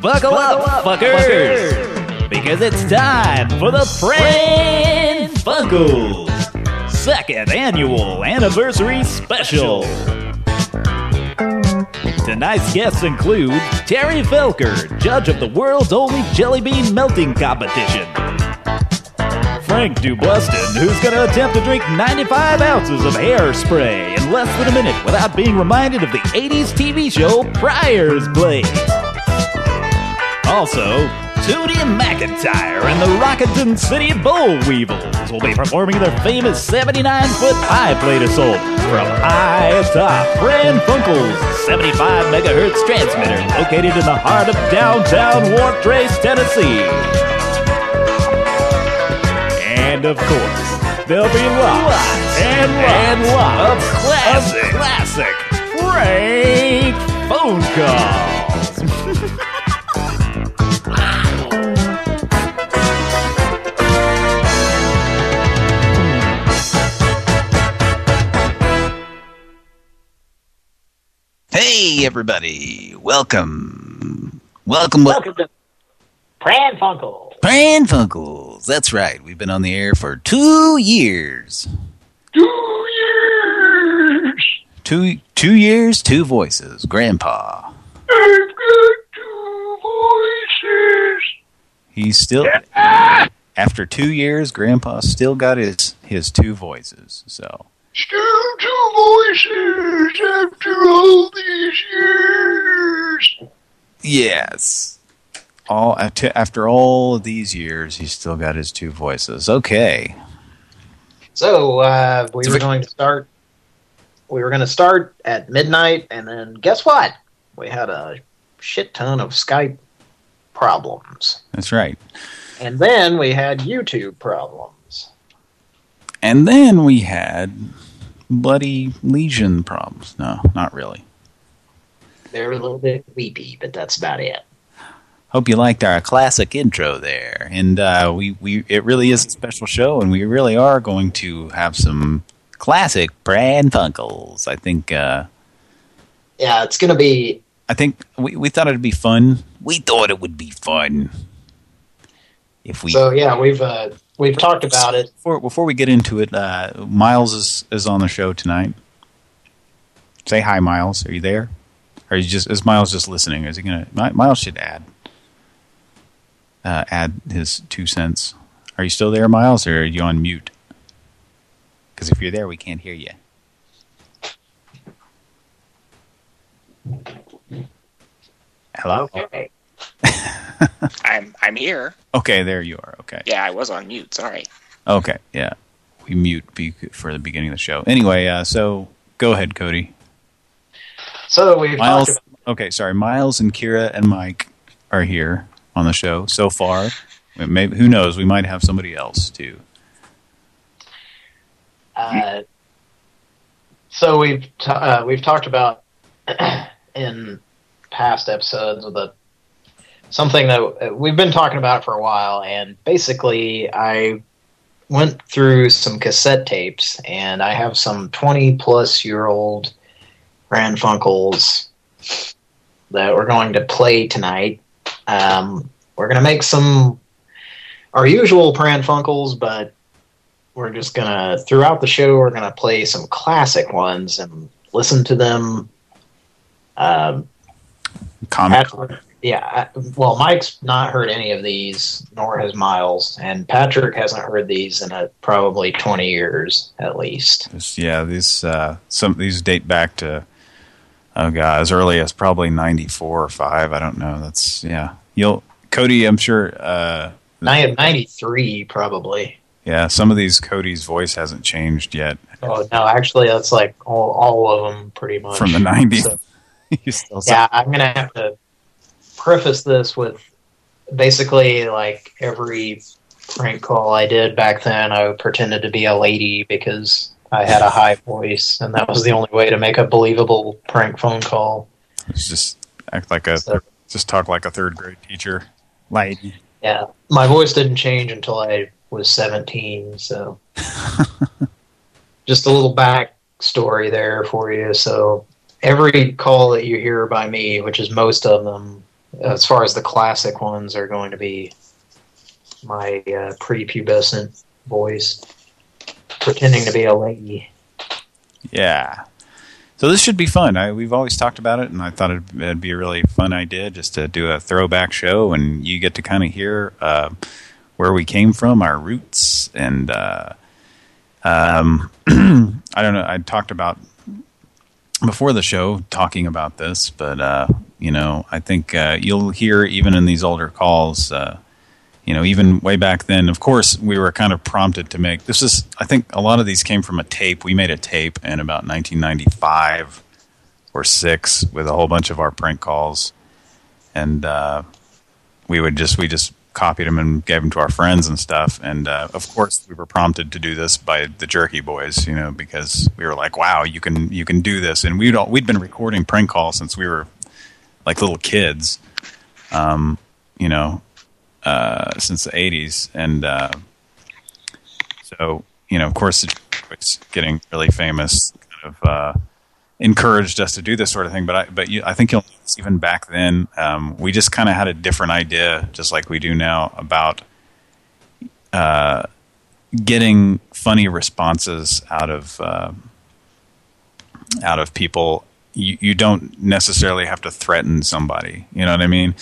Buckle, up, fuckers! Because it's time for the Pran Funkels second annual anniversary special. Tonight's guests include Terry Felker, judge of the world's only jelly bean melting competition. Frank Dubluston, who's going to attempt to drink 95 ounces of hairspray in less than a minute without being reminded of the 80s TV show Briar's Blade. Also, Tootie McIntyre and the Rockinton City Boll Weevils will be performing their famous 79 foot high plate assault from high atop Pran Funkel's 75 megahertz transmitter located in the heart of downtown Wharf Trace, Tennessee. And of course, there'll be lots and lots, of classic, classic prank phone calls. Everybody. Welcome. Welcome. Welcome to Pran Funkels. Pran Funkels. That's right. We've been on the air for two years. Two years. Two two years, two voices. Grandpa. I've got two voices. He's still after two years, Grandpa still got his his two voices. So Still two voices after all these years. yes, all after after all of these years, he's still got his two voices. Okay. So uh, we So were going to start. We were going to start at midnight, and then guess what? We had a shit ton of Skype problems, That's right. and then we had YouTube problems. And then we had bloody legion problems. No, not really. They're a little bit weepy, but that's about it. Hope you liked our classic intro there. And uh, we, we it really is a special show, and we really are going to have some classic Brand Funkels. I think uh, Yeah, it's going to be. I think we, we thought it'd be fun. We thought it would be fun. If we So yeah, we've uh, we've talked about it. before before we get into it, uh, Miles is is on the show tonight. Say hi, Miles. Are you there? Or is just is Miles just listening? Is he gonna? Mi- Miles should add uh, add his two cents. Are you still there, Miles, or are you on mute? Because if you're there, we can't hear you. Hello. Okay. I'm I'm here. Okay, there you are. Okay. Yeah, I was on mute. Sorry. Okay. Yeah. We mute be- for the beginning of the show. Anyway, uh, so go ahead, Cody. So we've Miles. talked Okay, sorry. Miles and Kira and Mike are here on the show so far. Maybe who knows? We might have somebody else too. Uh, so we've t- uh, we've talked about in past episodes of the something that uh, we've been talking about for a while, and basically I went through some cassette tapes, and I have some twenty plus year old Grand Funkels that we're going to play tonight. Um, we're going to make some our usual Pran Funkels, but we're just gonna throughout the show we're gonna play some classic ones and listen to them. Um, Comic. Patrick, yeah, I- well, Mike's not heard any of these, nor has Miles, and Patrick hasn't heard these in a, probably twenty years at least. Yeah, these uh, some these date back to oh god, as early as probably ninety four or five. I don't know. That's yeah. You'll Cody. I'm sure. Uh, Ninety three probably. yeah, some of these Cody's voice hasn't changed yet Oh no, actually, that's like all, all of them pretty much from the nineties. So- You still Yeah, I'm gonna have to preface this with basically like every prank call I did back then. I pretended to be a lady because I had a high voice, and that was the only way to make a believable prank phone call. Just act like a So- just talk like a third grade teacher. Lady. Yeah, my voice didn't change until I was 17. So, just a little back story there for you. So, every call that you hear by me, which is most of them, as far as the classic ones are going to be my uh, prepubescent voice pretending to be a lady. Yeah. So this should be fun. I, we've always talked about it, and I thought it'd, it'd be a really fun idea just to do a throwback show, and you get to kind of hear uh, where we came from, our roots, and uh, um, I don't know. I talked about before the show talking about this, but uh, you know, I think uh, you'll hear even in these older calls. Uh, you know, even way back then, of course, we were kind of prompted to make this is. I think a lot of these came from a tape. We made a tape in about 1995 or six with a whole bunch of our prank calls, and uh, we would just we just copied them and gave them to our friends and stuff. And uh, of course, we were prompted to do this by the Jerky Boys, you know, because we were like, "Wow, you can you can do this." And we'd all, we'd been recording prank calls since we were like little kids, um, you know, uh, since the '80s, and uh, so you know, of course, Jerky getting really famous, kind of uh, encouraged us to do this sort of thing. But I, but you, I think you'll notice even back then, um, we just kind of had a different idea, just like we do now, about uh, getting funny responses out of uh, out of people. You, you don't necessarily have to threaten somebody. You know what I mean?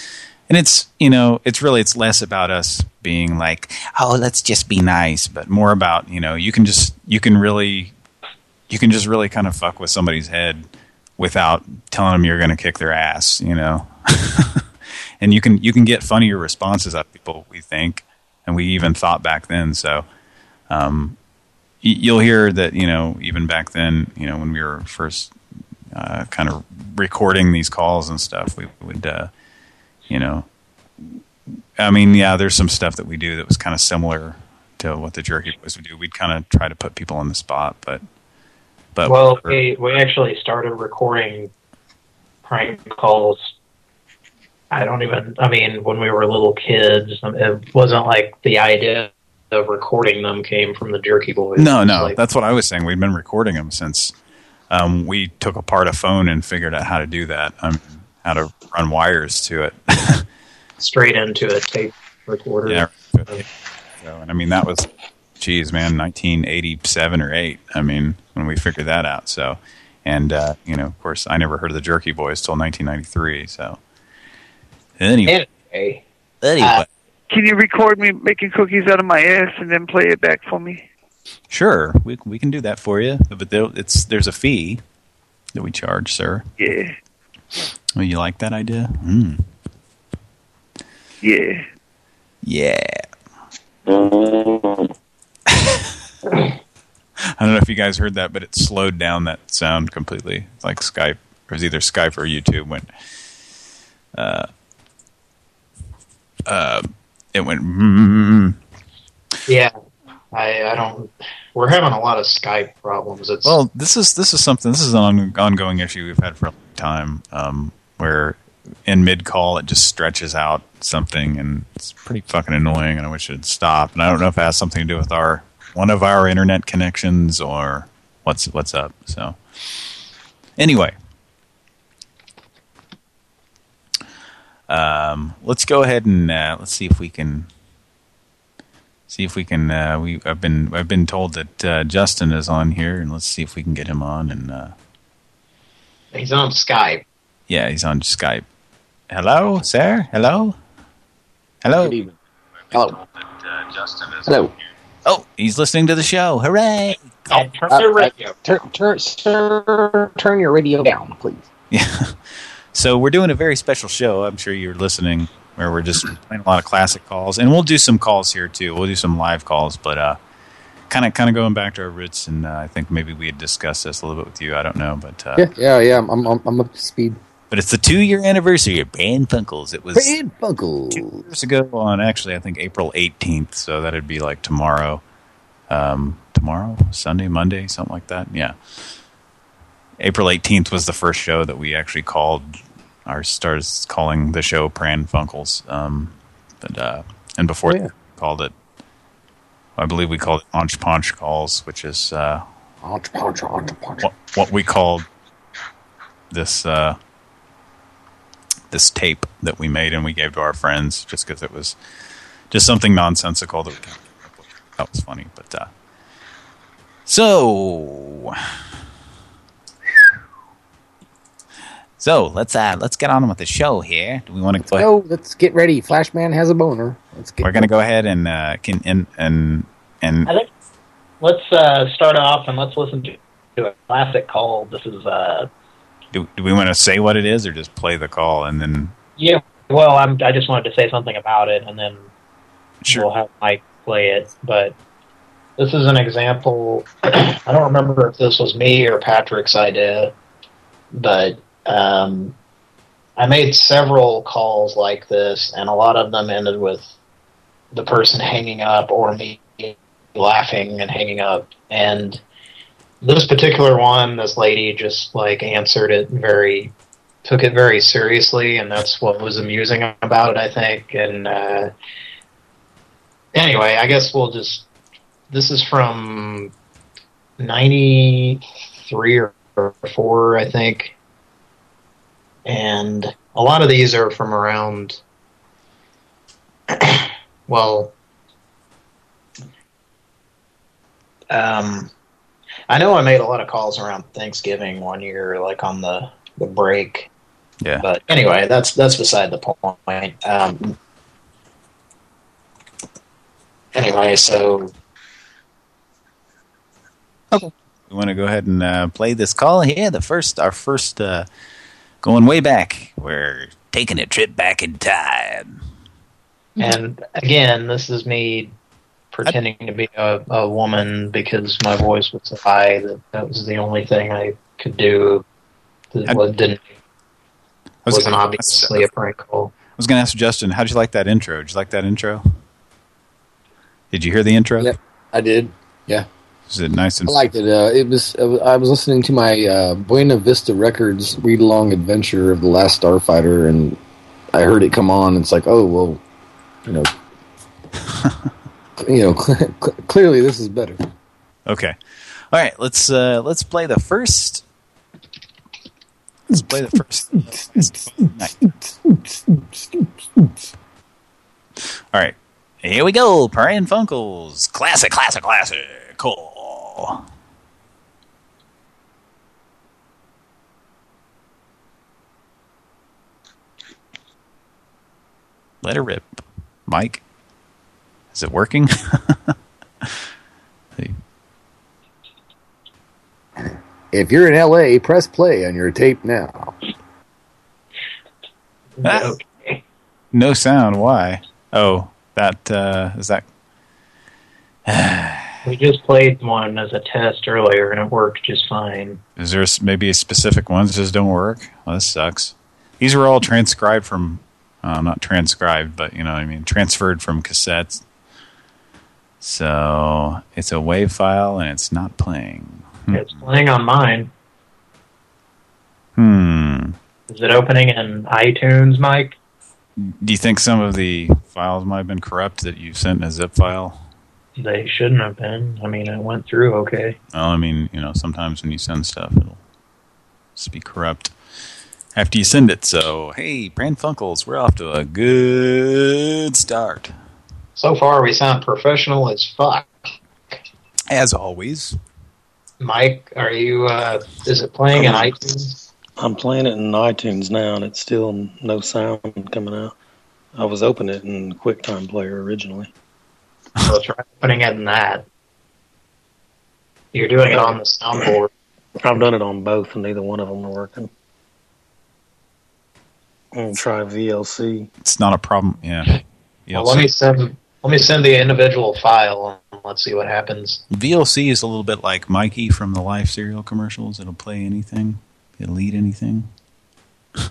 And it's you know it's really it's less about us being like oh let's just be nice, but more about you know you can just you can really you can just really kind of fuck with somebody's head without telling them you're going to kick their ass, you know. and you can you can get funnier responses out of people, we think, and we even thought back then. So um, you'll hear that, you know, even back then, you know, when we were first uh, kind of recording these calls and stuff, we would, uh, you know, I mean, yeah, there's some stuff that we do that was kind of similar to what the Jerky Boys would do. We'd kind of try to put people on the spot, but but Well, we, we actually started recording prank calls. I don't even, I mean, when we were little kids, it wasn't like the idea of recording them came from the Jerky Boys. No, no, like- that's what I was saying. We've been recording them since um, we took apart a phone and figured out how to do that, um, how to run wires to it. straight into a tape recorder. yeah. So, and I mean, that was, geez, man, 1987 or 8. I mean, when we figured that out. So, and, uh, you know, of course, I never heard of the Jerky Boys till 1993. So, anyway. Anyway, anyway. uh, Can you record me making cookies out of my ass and then play it back for me? Sure, we we can do that for you, but it's there's a fee that we charge, sir. Yeah, Well, you like that idea? Mm. yeah. Yeah. I don't know if you guys heard that, but it slowed down that sound completely. It's like Skype. It was either Skype or YouTube went. Uh, uh, it went. Mm, yeah, I, I don't. We're having a lot of Skype problems. It's Well, this is this is something. This is an on, ongoing issue we've had for a long time, um, where in mid call it just stretches out something, and it's pretty fucking annoying. And I wish it'd stop. And I don't know if it has something to do with our one of our internet connections or what's what's up. So anyway, um, let's go ahead and uh, let's see if we can see if we can. Uh, we I've been I've been told that uh, Justin is on here, and let's see if we can get him on. And uh, he's on Skype. yeah, he's on Skype. Hello, sir. Hello. Hello. Good evening. Hello. Uh, Justin is Hello. Oh, he's listening to the show. Hooray! And turn Uh, the uh. Turn, turn, sir, turn your radio down, please. Yeah. So we're doing a very special show. I'm sure you're listening, where we're just playing a lot of classic calls, and we'll do some calls here too. We'll do some live calls, but uh, kind of kind of going back to our roots, and uh, I think maybe we had discussed this a little bit with you. I don't know, but uh, Yeah, yeah, yeah. I'm, I'm, I'm up to speed. But it's the two year anniversary of Band Funkles. It was Brand Funkles. two years ago on actually I think April 18th, so that'd be like tomorrow. Um, tomorrow, Sunday, Monday, something like that. Yeah. April 18th was the first show that we actually called our stars calling the show Pran Funkels. Um, but uh, and before Oh, yeah. we called it I believe we called it Aunch Ponch calls, which is uh, Punch, punch, punch, punch. what what we called this uh, this tape that we made and we gave to our friends just because it was just something nonsensical that we came up with. That was funny, but uh, so so let's uh let's get on with the show here. Do we want to go? ahead? Let's get ready. Flashman has a boner. Let's get. We're gonna go ahead and uh, can and and and I think let's uh, start off and let's listen to, to a classic call. This is uh, do, do we want to say what it is or just play the call and then yeah. Well, I'm, I just wanted to say something about it, and then Sure. we'll have Mike play it. But this is an example. I don't remember if this was me or Patrick's idea, but um, I made several calls like this, and a lot of them ended with the person hanging up or me laughing and hanging up. And this particular one, this lady just like answered it very, took it very seriously, and that's what was amusing about it, I think. And uh, anyway, I guess we'll just. This is from '93 or four, I think, and a lot of these are from around. well, um, I know I made a lot of calls around Thanksgiving one year, like on the the break. yeah. But anyway, that's that's beside the point. Um, anyway, so We want to go ahead and uh, play this call here. The first, our first, uh, going way back. We're taking a trip back in time. and again, this is me pretending to be a, a woman because my voice was so high that that was the only thing I could do. That I- was, didn't I was, wasn't obviously a prank call. I was going to ask Justin, how did you like that intro? Did you like that intro? Did you hear the intro? Yep. I did. Yeah, Is it nice and I liked it. Uh, it was. I was listening to my uh, Buena Vista Records read along adventure of the Last Starfighter, and I heard it come on. It's like, oh well, you know, you know, clearly this is better. Okay. All right, let's uh let's play the first Let's play the first. All right. Here we go. Pran Funkels, Classic, classic, classic. Cool. Let her rip. Mike? Is it working? Hey. If you're in LA, press play on your tape now. Ah. Okay. No sound. Why? Oh, that uh, is that. We just played one as a test earlier, and it worked just fine. Is there s- maybe a specific ones that just don't work? Well, this sucks. These were all transcribed from, uh, not transcribed, but you know what I mean, transferred from cassettes. So it's a WAV file and it's not playing. Hmm. It's playing on mine. Hmm. Is it opening in iTunes, Mike? Do you think some of the files might have been corrupt that you sent in a zip file? They shouldn't have been. I mean, it went through okay. Well, I mean, you know, sometimes when you send stuff, it'll just be corrupt after you send it. So, hey, Pran Funkels, we're off to a good start. So far, we sound professional as fuck. As always. Mike, are you? uh Is it playing in iTunes? I'm playing it in iTunes now, and it's still no sound coming out. I was opening it in QuickTime Player originally. So try putting it in that. You're doing it on the soundboard. I've done it on both, and neither one of them are working. I'm gonna try VLC. It's not a problem. Yeah. Well, let me send. Let me send the individual file and let's see what happens. VLC is a little bit like Mikey from the Life cereal commercials. It'll play anything. It'll eat anything.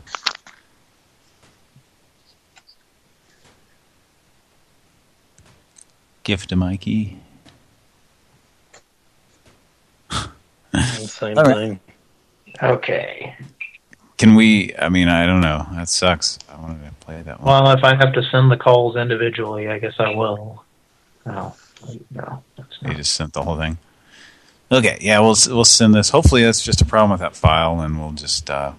Gift to Mikey. Same All right. thing. Okay. Can we, I mean, I don't know. That sucks. I wanted to play that one. Well, if I have to send the calls individually, I guess I will. No, no, that's You just sent the whole thing. Okay, yeah, we'll we'll send this. Hopefully, that's just a problem with that file, and we'll just uh,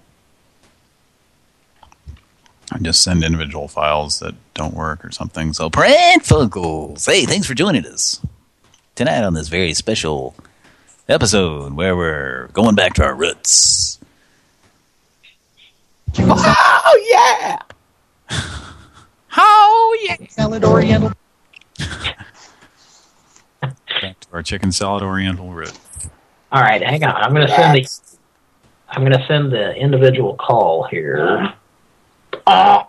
just send individual files that don't work or something. So, Pran Funkels, hey, thanks for joining us tonight on this very special episode where we're going back to our roots. Oh yeah! Oh yeah, salad oriental. back to our chicken salad oriental root. All right, hang on. I'm going to send the I'm going to send the individual call here. Ah,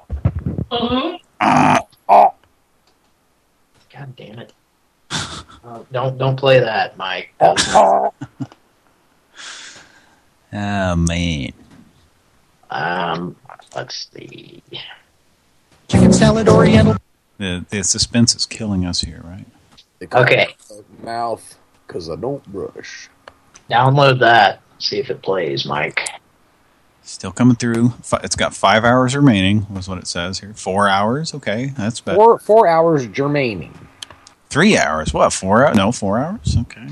God damn it! Uh, don't don't play that, Mike. Oh man, Um, let's see. chicken salad oriental. The the suspense is killing us here, right? Okay, Mouth, because I don't brush. download that. See if it plays, Mike. Still coming through. It's got five hours remaining, was what it says here. Four hours, okay, that's better. Four four hours germaning. Three hours, what? Four hours? No, four hours. Okay,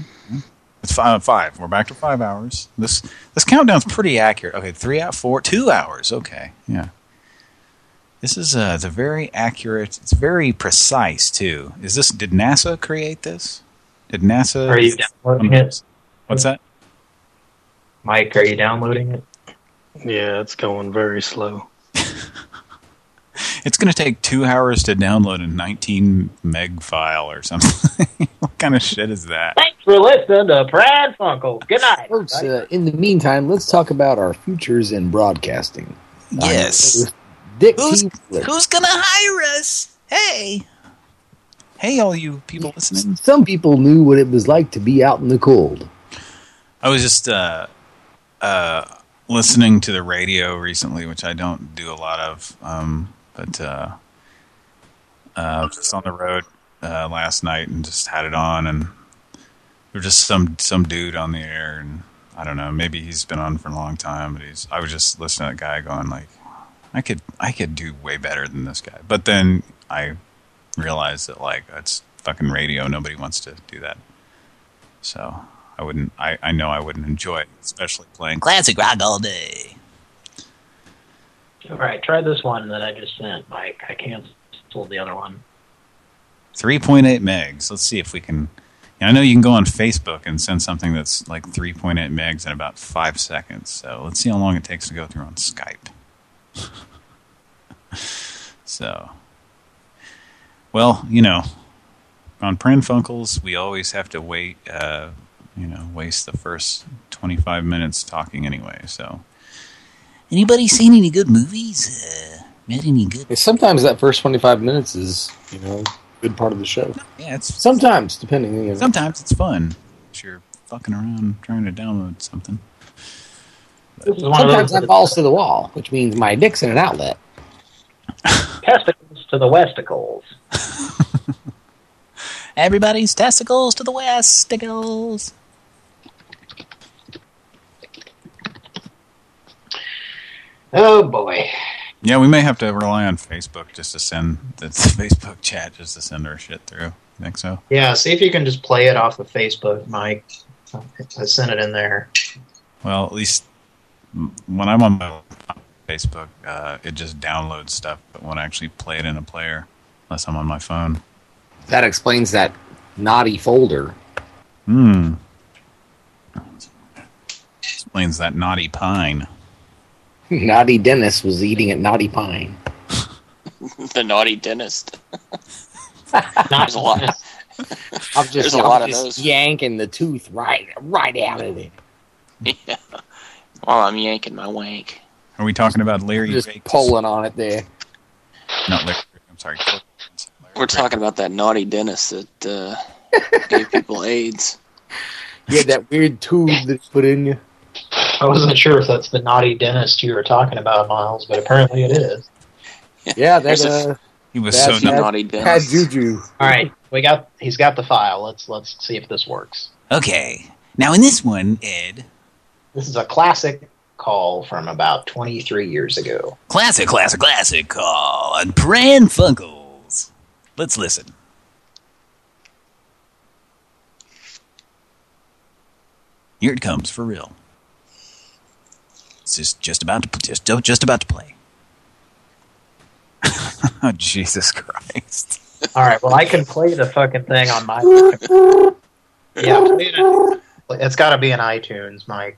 it's five. Five. We're back to five hours. This this countdown's pretty accurate. Okay, three out, four, two hours. Okay, yeah. This is uh, it's a very accurate. It's very precise too. Is this? Did NASA create this? Did NASA? Are you downloading it, What's that? Mike? Are you downloading it? Yeah, it's going very slow. It's going to take two hours to download a 19 meg file or something. what kind of shit is that? Thanks for listening to Brad Funkle. Good night. Folks, uh, in the meantime, let's talk about our futures in broadcasting. Yes. Uh, Dick Who's, who's going to hire us? Hey. Hey, all you people listening. Some people knew what it was like to be out in the cold. I was just uh, uh, listening to the radio recently, which I don't do a lot of. Um, but uh, uh, just on the road uh, last night and just had it on, and there was just some some dude on the air, and I don't know, maybe he's been on for a long time, but he's. I was just listening to that guy going like, I could I could do way better than this guy, but then I realized that like it's fucking radio, nobody wants to do that, so. I wouldn't. I I know I wouldn't enjoy it, especially playing classic rock all day. All right, try this one that I just sent, Mike. I canceled the other one. 3.8 megs. Let's see if we can. I know you can go on Facebook and send something that's like 3.8 megs in about five seconds. So let's see how long it takes to go through on Skype. so, well, you know, on Pran Funkels, we always have to wait. Uh, you know, waste the first 25 minutes talking anyway. So, anybody seen any good movies? Uh, met any good? Sometimes that first 25 minutes is, you know, a good part of the show. Yeah, it's Sometimes, depending. You know. Sometimes it's fun. If you're fucking around trying to download something. This is one of Sometimes those that falls to the wall, which means my dick's in an outlet. testicles to the westicles. Everybody's testicles to the westicles. Oh boy. Yeah, we may have to rely on Facebook just to send the Facebook chat just to send our shit through. Think so? Yeah, see if you can just play it off of Facebook, Mike. I sent it in there. Well, at least when I'm on my Facebook, uh, it just downloads stuff, but won't actually play it in a player unless I'm on my phone. That explains that naughty folder. Hmm. Explains that naughty pine. Naughty Dennis was eating at Naughty Pine. the naughty dentist. There's a lot. I'm just, There's a I'm lot of just those. yanking the tooth right, right out of it. yeah. While I'm yanking my wank. Are we talking about Larry Just Jacobs? pulling on it there. Not Larry. I'm sorry. Larry We're talking about that naughty dentist that uh, gave people AIDS. You had that weird tube that's put in you. I wasn't sure if that's the naughty dentist you were talking about, Miles, but apparently it is. Yeah, that There's a- uh, He was That's so not- naughty. naughty had dentist. juju. All right, we got he's got the file. Let's let's see if this works. Okay. Now in this one, Ed, This is a classic call from about 23 years ago. classic, classic, classic call on Pran Funkels. Let's listen. Here it comes for real. Just just about to just just about to play. Oh, Jesus Christ. All right. Well, I can play the fucking thing on my. yeah, it. It's got to be in iTunes, Mike,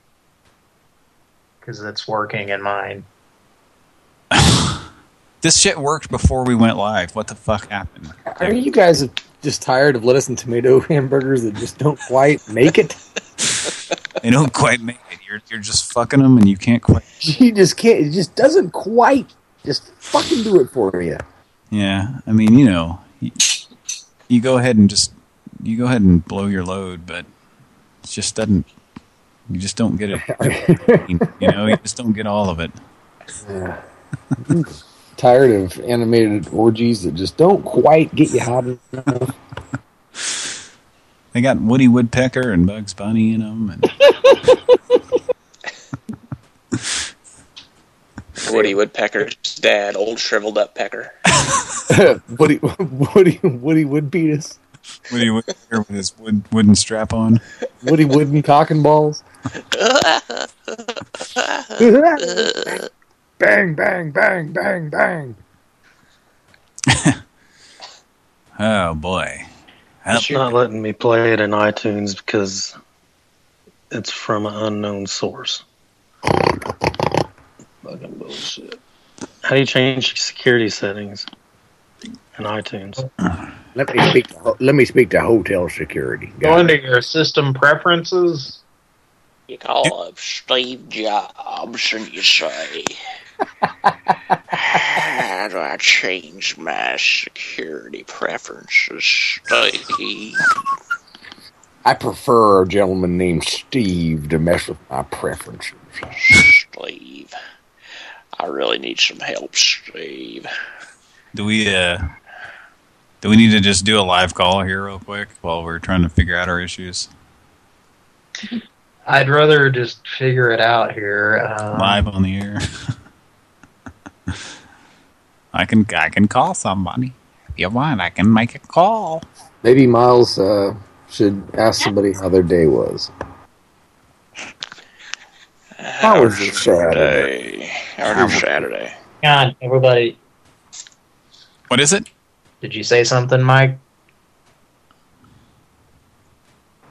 because it's working in mine. This shit worked before we went live. What the fuck happened? Are you guys just tired of lettuce and tomato hamburgers that just don't quite make it? They don't quite make it. You're you're just fucking them, and you can't quite. You just can't. It just doesn't quite. Just fucking do it for you. Yeah, I mean, you know, you, you go ahead and just you go ahead and blow your load, but it just doesn't. You just don't get it. you know, you just don't get all of it. Tired of animated orgies that just don't quite get you hot enough. They got Woody Woodpecker and Bugs Bunny in them, and Woody Woodpecker's dad, old shriveled up pecker. Woody, Woody, Woody would. Woody Woodpecker with his wood, wooden strap on. Woody wooden cock and balls. bang, bang, bang, bang, bang. Oh boy. It's not letting me play it in iTunes because it's from an unknown source. Fucking bullshit. How do you change security settings in iTunes? Let me speak. To, let me speak to hotel security. Go into your system preferences. You call up Steve Jobs and you say, How do I change my security preferences, Steve? I prefer a gentleman named Steve to mess with my preferences. Steve. I really need some help, Steve. Do we uh do we need to just do a live call here real quick while we're trying to figure out our issues? I'd rather just figure it out here. Um, Live on the air. I can I can call somebody. If you want, I can make a call. Maybe Miles uh, should ask somebody how their day was. How was your Saturday? How was your Saturday? Hang on, everybody. What is it? Did you say something, Mike?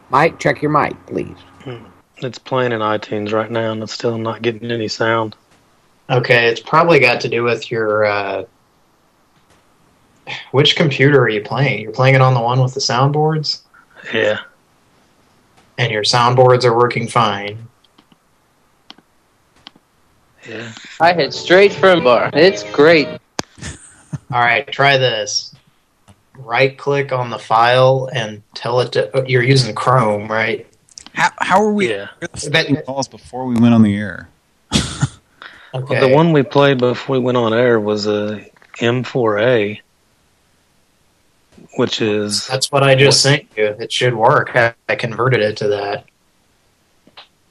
Mike, check your mic, please. It's playing in iTunes right now and it's still not getting any sound. Okay, it's probably got to do with your. Uh, which computer are you playing? You're playing it on the one with the soundboards, Yeah. and your soundboards are working fine. Yeah. I hit straight from bar. It's great. All right, try this. Right click on the file and tell it to. oh, You're using Chrome, right? How how are we Yeah. getting calls before we went on the air? Okay. The one we played before we went on air was a M4A, which is That's what I just sent you. It should work. I, I converted it to that.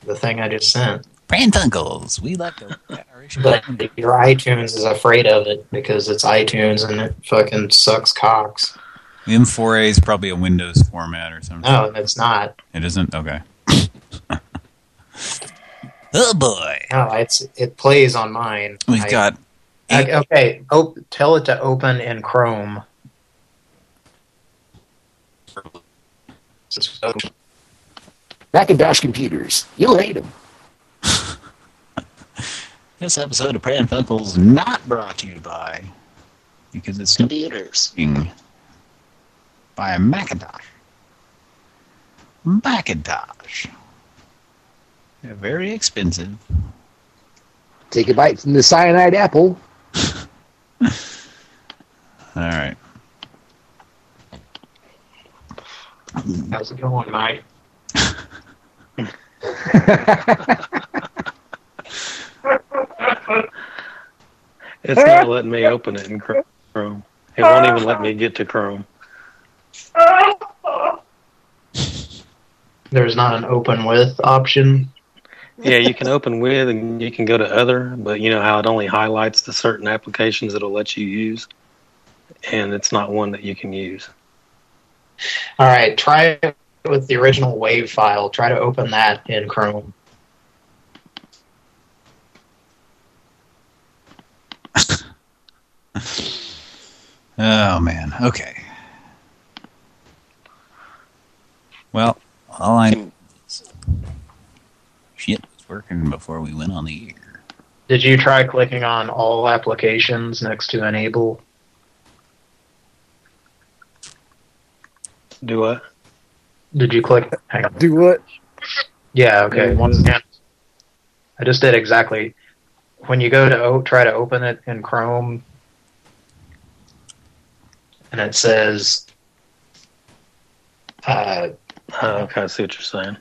The thing I just sent. Pran Funkels, we love to But your iTunes is afraid of it because it's iTunes and it fucking sucks cocks. The M4A is probably a Windows format or something. No, it's not. It isn't? Okay. oh boy. No, it's it plays on mine. We've I- got I- okay. Op tell it to open in Chrome. Macintosh computers. You'll hate them. This episode of Pran Funkels not brought to you by because it's Computers. being by Macintosh. Macintosh. They're very expensive. Take a bite from the cyanide apple. All right. How's it going, Mike? it's not letting me open it in Chrome. It won't even let me get to Chrome. There's not an open with option. Yeah, you can open with and you can go to other, but you know how it only highlights the certain applications it'll let you use, and it's not one that you can use. All right, try it with the original WAV file. Try to open that in Chrome. Oh man. Okay. Well, all I shit was working before we went on the air. Did you try clicking on all applications next to enable? Do what? Did you click? Hang on. Do what? Yeah. Okay. Once again, I just did exactly. When you go to o try to open it in Chrome, and it says, uh, Oh, okay, I see what you're saying.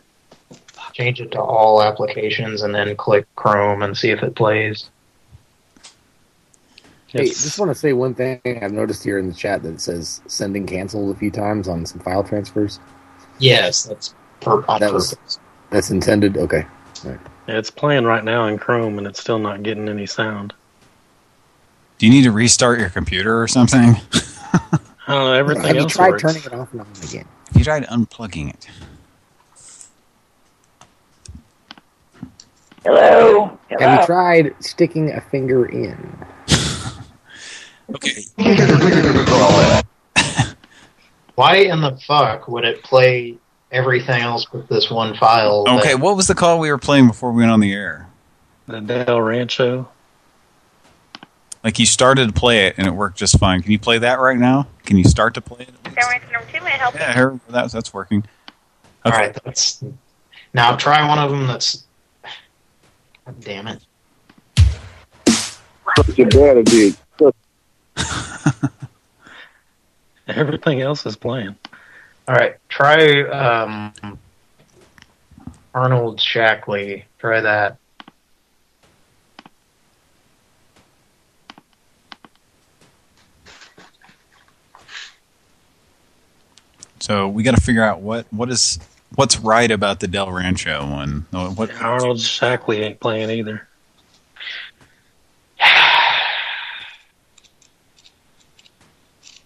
change it to all applications, and then click Chrome and see if it plays. Hey, It's- just want to say one thing I've noticed here in the chat that says sending canceled a few times on some file transfers. Yes, that's per on That was- That's intended. Okay. it's playing right now in Chrome, and it's still not getting any sound. Do you need to restart your computer or something? I don't know, everything Have you else tried works. turning it off and on again? You tried unplugging it. Hello? Have you tried sticking a finger in? Okay. Why in the fuck would it play everything else with this one file? Okay, what was the call we were playing before we went on the air? The Del Rancho. Like you started to play it and it worked just fine. Can you play that right now? Can you start to play it? number two, may I help Yeah, here, that's that's working. All Okay. right, that's now try one of them. That's God damn it. What your daddy did. Everything else is playing. All right, try um, Arnold Shackley. Try that. So we got to figure out what what is what's right about the Del Rancho one. No, What Arnold Shackley ain't playing either.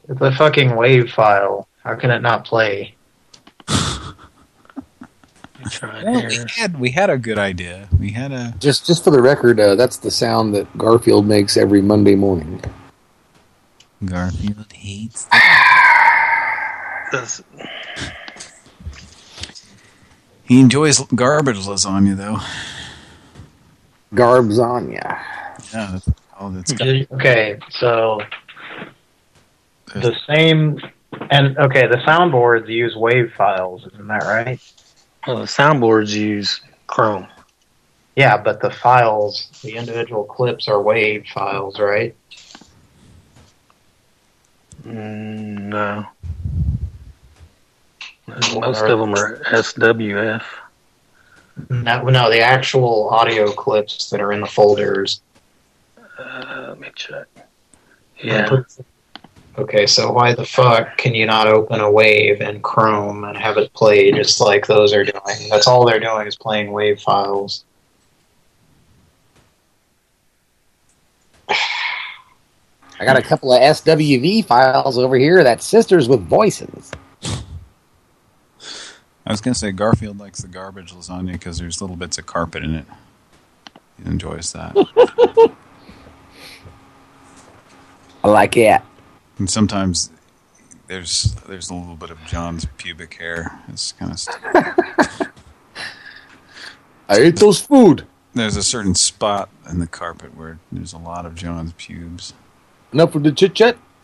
It's a fucking wave file. How can it not play? Well, we had we had a good idea. We had a Just, just for the record, uh, that's the sound that Garfield makes every Monday morning. Garfield hates. That's- He enjoys garbage lasagna though. Garbzania. Yeah, that's all that's. Okay, so the same, and okay, the soundboards use wave files, isn't that right? Well, the soundboards use Chrome. Yeah, but the files, the individual clips are wave files, right? Mm, no. Most of them are SWF. No, no, the actual audio clips that are in the folders. Uh, let me check. Yeah. Okay, so why the fuck can you not open a wave in Chrome and have it play just like those are doing? That's all they're doing is playing wave files. I got a couple of SWV files over here. That's sisters with voices. I was gonna say Garfield likes the garbage lasagna because there's little bits of carpet in it. He enjoys that. I like it. And sometimes there's there's a little bit of John's pubic hair. It's kind of I ate those food. there's a certain spot in the carpet where there's a lot of John's pubes. Enough with the chit chat.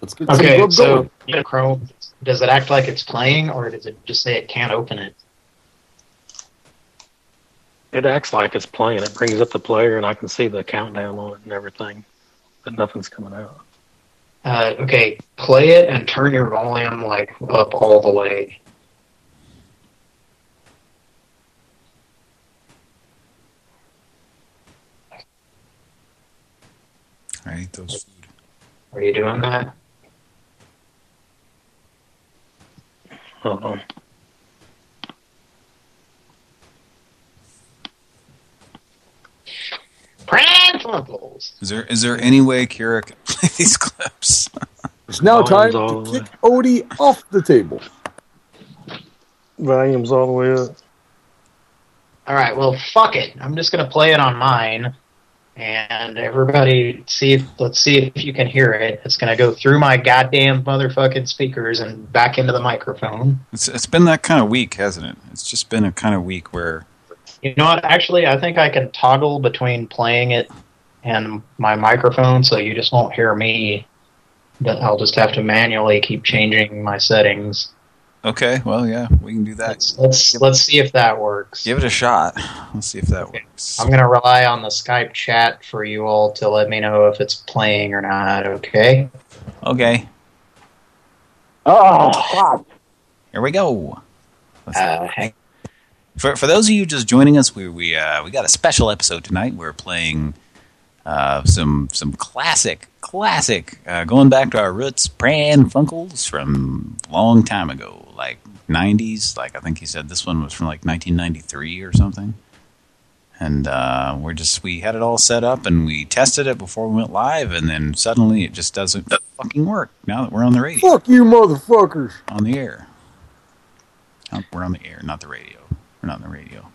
Let's get some Okay, grub so going. in Chrome, does it act like it's playing, or does it just say it can't open it? It acts like it's playing. It brings up the player, and I can see the countdown on it and everything, but nothing's coming out. Uh, okay, play it and turn your volume like up all the way. I ate those food. Are you doing that? Hold on. Pranfuckles. Is there is there any way Kira can play these clips? It's now time Volume's all to the kick Odie off the table. Volume's all the way up. All right, well, fuck it. I'm just gonna play it on mine. and everybody see if let's see if you can hear it. It's gonna go through my goddamn motherfucking speakers and back into the microphone. It's it's been that kind of week, hasn't it? It's just been a kind of week where You know what? Actually, I think I can toggle between playing it and my microphone, so you just won't hear me. But I'll just have to manually keep changing my settings. okay, well, yeah, we can do that. Let's let's, let's see if that works. Give it a shot. Let's see if that works. I'm gonna rely on the Skype chat for you all to let me know if it's playing or not. Okay. Okay, Oh, fuck. here we go. Uh, hang For for those of you just joining us, we we uh, we got a special episode tonight. We're playing uh, some some classic classic uh, going back to our roots, Pran Funkels from a long time ago, like 90s. Like I think he said this one was from like 1993 or something. And uh, we're just we had it all set up and we tested it before we went live, and then suddenly it just doesn't fucking work. Now that we're on the radio, Fuck you, motherfuckers. on the air. Oh, we're on the air, not the radio. We're not on the radio.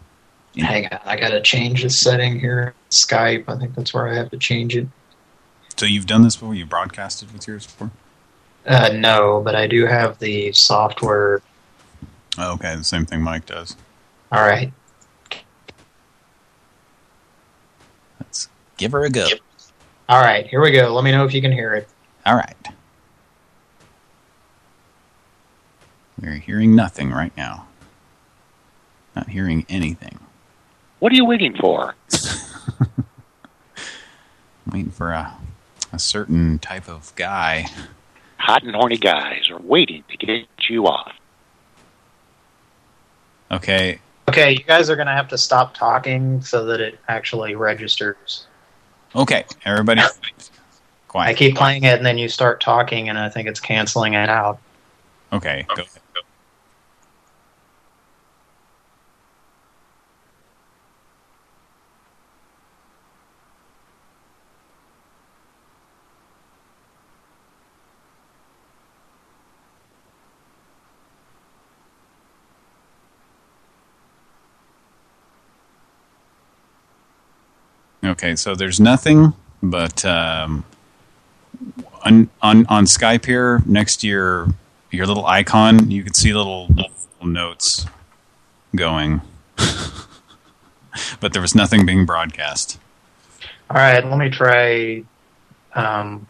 Hang on, I gotta change the setting here. Skype. I think that's where I have to change it. So you've done this before? You broadcasted with yours before? Uh, no, but I do have the software. Oh, okay, the same thing Mike does. All right. Let's give her a go. All right. Here we go. Let me know if you can hear it. All right. We're hearing nothing right now. Not hearing anything. What are you waiting for? waiting for a, a certain type of guy. Hot and horny guys are waiting to get you off. Okay, Okay, you guys are gonna have to stop talking so that it actually registers. okay, everybody quiet. I keep playing it and then you start talking and I think it's canceling it out. Okay, go. Okay, so there's nothing but um, on on on Skype here next to your your little icon, you can see little, little notes going, but there was nothing being broadcast. All right, let me try. Um,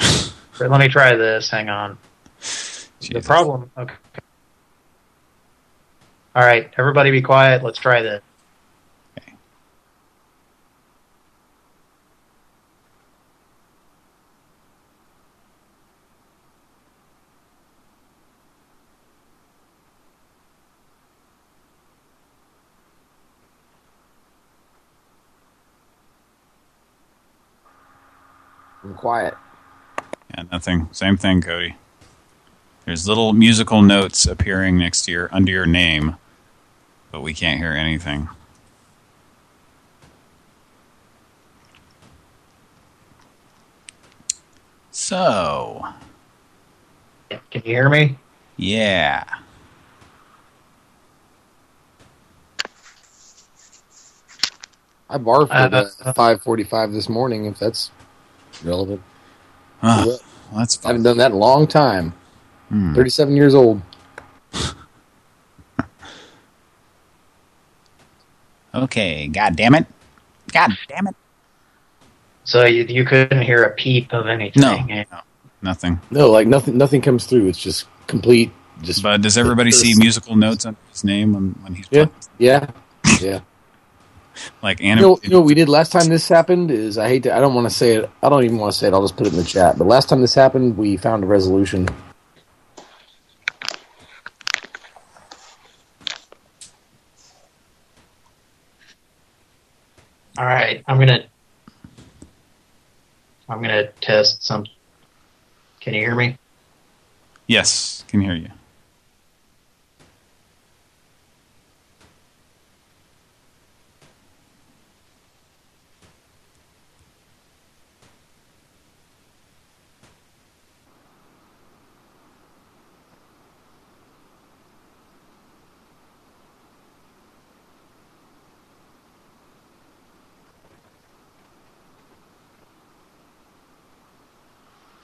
let me try this. Hang on. The problem. Okay. All right, everybody, be quiet. Let's try this. I'm quiet. Yeah, nothing. Same thing, Cody. There's little musical notes appearing next to your under your name, but we can't hear anything. So, Can you hear me? yeah. I barfed Uh, at 5:45 this morning. If that's relevant, Well, that's I haven't done that in a long time. Hmm. 37 years old. Okay, god damn it. God damn it. So you, you couldn't hear a peep of anything. No. eh? Nothing. No, like nothing. Nothing comes through. It's just complete. Just But does everybody see musical notes on his name when, when he's Yeah. playing? yeah, yeah. Like You know, you know what we did last time this happened is I hate to I don't want to say it I don't even want to say it I'll just put it in the chat but last time this happened we found a resolution All right, I'm gonna. I'm gonna test some. Can you hear me? Yes, can hear you.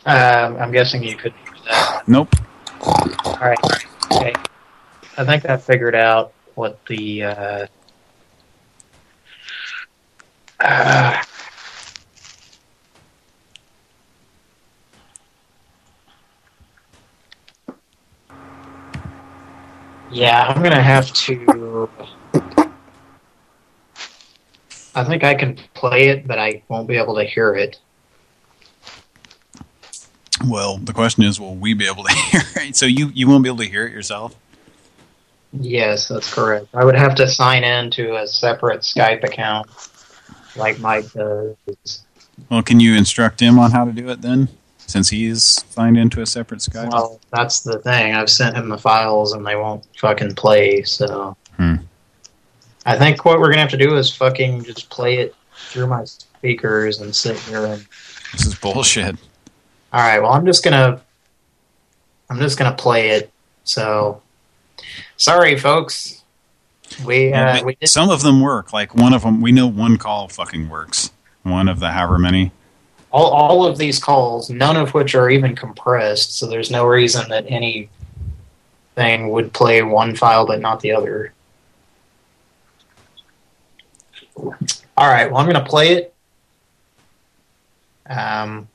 Uh, I'm guessing you could do that. Nope. All right. Okay. I think I figured out what the. Uh, uh, yeah, I'm gonna have to. I think I can play it, but I won't be able to hear it. Well, the question is, will we be able to hear it? So you, you won't be able to hear it yourself? Yes, that's correct. I would have to sign in to a separate Skype account, like Mike does. Well, can you instruct him on how to do it then? Since he's signed into a separate Skype? Well, that's the thing. I've sent him the files and they won't fucking play, so... Hmm. I think what we're gonna have to do is fucking just play it through my speakers and sit here and... This is bullshit. Alright, well I'm just gonna... I'm just gonna play it, so... Sorry, folks. We, uh, we did some of them work. Like one of them, we know one call fucking works. One of the however many. all, all of these calls, none of which are even compressed, so there's no reason that any thing would play one file but not the other. All right, well, I'm going to play it. Um,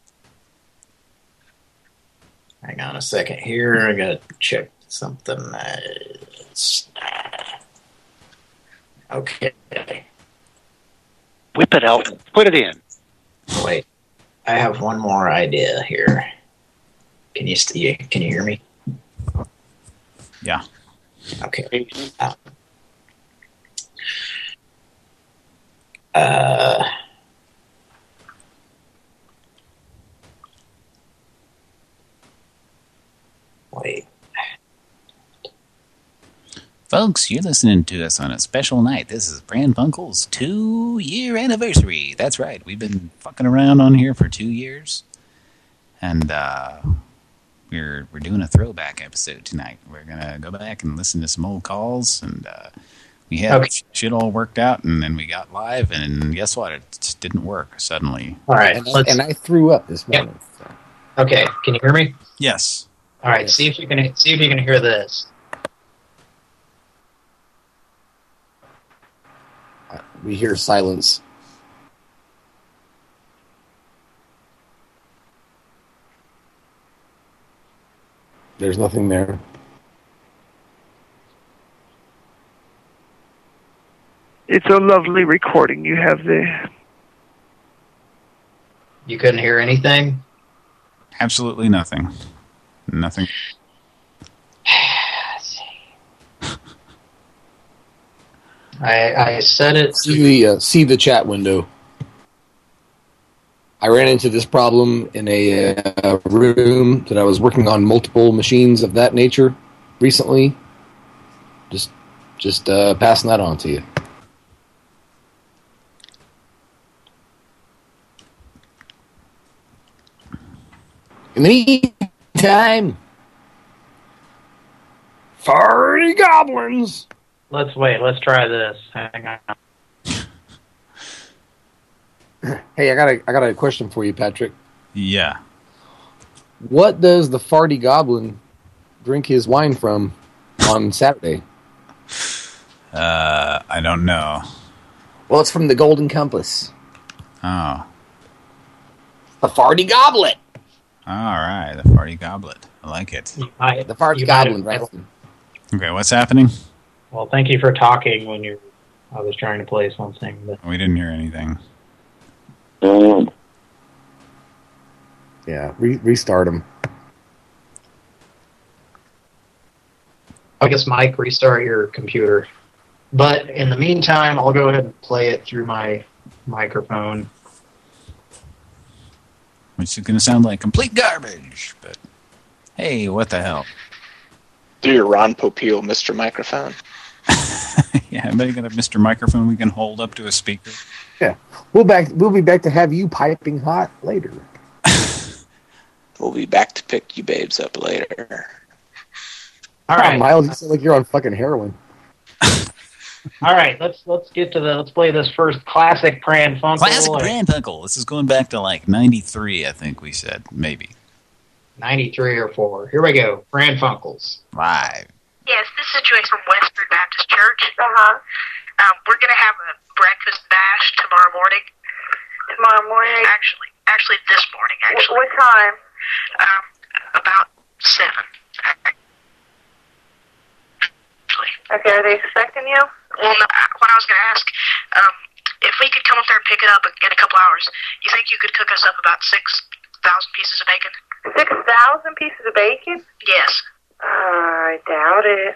hang on a second here. I got to check something. That's, okay. Whip it out and put it in. Wait, I have one more idea here. Can you st- can you hear me? Yeah. Okay. Uh, uh, wait. Folks, you're listening to us on a special night. This is Pran Funkel's two-year anniversary. That's right. We've been fucking around on here for two years. And uh, we're we're doing a throwback episode tonight. We're going to go back and listen to some old calls. And uh, we had Okay. shit all worked out. And then we got live. And guess what? It just didn't work suddenly. All right. And, I, and I threw up this morning. so. okay. Can you hear me? Yes. All right. See if you can see if you can hear this. We hear silence. There's nothing there. It's a lovely recording you have there. You couldn't hear anything. Absolutely nothing. Nothing. I I set it. See the uh, see the chat window. I ran into this problem in a uh, room that I was working on multiple machines of that nature recently. Just just uh, passing that on to you. In the meantime, party goblins. Let's wait. Let's try this. Hang on. Hey, I got a I got a question for you, Patrick. Yeah. What does the farty goblin drink his wine from on Saturday? Uh, I don't know. Well, it's from the Golden Compass. Oh. The farty goblet. All right. The party goblet. I like it. I, The farty you might goblin, right? Okay, what's happening? Well, thank you for talking when you. I was trying to play something, but We didn't hear anything. Um, yeah, re restart him. I guess Mike, restart your computer. But in the meantime, I'll go ahead and play it through my microphone. Which is going to sound like complete garbage, but hey, what the hell? Do your Ron Popeil, Mr. Microphone. yeah, anybody got a Mr. Microphone we can hold up to a speaker? Yeah, we'll back. We'll be back to have you piping hot later. We'll be back to pick you babes up later. All Come on, right, Miles, you sound like you're on fucking heroin. All right. Let's let's get to the let's play this first classic Pran Funkel. Classic Grand Uncle. This is going back to like 93, I think we said. Maybe. 93 or 4. Here we go. Pran Funkels. Live. Yes, this is Joyce from Westford Baptist Church. Uh-huh. Um, we're going to have a breakfast bash tomorrow morning. Tomorrow morning? Actually, actually this morning, actually. What time? Um, about 7. Okay, are they expecting you? Well, no, uh, what I was going to ask, um, if we could come up there and pick it up in a couple hours, you think you could cook us up about 6,000 pieces of bacon? 6,000 pieces of bacon? Yes. I doubt it.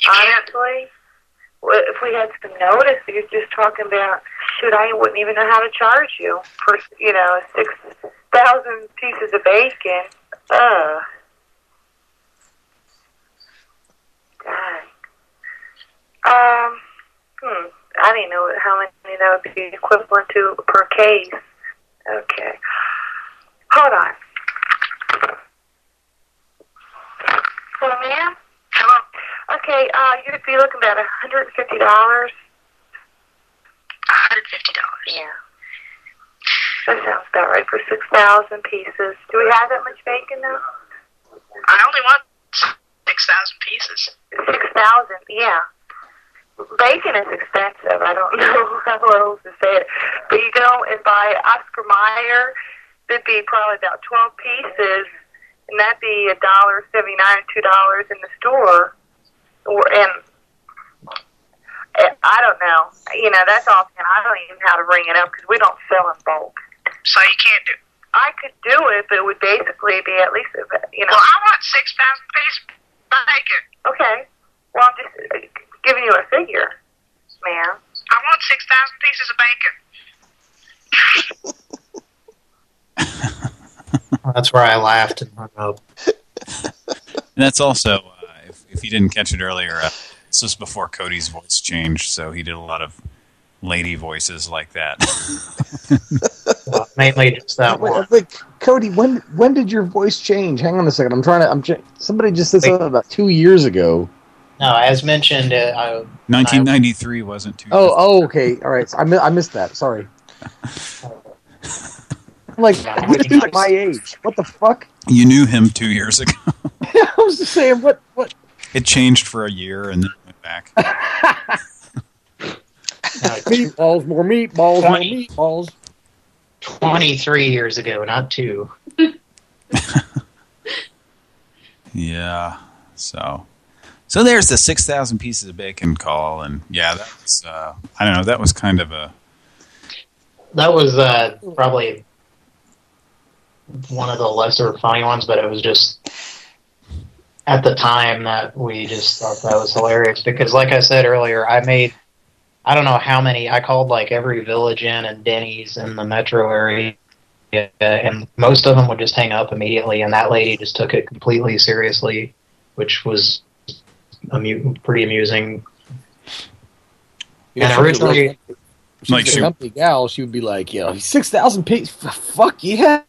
You Honestly, well, if we had some notice, you're just talking about, shoot, I wouldn't even know how to charge you for, you know, 6,000 pieces of bacon. Ugh. Dang. Um, hmm. I didn't know how many that would be equivalent to per case. Okay. Hold on. Hello, ma'am? Hello. Okay, uh, you'd be looking about $150. $150? Yeah. That sounds about right for 6,000 pieces. Do we have that much bacon now? I only want 6,000 pieces. 6,000, yeah. Bacon is expensive. I don't know how else to say it. But you go and buy Oscar Mayer, it'd be probably about 12 pieces, and that'd be a dollar seventy nine, two dollars in the store. Or and eh, I don't know. You know, that's all. And I don't even know how to ring it up because we don't sell in bulk. So you can't do. I could do it, but it would basically be at least, you know. Well, I want six thousand pieces bacon. Okay. Well, I'm just giving you a figure, ma'am. I want 6,000 pieces of bacon. That's where I laughed and hung up. And that's also, uh, if, if you didn't catch it earlier, uh, this was before Cody's voice changed, so he did a lot of lady voices like that. well, mainly just that wait, one. Wait, Cody, when when did your voice change? Hang on a second. I'm trying to. I'm somebody just said something about two years ago. No, as mentioned, uh, I, 1993 wasn't too. Oh, oh, okay, all right. So I, mi I missed that. Sorry. I'm like, dude my age. What the fuck? You knew him two years ago. I was just saying, what, what? It changed for a year and then went back. meatballs, more meatballs, 20, more meatballs. 23 years ago, not two. yeah, so... So there's the 6,000 pieces of bacon call, and yeah, that was, uh, I don't know, that was kind of a... That was uh, probably one of the lesser funny ones, but it was just, at the time that we just thought that was hilarious, because like I said earlier, I made, I don't know how many, I called like every Village Inn and Denny's in the metro area, and most of them would just hang up immediately, and that lady just took it completely seriously, which was amu pretty amusing. Yeah, and originally, she's like a company gal, she would be like, "Yo, six thousand pieces, fuck yeah,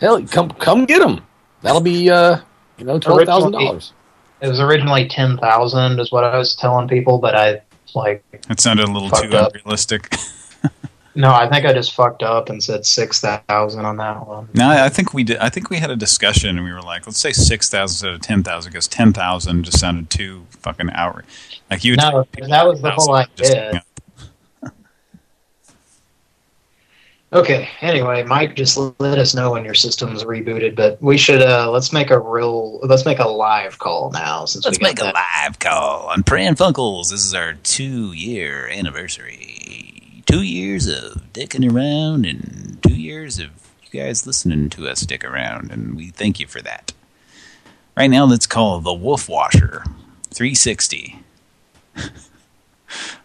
hell, come come get them. That'll be uh, you know, twelve thousand dollars." It was originally ten thousand, is what I was telling people, but I like. It sounded a little too up. unrealistic. No, I think I just fucked up and said six thousand on that one. No, I think we did. I think we had a discussion and we were like, let's say six thousand instead of ten thousand because ten thousand just sounded too fucking outright. Like you. No, that was the whole idea. Okay. Anyway, Mike, just let us know when your system's rebooted. But we should uh, let's make a real let's make a live call now. Since let's we make a live call on Pran Funkels. This is our two year anniversary two years of dicking around and two years of you guys listening to us stick around, and we thank you for that. Right now, let's call the Woof Washer 360.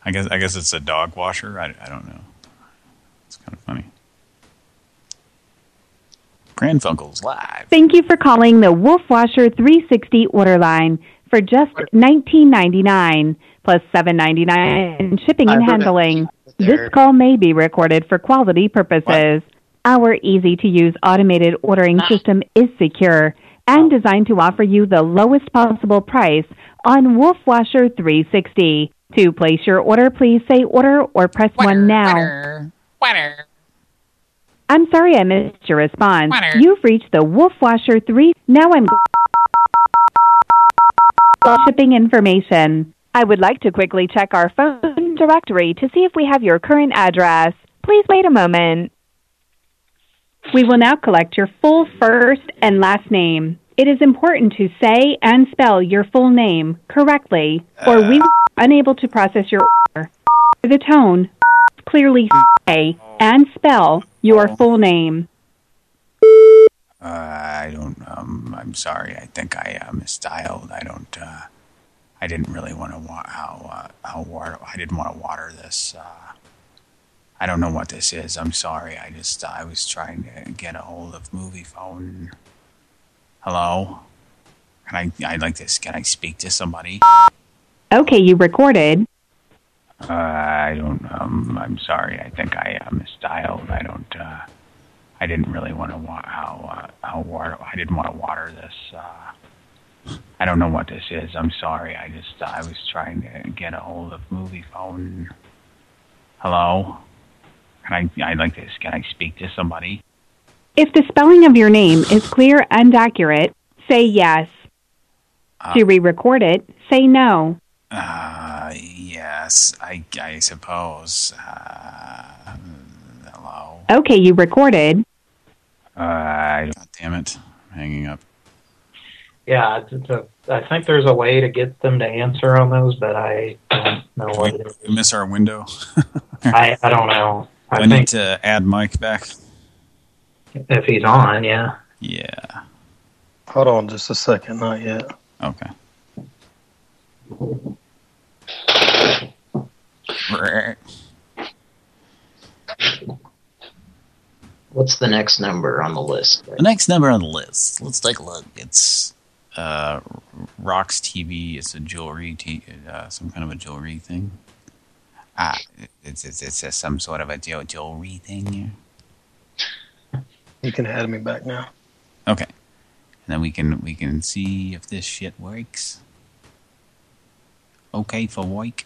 I guess I guess it's a dog washer. I, I don't know. It's kind of funny. Pran Funkels live. Thank you for calling the Woof Washer 360 order line for just $19.99 plus $7.99 shipping and handling. This call may be recorded for quality purposes. Our easy to use automated ordering ah. system is secure and oh. designed to offer you the lowest possible price on Woof Washer 360. To place your order, please say order or press water, 1 now. Water, water. I'm sorry I missed your response. You've reached the Woof Washer 3. Now I'm ah. shipping information. I would like to quickly check our phone directory to see if we have your current address. Please wait a moment. We will now collect your full first and last name. It is important to say and spell your full name correctly, or we will be unable to process your order. For the tone, clearly say and spell your full name. Uh, I don't. Um, I'm sorry. I think I uh, misdialed. I don't. Uh, I didn't really want to wa how uh, how water. I didn't want to water this. Uh, I don't know what this is. I'm sorry. I just I was trying to get a hold of Moviefone. Hello. Can I? I'd like this. Can I speak to somebody? Okay, you recorded. Uh, I don't. Um, I'm sorry. I think I uh, misdialed. I don't. Uh, I didn't really want to wa how uh, how water. I didn't want to water this. Uh, I don't know what this is. I'm sorry. I just I was trying to get a hold of Moviefone. Hello. Can I? I'd like this. Can I speak to somebody? If the spelling of your name is clear and accurate, say yes. to re-record it, say no. Uh, yes. I I suppose. Uh, hello. Okay, you recorded. Uh, I, God damn it. Hanging up. Yeah, it's, it's a, I think there's a way to get them to answer on those, but I don't know what it is. We miss our window. I, I don't know. I, I need to add Mike back. if he's on, yeah. Yeah. Hold on just a second, not yet. Okay. What's the next number on the list? The next number on the list. Let's take a look. It's uh, Rox TV. It's a jewelry, t uh, some kind of a jewelry thing. Ah, it's it's, it's a, some sort of a jew- jewelry thing. here. You can add me back now. Okay, and then we can we can see if this shit works. Okay for work.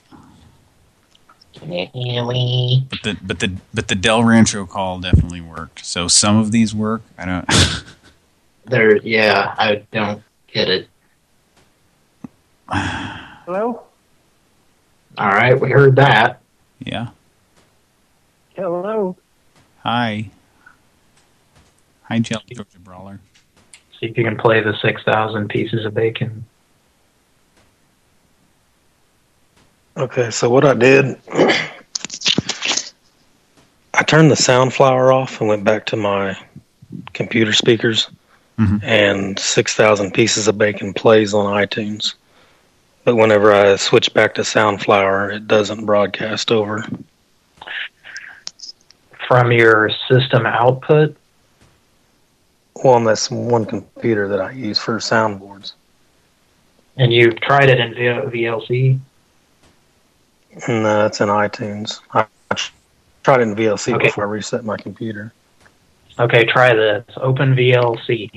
But the but the but the Del Rancho call definitely worked. So some of these work. I don't. There, yeah, I don't get it. Hello? All right, we heard that. yeah. Hello? Hi. Hi, Jelly Georgia Brawler. See if you can play the 6,000 pieces of bacon. Okay, so what I did, I turned the Soundflower off and went back to my computer speakers, Mm-hmm. and 6,000 Pieces of Bacon plays on iTunes. But whenever I switch back to Soundflower, it doesn't broadcast over. From your system output? Well, on this one computer that I use for soundboards. And you've tried it in V- VLC? No, it's in iTunes. I I tried it in VLC Okay. before I reset my computer. Okay, try this. Open VLC.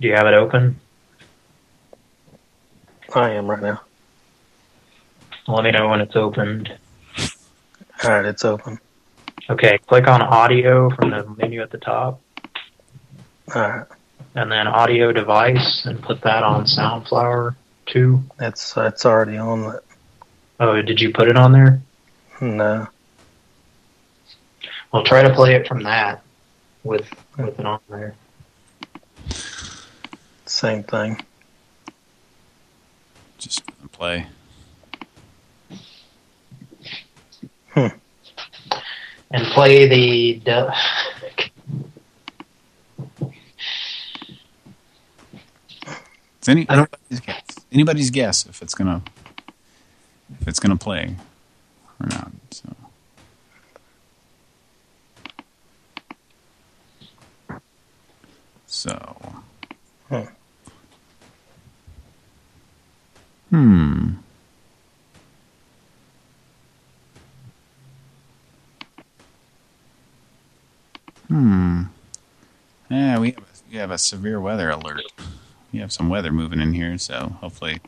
Do you have it open? I am right now. Let me know when it's opened. All right, it's open. Okay, click on audio from the menu at the top. All right. And then audio device and put that on Soundflower 2. It's it's already on that. Oh, did you put it on there? No. Well, try to play it from that with with it on there. Same thing. Just play. Hmm. And play the... du- It's any anybody's guess. Anybody's guess if it's gonna if it's gonna play or not. So so Hmm. hmm. Hmm. Yeah, we have, a, we have a severe weather alert. We have some weather moving in here, so hopefully,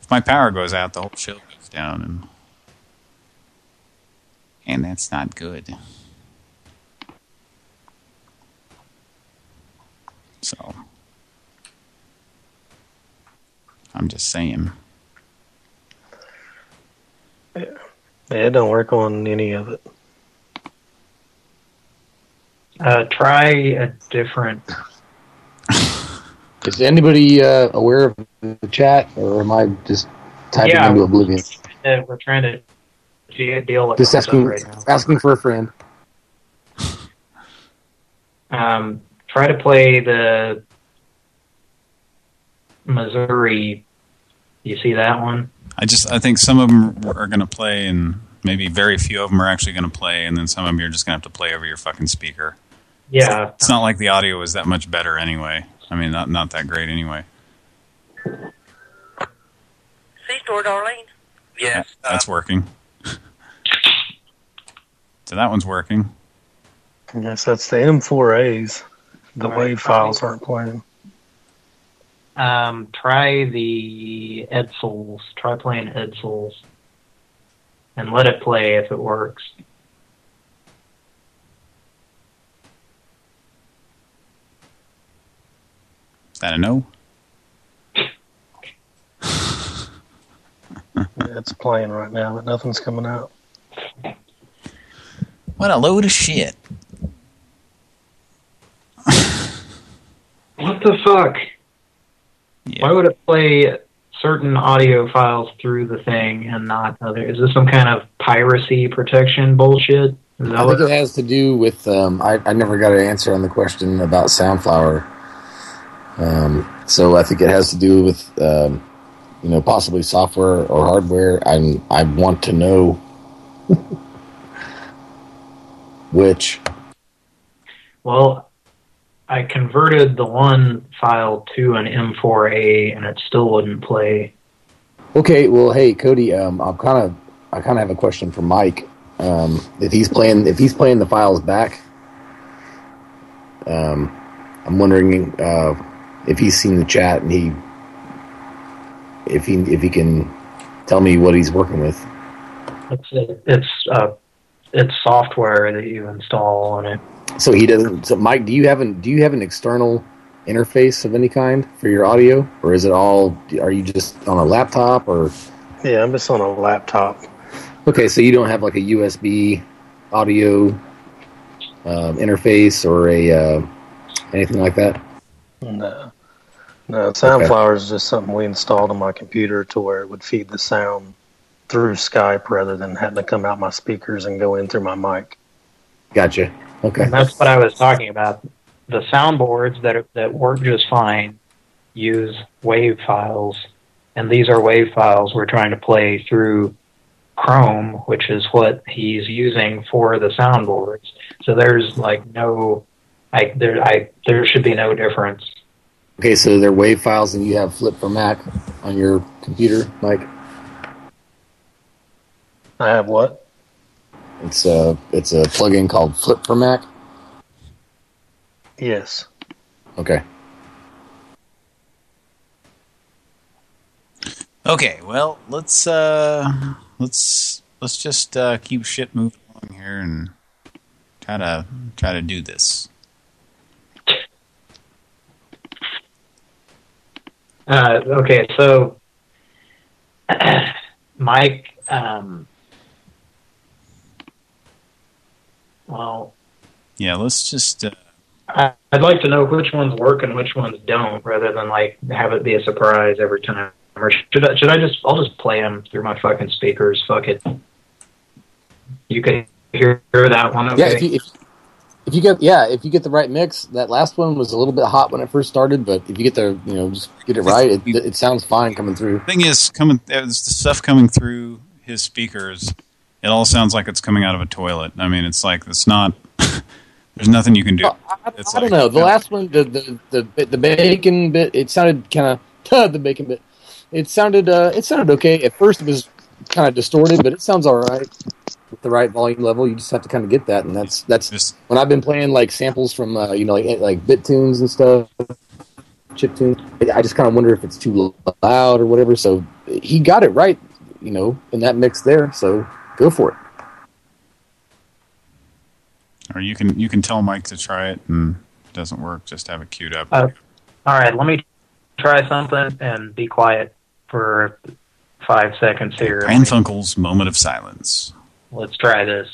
if my power goes out, the whole show goes down, and and that's not good. So I'm just saying. Yeah. It don't work on any of it. Uh, try a different. Is anybody uh, aware of the chat, or am I just typing yeah, into oblivion? we're trying to deal with just asking, right asking for a friend. Um, try to play the Missouri. You see that one? I just I think some of them are going to play, and maybe very few of them are actually going to play, and then some of them you're just going to have to play over your fucking speaker. Yeah. It's not like the audio is that much better anyway. I mean, not not that great anyway. C-store, Darlene. Yes. Uh, that's working. so that one's working. Yes, that's the M4As. The All right. WAV files aren't playing. Um, try the Edsels. Try playing Edsels. And let it play if it works. Is that a no? Yeah, it's playing right now, but nothing's coming out. What a load of shit. What the fuck? Why would it play certain audio files through the thing and not other? Is this some kind of piracy protection bullshit? Is that I what think it has to do with. Um, I, I never got an answer on the question about Soundflower. Um, so I think it has to do with, um, you know, possibly software or hardware. I I want to know which. Well, I converted the one file to an M4A and it still wouldn't play. Okay, well, hey Cody, um, I'm kind of I kind of have a question for Mike. Um, if he's playing if he's playing the files back, um, I'm wondering uh, if he's seen the chat and he if he if he can tell me what he's working with. It's it's uh it's software that you install on it. So he doesn't. So Mike, do you have an do you have an external interface of any kind for your audio, or is it all? Are you just on a laptop or? Yeah, I'm just on a laptop. Okay, so you don't have like a USB audio um, interface or a uh, anything like that. No. No, Soundflower is just something we installed on my computer to where it would feed the sound through Skype rather than having to come out my speakers and go in through my mic. Gotcha. Okay. And that's what I was talking about. The soundboards that are, that work just fine use wave files, and these are wave files we're trying to play through Chrome, which is what he's using for the soundboards. So there's like no, I there I there should be no difference. Okay, so they're wave files, and you have Flip4Mac on your computer, Mike. I have what? It's a it's a plugin called Flip4Mac. Yes. Okay. Okay, well, let's uh let's let's just uh keep shit moving along here and try to try to do this. Uh, okay, so Mike, um, well, Yeah, let's just uh, I- I'd like to know which ones work and which ones don't, rather than like have it be a surprise every time. Or should I, should I just? I'll just play them through my fucking speakers. Fuck it. You can hear, hear that one. Okay. Yeah, if you if, if you get yeah if you get the right mix, that last one was a little bit hot when it first started, but if you get the you know just get it right, it, it sounds fine coming through. thing is coming there's the stuff coming through his speakers. It all sounds like it's coming out of a toilet. I mean, it's like it's not. there's nothing you can do. It's I don't know. The last one, the the the, the bacon bit, it sounded kind of the bacon bit. It sounded uh, it sounded okay. At first, it was kind of distorted, but it sounds all right with the right volume level. You just have to kind of get that, and that's that's when I've been playing like samples from uh, you know like like bit tunes and stuff, chip tunes. I just kind of wonder if it's too loud or whatever. So he got it right, you know, in that mix there. So go for it. Or you can you can tell Mike to try it and if it doesn't work, just have it queued up. Uh, all right, let me try something and be quiet. for five seconds here. Pran Funkel's moment of silence. Let's try this.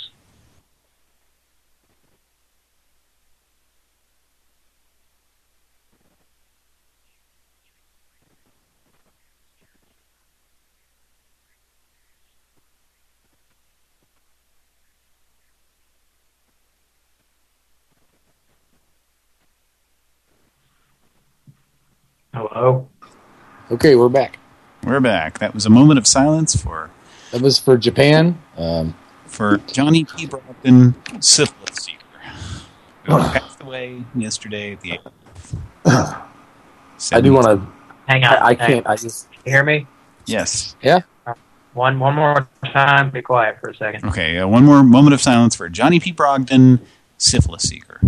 Hello. Okay, we're back. We're back. That was a moment of silence for That was for Japan. Um, for Johnny P. Brockton, syphilis seeker, who passed away yesterday at the age of I do want to. Hang on. I, I can't. I just. You hear me? Yes. Yeah. One one more time. Be quiet for a second. Okay, uh, one more moment of silence for Johnny P. Brogdon, syphilis seeker.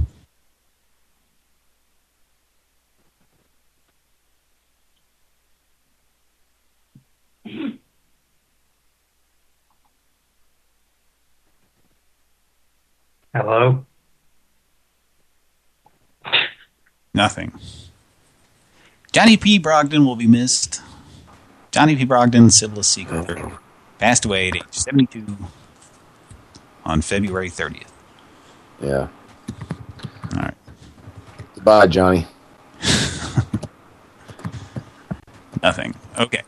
Hello. Nothing. Johnny P. Brogdon will be missed. Johnny P. Brogdon, syphilis seeker, passed away at age 72 on February 30th. Yeah. All right. Goodbye, Johnny. Nothing. Okay.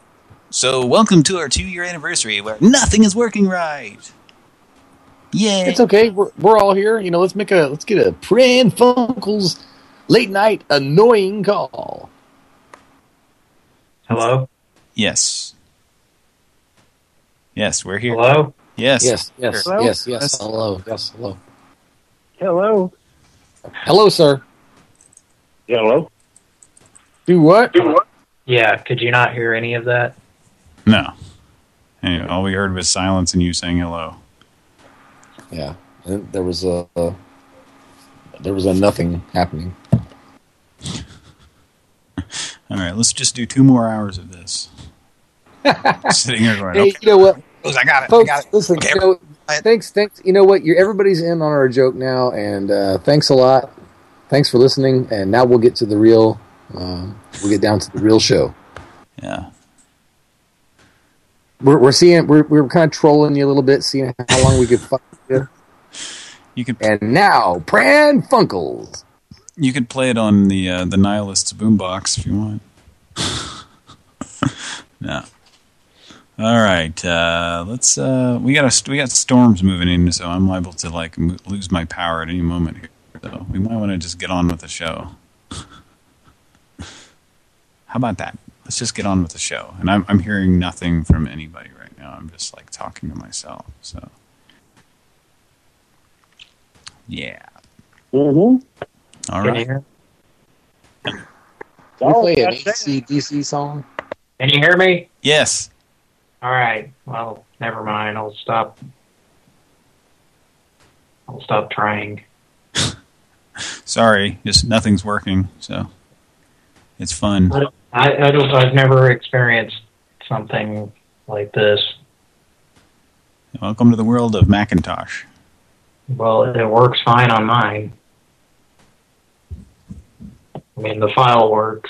So welcome to our two-year anniversary where nothing is working right. Yay. It's okay. We're we're all here. You know, let's make a let's get a Pran Funkels late night annoying call. Hello. Yes. Yes, we're here. Hello. Yes. Yes. Yes. Hello? Yes. Yes. Hello. Yes. Hello. Hello. Hello, sir. Hello. Do what? Yeah. Could you not hear any of that? No. Anyway, all we heard was silence and you saying hello. Yeah. And there was a, a there was a nothing happening. All right, let's just do two more hours of this. Sitting here going, Hey, okay, you know what? I got it. Folks, I got it. listen. Okay, You know, thanks. Thanks. You know what? You're everybody's in on our joke now, and uh, thanks a lot. Thanks for listening. And now we'll get to the real. Um, we'll get down to the real show. Yeah. We're we're seeing we're we're kind of trolling you a little bit, seeing how long we could fuck you. You could. And now, Pran Funkels. You could play it on the uh, the Nihilists boombox if you want. no. All right, uh, let's. Uh, we got a, we got storms moving in, so I'm liable to like mo lose my power at any moment here. So we might want to just get on with the show. How about that? Let's just get on with the show. And I'm I'm hearing nothing from anybody right now. I'm just like talking to myself. So yeah. Mm-hmm. All Can right. you hear? Can you play an ACDC song? Can you hear me? Yes. All right. Well, never mind. I'll stop. I'll stop trying. Sorry, just nothing's working. So it's fun. I, I, don't. I've never experienced something like this. Welcome to the world of Macintosh. Well, it works fine on mine. I mean, the file works.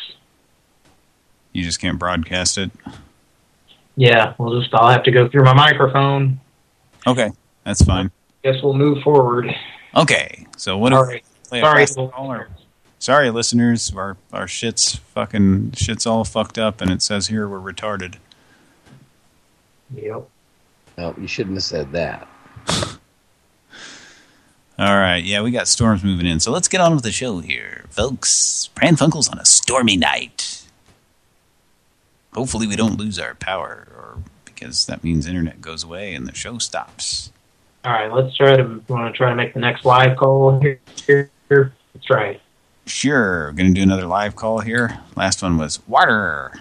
You just can't broadcast it. Yeah, we'll just. I'll have to go through my microphone. Okay, that's fine. Guess we'll move forward. Okay, so what? All do we right. play a Sorry. Classic call or- Sorry, listeners. Our our shit's fucking shit's all fucked up, and it says here we're retarded. Yep. No, you shouldn't have said that. All right, yeah, we got storms moving in, so let's get on with the show here, folks. Pran Funkels on a stormy night. Hopefully, we don't lose our power, or because that means internet goes away and the show stops. All right. Let's try to. Want to try to make the next live call here? Here. here. Let's try it. Sure, going to do another live call here. Last one was water.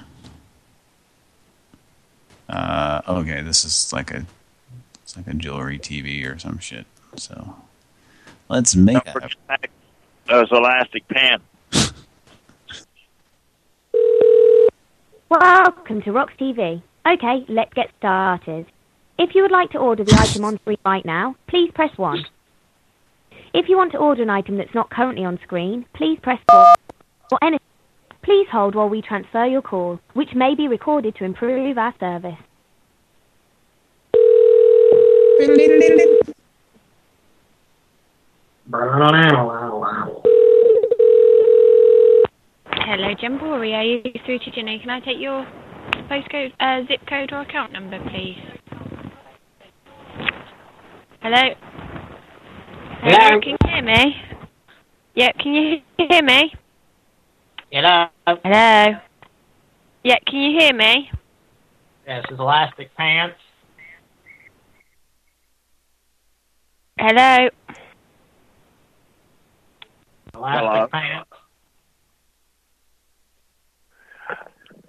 Uh, okay, this is like a it's like a jewelry TV or some shit. So let's make that. That was elastic pants. Welcome to Rox TV. Okay, let's get started. If you would like to order the item on screen right now, please press 1. If you want to order an item that's not currently on screen, please press 4. Or any Please hold while we transfer your call, which may be recorded to improve our service. Hello, Jamboree. Are you through to Jenny? Can I take your postcode, uh, zip code or account number, please? Hello? Hello? Can you hear me? Yeah, can you hear me? Hello. Hello? Yeah, can you hear me? This is Elastic Pants. Hello? Elastic Hello. Pants.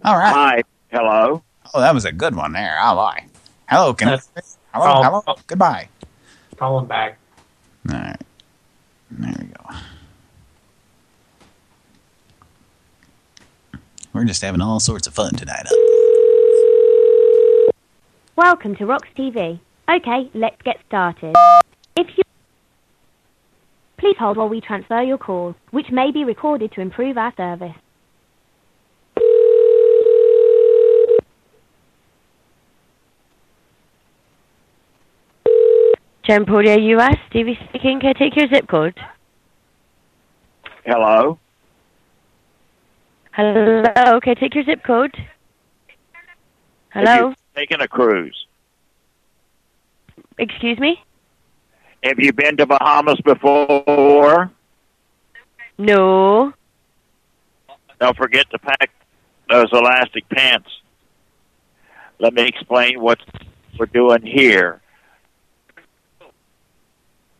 All right. Hi. Hello. Oh, that was a good one there. I lie. Hello, can I? That's- Hello, hello. Goodbye. Call him back. All right. There we go. We're just having all sorts of fun tonight. Welcome to Rox TV. Okay, let's get started. If you Please hold while we transfer your call, which may be recorded to improve our service. Jamboree US, Stevie speaking. Can I take your zip code? Hello. Hello, can I take your zip code? Hello? taken a cruise? Excuse me? Have you been to Bahamas before? No. Don't forget to pack those elastic pants. Let me explain what we're doing here.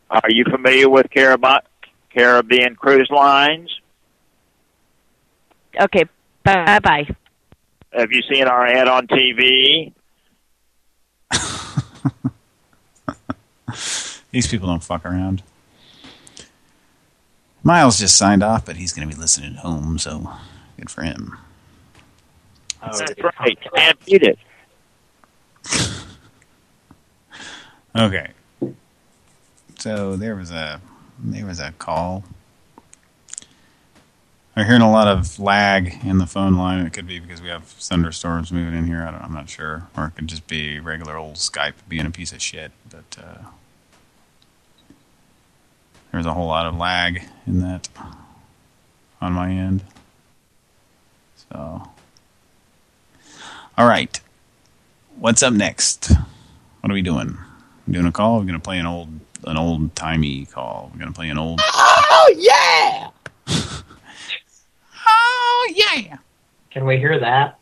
Are you familiar with Carib- Caribbean Cruise Lines? Okay, bye bye. Have you seen our ad on TV? These people don't fuck around. Miles just signed off, but he's going to be listening at home, so good for him. Oh, That's right. Can't beat it. Okay. So there was a there was a call. I'm hearing a lot of lag in the phone line. It could be because we have thunderstorms moving in here. I I'm not sure, or it could just be regular old Skype being a piece of shit. But uh, there's a whole lot of lag in that on my end. So, all right. What's up next? What are we doing? doing a call? We're gonna play an old an old timey call. We're gonna play an old Oh yeah! Oh yeah! Can we hear that?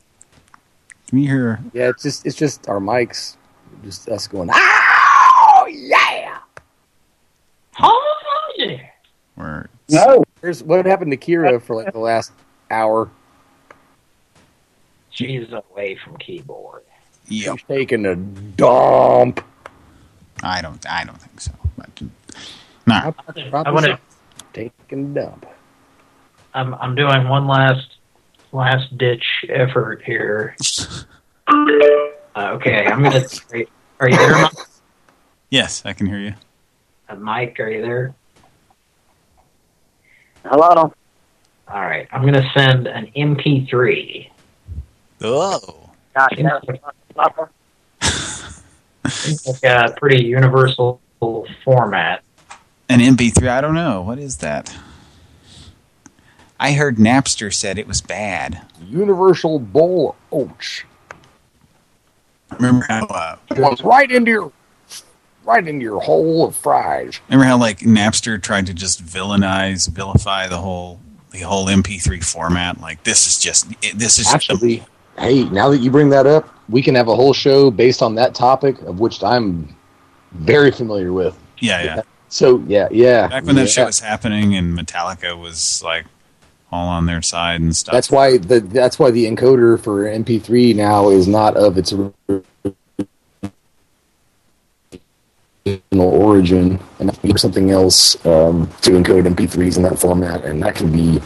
Can you hear Yeah, it's just it's just our mics, just us going. Ah, oh yeah! Oh, yeah. where No. Here's what happened to Kira for like the last hour. She's away from keyboard. Yep. She's taking a dump. I don't I don't think so. But nah. I want to. taking a dump. I'm I'm doing one last last ditch effort here. Uh, okay, I'm gonna. Are you, are you there, Mike? Yes, I can hear you. Uh, Mike? Are you there? Hello. All right, I'm gonna send an MP3. Oh. It's like a pretty universal format. An MP3, I don't know. What is that? I heard Napster said it was bad. Universal bowl ouch. Remember how uh, Goes right into your right into your hole of fries. remember how like Napster tried to just villainize, vilify the whole the whole MP3 format? Like this is just it, this is Actually, hey, now that you bring that up, we can have a whole show based on that topic, of which I'm very familiar with. yeah, yeah. So yeah, yeah. Back when that yeah. shit was happening and Metallica was like all on their side and stuff. That's why the that's why the encoder for MP3 now is not of its original origin, and something else um, to encode MP3s in that format, and that can be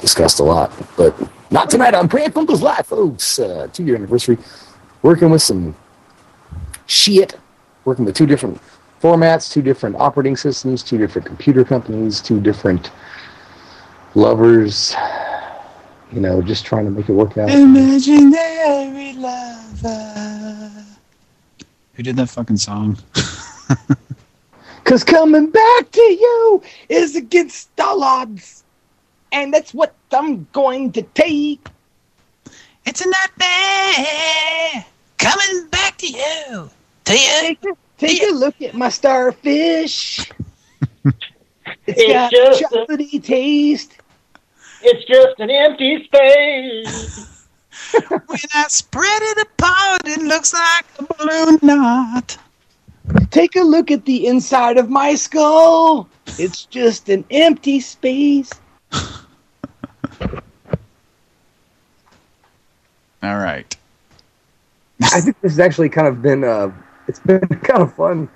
discussed a lot. But not tonight on Pran Funkels Live, folks. Uh, two year anniversary, working with some shit, working with two different formats, two different operating systems, two different computer companies, two different lovers You know, just trying to make it work out. Imaginary lover. Who did that fucking song? Cause coming back to you is against all odds. And that's what I'm going to take. It's a nightmare coming back to you. To you. Take, a, take a look at my starfish. It's It's got just a a- taste. It's just an empty space. when I spread it apart, it looks like a balloon knot. Take a look at the inside of my skull. It's just an empty space. All right. I think this has actually kind of been uh, it's been kind of fun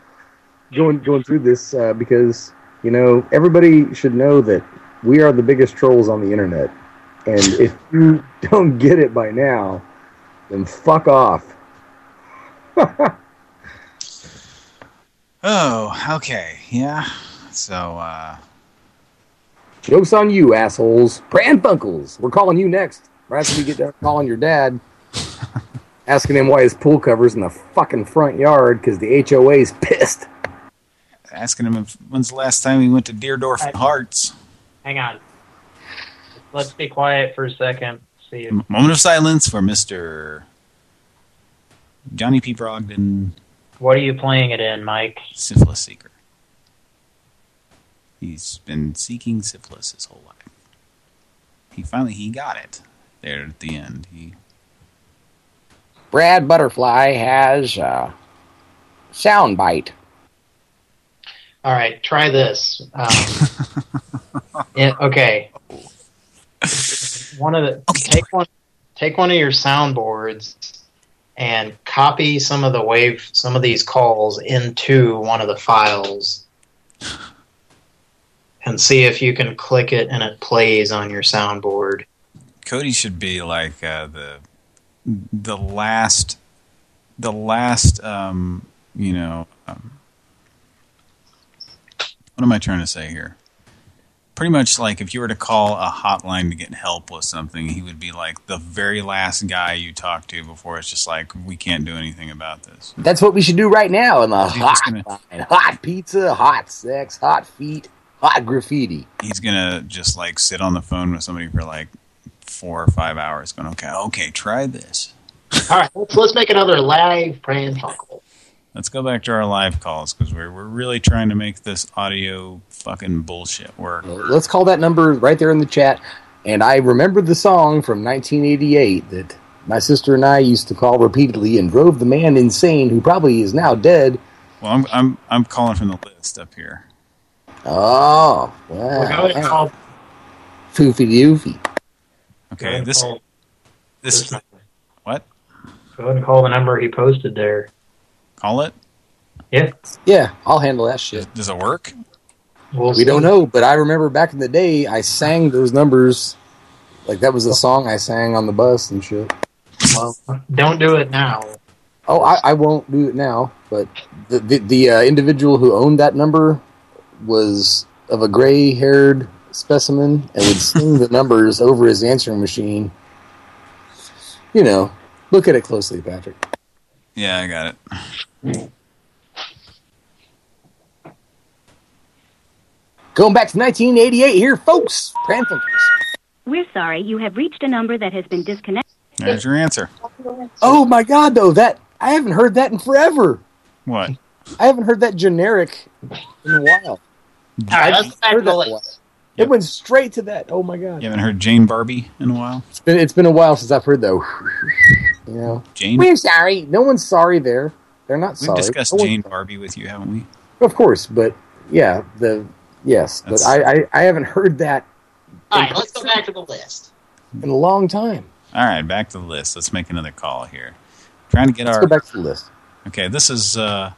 going going through this uh, because you know everybody should know that we are the biggest trolls on the internet, and if you don't get it by now, then fuck off. Oh, okay. Yeah. So, uh, Jokes on you, assholes. Pran Funkels. We're calling you next. Right after we get done calling your dad, asking him why his pool cover's in the fucking front yard because the HOA's pissed. asking him if, when's the last time he went to Deerdorf and Hearts. Hang on. Let's be quiet for a second. See if Moment of silence for Mr. Johnny P. Brogdon, what are you playing it in, Mike? syphilis seeker. He's been seeking syphilis his whole life. He finally, he got it there at the end. He Brad Butterfly has uh, soundbite. All right, try this. Um, yeah, okay. One of the take one take one of your soundboards and copy some of the wave some of these calls into one of the files and see if you can click it and it plays on your soundboard. Cody should be like uh, the the last the last um, you know um, what am I trying to say here? Pretty much like if you were to call a hotline to get help with something, he would be like the very last guy you talk to before it's just like we can't do anything about this. That's what we should do right now in the hot gonna- Hot pizza, hot sex, hot feet, hot graffiti. He's gonna just like sit on the phone with somebody for like four or five hours, going, "Okay, okay, try this." All right, let's let's make another live prank call. Let's go back to our live calls because we're we're really trying to make this audio fucking bullshit work. Let's call that number right there in the chat. And I remember the song from 1988 that my sister and I used to call repeatedly and drove the man insane who probably is now dead. Well, I'm I'm I'm calling from the list up here. Oh, We're going to wow. call Foofy doofy. Okay, this this what? Go ahead and call the number he posted there. Call it. Yeah. Yeah, I'll handle that shit. Does it work? We'll we don't know, but I remember back in the day, I sang those numbers. Like that was a song I sang on the bus and shit. Well, don't do it now. Oh, I, I won't do it now. But the the, the uh, individual who owned that number was of a gray-haired specimen and would sing the numbers over his answering machine. You know, look at it closely, Patrick. Yeah, I got it. Going back to 1988 here, folks. Pran Funkels. We're sorry, you have reached a number that has been disconnected. There's your answer. Oh my God, though that I haven't heard that in forever. What? I haven't heard that generic in a while. All right, let's go back to the list. It went straight to that. Oh my God. You haven't heard Jane Barbie in a while? It's been it's been a while since I've heard though. You know, Jane? we're sorry. No one's sorry there. They're not sorry. We've discussed No Jane Barbie with you, haven't we? Of course, but yeah, the yes, That's- but I, I I haven't heard that All right, let's go back to the list. in a long time. All right, back to the list. Let's make another call here. Trying to get Let's our go back to the list. Okay, this is uh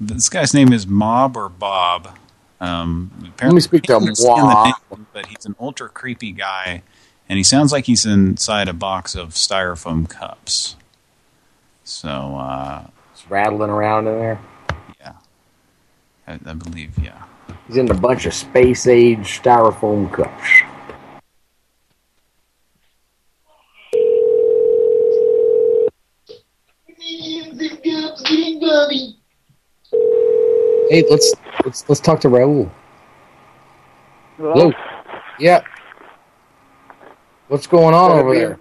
this guy's name is Mob or Bob. Um, Let me speak to him. But he's an ultra creepy guy, and he sounds like he's inside a box of styrofoam cups. So uh, it's rattling around in there. Yeah, I, I believe. Yeah, he's in a bunch of space age styrofoam cups. Cups, Hey, let's let's let's talk to Raul. Hello. Yeah. What's going on over be- there?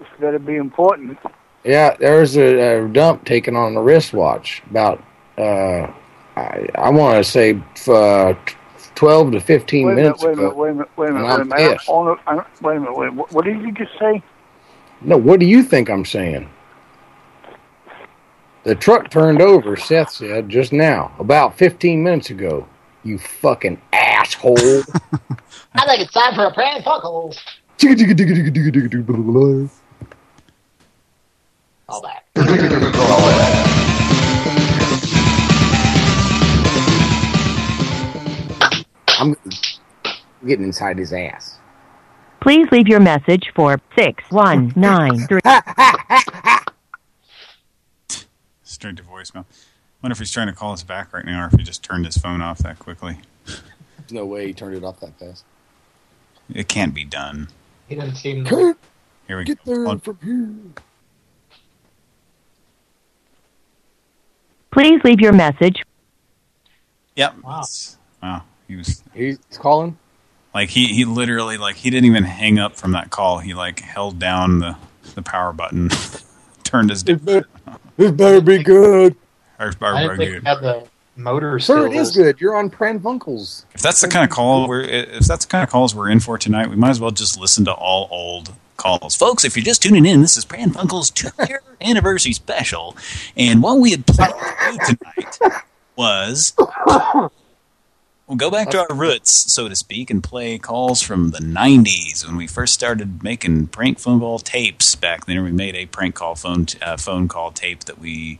It's got to be important. Yeah, there's a, a dump taken on the wristwatch about uh I I want to say uh, 12 to 15 Wait a minute, minutes wait a minute, wait a minute, wait a minute, And wait a I'm minute. I don't- I Wait a minute, wait a minute. What did you just say? No, what do you think I'm saying? The truck turned over, Seth said, just now, about 15 minutes ago. You fucking asshole. I think it's time for a prank Funkles. All that. I'm getting inside his ass. Please leave your message for 6193. Straight to voicemail. wonder if he's trying to call us back right now or if he just turned his phone off that quickly. There's no way he turned it off that fast. It can't be done. He doesn't seem. Kurt, Here we get go. there from here. Please leave your message. Yep. Wow. Wow. He was He's calling? like he he literally like he didn't even hang up from that call. He like held down the the power button, turned his It better, be good. or, or, I didn't think good. it had the motor Sir, it is good. You're on Pran Funkels. If that's the kind of call we're if that's the kind of calls we're in for tonight, we might as well just listen to all old calls. Folks, if you're just tuning in, this is Pran Funkel's two-year anniversary special. And what we had planned to do tonight was we'll go back to our roots, so to speak, and play calls from the 90s when we first started making prank phone call tapes. Back then we made a prank call phone uh, phone call tape that we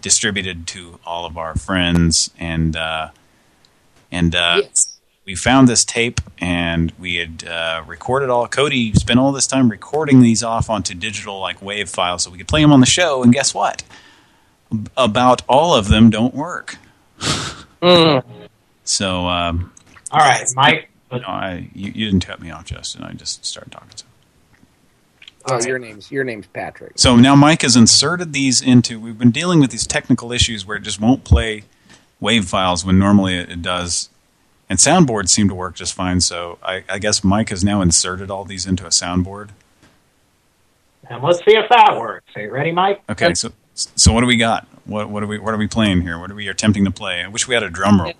distributed to all of our friends and uh, and uh, we found this tape and we had uh, recorded all. Cody spent all this time recording these off onto digital like wave files so we could play them on the show. And guess what? About all of them don't work. So, um, All right, Mike. no, I you, you didn't cut me off, Justin. I just started talking to. Oh, your name's your name's Patrick. So now Mike has inserted these into, we've been dealing with these technical issues where it just won't play wave files when normally it, it does. And soundboards seem to work just fine, so I, I guess Mike has now inserted all these into a soundboard. And let's see if that works. Are you ready, Mike? Okay, so so what do we got? What what are we what are we playing here? What are we attempting to play? I wish we had a drum roll.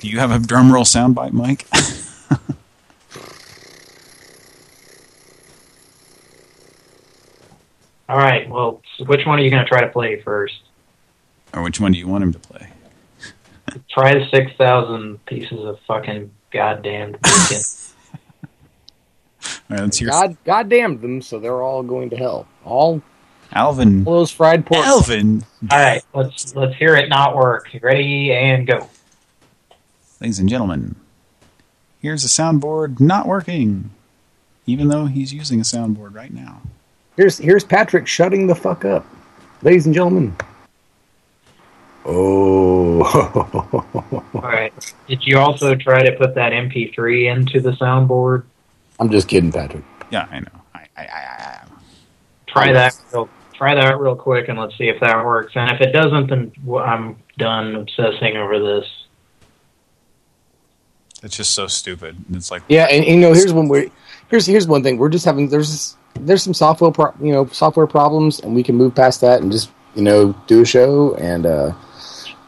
Do you have a drum roll soundbite, Mike? All right. Well, so which one are you going to try to play first? or which one do you want him to play? Try the six thousand pieces of fucking goddamn bacon. All right, let's hear God, God damned them, so they're all going to hell. All, Alvin. all those fried pork. Alvin. All right. Let's let's hear it not work. Ready and go. Ladies and gentlemen, here's a soundboard not working, even though he's using a soundboard right now. Here's here's Patrick shutting the fuck up, ladies and gentlemen. Oh, All right. Did you also try to put that MP3 into the soundboard? I'm just kidding, Patrick. Yeah, I know. I, I, I, Try that. Real, try that real quick, and let's see if that works. And if it doesn't, then I'm done obsessing over this. It's just so stupid. It's like Yeah, and, and, you know, here's one where here's here's one thing. We're just having there's there's some software pro, you know software problems, and we can move past that and just you know do a show. And uh,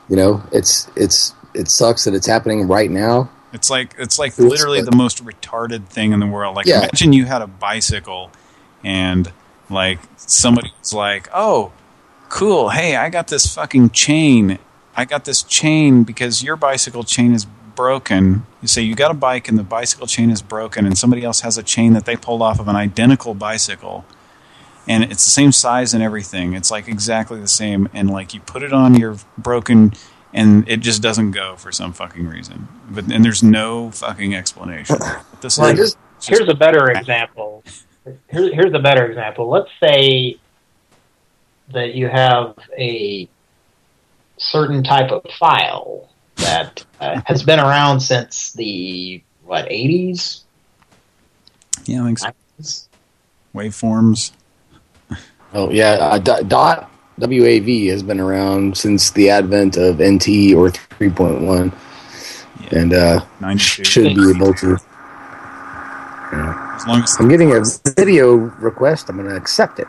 you know, it's it's it sucks that it's happening right now. It's like it's like It's literally like- the most retarded thing in the world. Like Yeah. imagine you had a bicycle and like somebody was like, "Oh, cool. Hey, I got this fucking chain. I got this chain because your bicycle chain is broken." You say you got a bike and the bicycle chain is broken and somebody else has a chain that they pulled off of an identical bicycle. And it's the same size and everything. It's like exactly the same and like you put it on your broken and it just doesn't go for some fucking reason. But and there's no fucking explanation. This Well, is here's, here's a better example. Here's, here's a better example. Let's say that you have a certain type of file that uh, has been around since the, what, 80s? Yeah, I think so. Waveforms. Oh yeah, uh, dot, dot WAV has been around since the advent of NT or 3.1, and uh, should be able to. As long as I'm getting a video request. I'm going to accept it.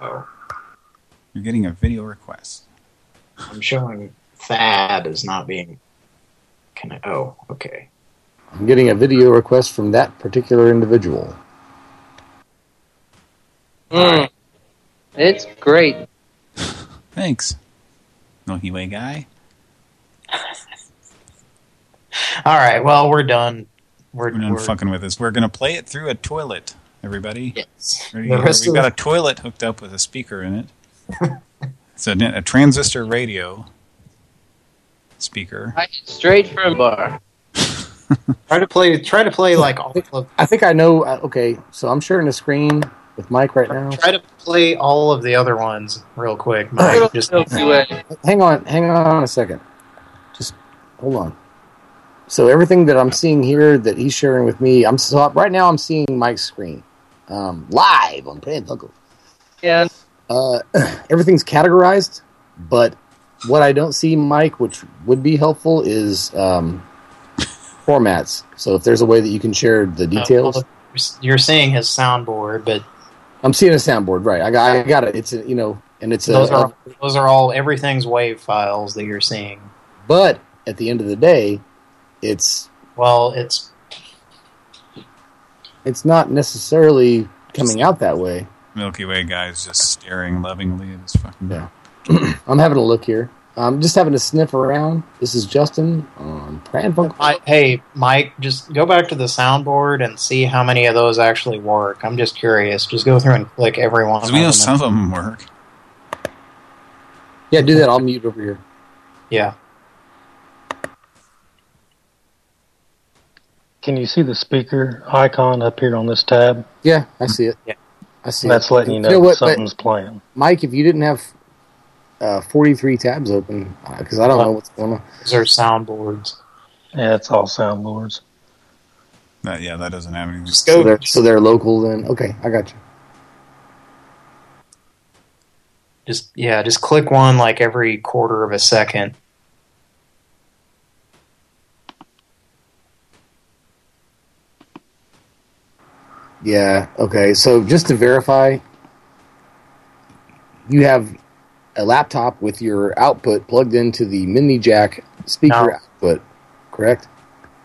Oh, you're getting a video request. I'm showing Thad as not being. Can I? Oh, okay. I'm getting a video request from that particular individual. Mm. It's great. Thanks. Milky Way guy. All right. Well, we're done. We're, We're done we're- fucking with this. We're going to play it through a toilet, everybody. Yes. Ready? We've got a toilet hooked up with a speaker in it. it's a, a transistor radio speaker. Straight from bar. Try to play. Try to play like all of. I think I know. uh, Okay, so I'm sharing the screen with Mike right now. Try to play all of the other ones real quick. Mike. Just Hang on, hang on a second. Just hold on. So everything that I'm seeing here that he's sharing with me, I'm so right now I'm seeing Mike's screen, um, live on Funko. Yeah. Uh, everything's categorized, but what I don't see, Mike, which would be helpful, is um, formats. So if there's a way that you can share the details, Uh, you're seeing his soundboard, but I'm seeing a soundboard. Right, I got, I got it. It's a, you know, and it's a, those are those are all everything's wave files that you're seeing. But at the end of the day, it's well, it's it's not necessarily coming out that way. Milky Way guy's just staring lovingly at his fucking. Yeah. I'm having a look here. I'm just having to sniff around. This is Justin on Pran Funko. I, hey, Mike, just go back to the soundboard and see how many of those actually work. I'm just curious. Just go through and click every one. of we know some of them work. Yeah, do that. I'll mute over here. Yeah. Can you see the speaker icon up here on this tab? Yeah, I see it. Yeah. I see That's it. letting you know, what, that something's playing. Mike, if you didn't have uh, 43 tabs open, because I don't know what's going on. Those are soundboards. Yeah, it's all soundboards. That, yeah, that doesn't have anything. So they're, so they're local then. Okay, I got you. Just yeah, just click one like every quarter of a second. Yeah, okay. So just to verify, you have a laptop with your output plugged into the mini jack speaker No. output, correct?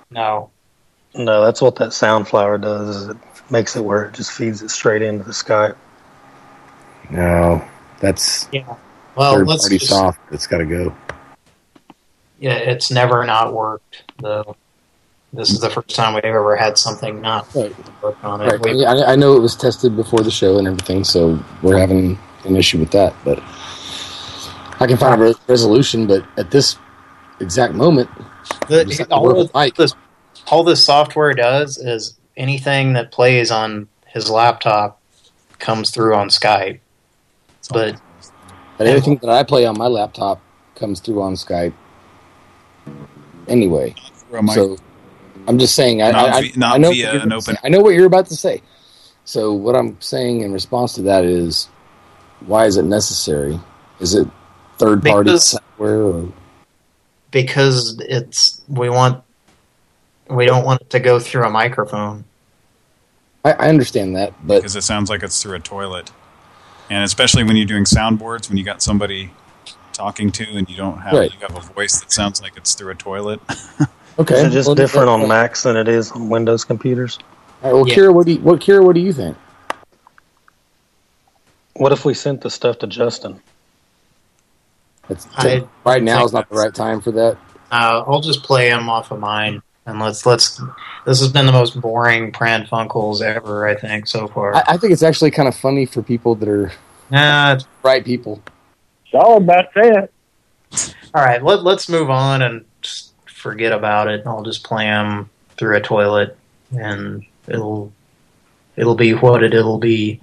No. No, that's what that Soundflower does. Is it makes it where it just feeds it straight into the Skype. No, that's Yeah. Well, third let's party just, soft. It's got to go. yeah, it's never not worked though. This is the first time we've ever had something not work on it. Right. We- I, I know it was tested before the show and everything, so we're having an issue with that. But I can find a re- resolution. But at this exact moment, The, just have to all, work with this, all this software does is anything that plays on his laptop comes through on Skype. But But anything that I play on my laptop comes through on Skype anyway. Through a mic- So I'm just saying, I, Not I, vi- not I know via what you're an open- say. I know what you're about to say. So what I'm saying in response to that is, why is it necessary? Is it third party Because- software? Or, because it's we want we don't want it to go through a microphone. I, I understand that, but because it sounds like it's through a toilet. And especially when you're doing soundboards, when you got somebody talking to and you don't have Right. you have a voice that sounds like it's through a toilet. okay, Is it just well, different on Macs than it is on Windows computers? All right, well, Yeah. Kira, what do you, what Kira, what do you think? What if we sent the stuff to Justin? It's, I right now is not the right time for that. Uh, I'll just play them off of mine, and let's let's. This has been the most boring Pran Funkels ever, I think, so far. I, I think it's actually kind of funny for people that are Nah, it's- right people. It's all about that. all right, let let's move on and just forget about it. I'll just play them through a toilet, and it'll it'll be what it it'll be.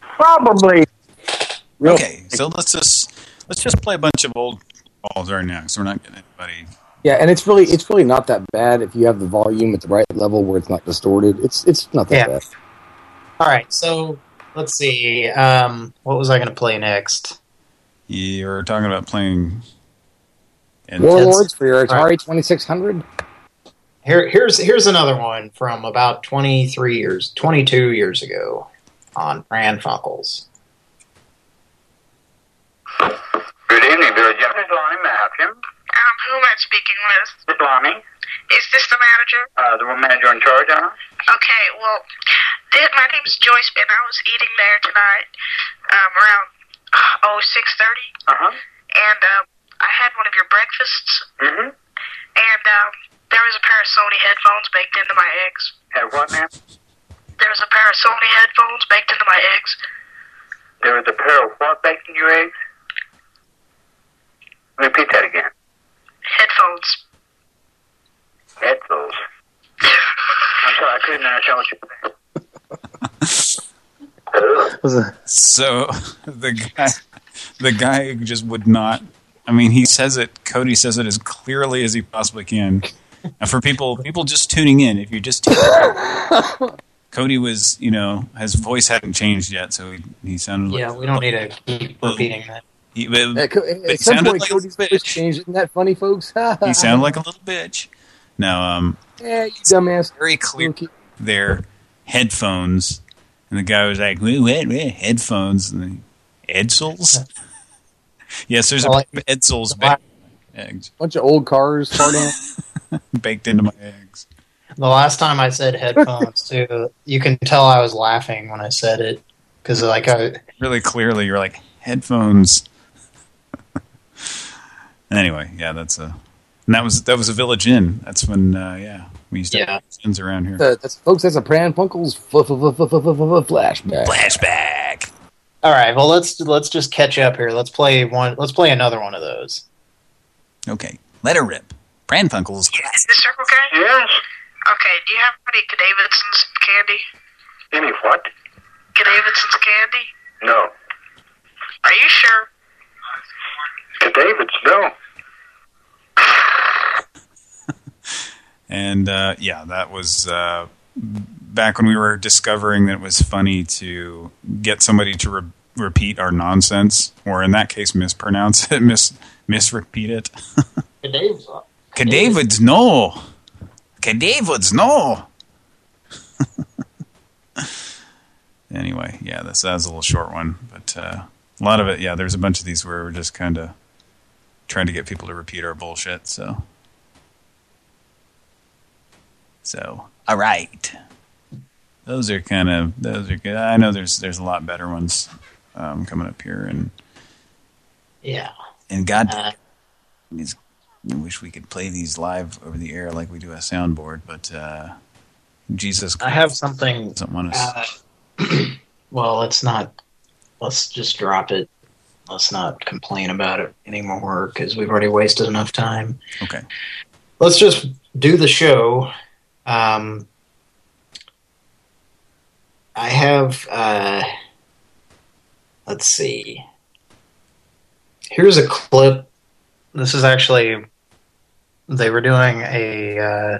Probably. okay, so let's just let's just play a bunch of old balls right now, so we're not getting anybody. Yeah, and it's really it's really not that bad if you have the volume at the right level where it's not distorted. It's it's not that Yeah. bad. All right, so Let's see. Um, what was I going to play next? You were talking about playing... And Warlords for your Atari 2600. Here, here's here's another one from about 23 years, 22 years ago, on Pran Funkels. Good evening, Billy Jeff. Miss Lonnie, may I help you? Um, who am I speaking with? Miss Lonnie, Is this the manager? uh, the manager in charge, uh Okay, well, th- my name's Joyce, and I was eating there tonight um, around oh six thirty, Uh-huh. and um, I had one of your breakfasts, Mm-hmm. and um, there was a pair of Sony headphones baked into my eggs. Have what, ma'am? There was a pair of Sony headphones baked into my eggs. There was a pair of what baked in your eggs? Repeat that again. Headphones. Headphones. I'm sorry, I couldn't understand what you were saying. So the guy, the guy just would not. I mean, he says it. Cody says it as clearly as he possibly can. And for people, people just tuning in, if you're just tuning in, Cody was, you know, his voice hadn't changed yet, so he he sounded. Yeah, like, Yeah, we don't need to keep repeating that. He, but- At, co- at some point, like a Cody's voice changed. Isn't that funny, folks? he sounded like a little bitch. No, um, Yeah, you dumbass. very clear. Their headphones, and the guy was like, "What? what, what headphones?" And the Edsels. Yes, there's a Well, pair of Edsels baked, eggs Bunch of old cars farting. baked into my eggs. The last time I said headphones, too, you can tell I was laughing when I said it because, like, I Really clearly, you're like headphones. anyway, yeah, that's a. And that was that was a Village Inn. That's when, uh, yeah, we used to Yeah. have inns around here. Uh, that's, folks, that's a Pran Funkels f- f- f- f- f- f- flashback. Flashback. All right, well let's let's just catch up here. Let's play one. Let's play another one of those. Okay, let her rip. Pran Funkels. Is this circle okay? Yes. Okay, do you have any Davidson's candy? Any what? Davidson's candy? No. Are you sure? David's, no. And uh, yeah, that was uh, back when we were discovering that it was funny to get somebody to re repeat our nonsense, or in that case, mispronounce it, mis misrepeat it. Dave's David's no. David's no. anyway, yeah, this that was a little short one, but uh, a lot of it, yeah, there's a bunch of these where we're just kind of trying to get people to repeat our bullshit. So, so all right, those are kind of those are good. I know there's there's a lot better ones um, coming up here, and Yeah. and God, these, I wish we could play these live over the air like we do a soundboard, but uh, Jesus, I have something. doesn't want us. Uh, well, let's not. Let's just drop it. Let's not complain about it anymore because we've already wasted enough time. Okay. Let's just do the show. Um, I have. Uh, let's see. Here's a clip. This is actually. They were doing a. Uh,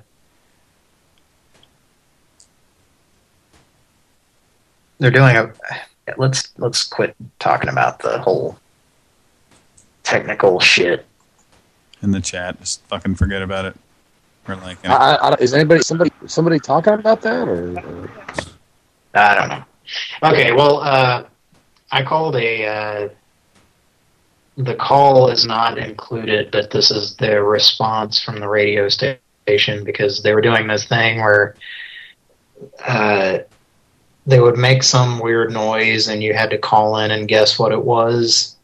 they're doing a let's let's quit talking about the whole technical shit. in the chat. Just fucking forget about it. We're like, I, I, I- is anybody somebody somebody talking about that or? or... I don't know. Okay, well, uh, I called a. Uh, the call is not included, but this is the response from the radio station because they were doing this thing where uh, they would make some weird noise and you had to call in and guess what it was.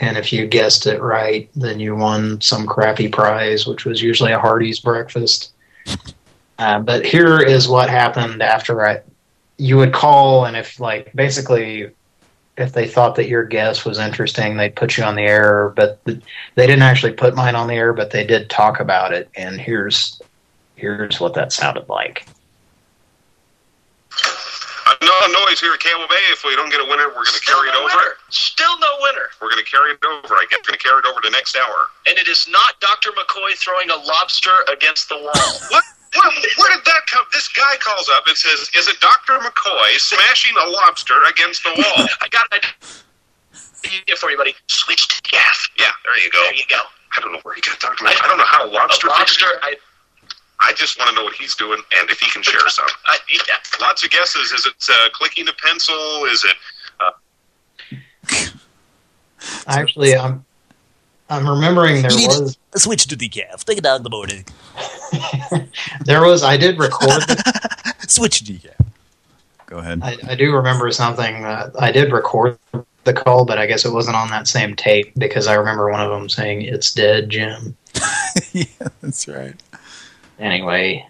And if you guessed it right, then you won some crappy prize, which was usually a Hardee's breakfast. Uh, but here is what happened after I. You would call, and if like basically, if they thought that your guess was interesting, they'd put you on the air. But th- they didn't actually put mine on the air, but they did talk about it. And here's here's what that sounded like. Uh, Another noise here at Campbell Bay. If we don't get a winner, we're going to carry it over. Still no winner. We're going to carry it over. I guess we're going to carry it over to next hour. And it is not Dr. McCoy throwing a lobster against the wall. What? Where, where did that come? This guy calls up and says, "Is it Doctor McCoy smashing a lobster against the wall?" I got an idea for you, buddy. Switch to gaff. Yeah, there you go. There you go. I don't know where he got Doctor. I don't know how a lobster. A lobster. I, I just want to know what he's doing and if he can share some. I, yeah. Lots of guesses. Is it uh, clicking a pencil? Is it? Uh, Actually, I'm I'm remembering there was Switch to decaf. Take it down in the morning. There was I did record the, Switch to decaf. Go ahead. I, I do remember something that I did record the call, but I guess it wasn't on that same tape because I remember one of them saying "It's dead, Jim." yeah, that's right. Anyway,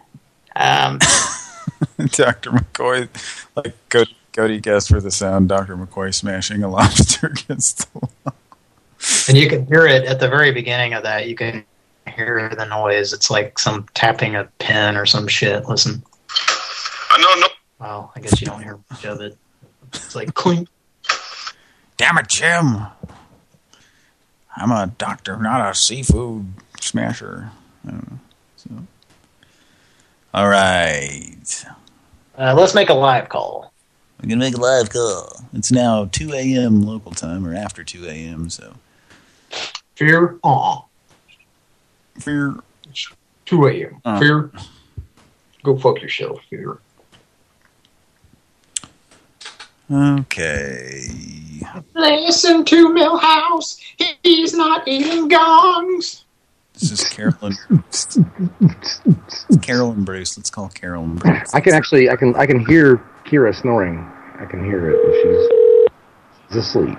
um, Dr. McCoy, like go Cody guessed for the sound Dr. McCoy smashing a lobster against the wall. and you can hear it at the very beginning of that. You can hear the noise. It's like some tapping a pen or some shit. Listen. Uh, no, no. Well, I guess you don't hear much of it. It's like clink. Damn it, Jim. I'm a doctor, not a seafood smasher. Know. So. All right. Uh, let's make a live call. We're going to make a live call. It's now 2 a.m. local time, or after 2 a.m., so. Fear. Aw. Fear. 2 a.m. Uh. Fear. Go fuck yourself, Fear. Okay. Listen to Millhouse. He's not eating gongs. This is Carolyn. Carolyn Bruce. Let's call Carolyn Bruce. I can actually, I can, I can hear Kira snoring. I can hear it. and She's, she's asleep.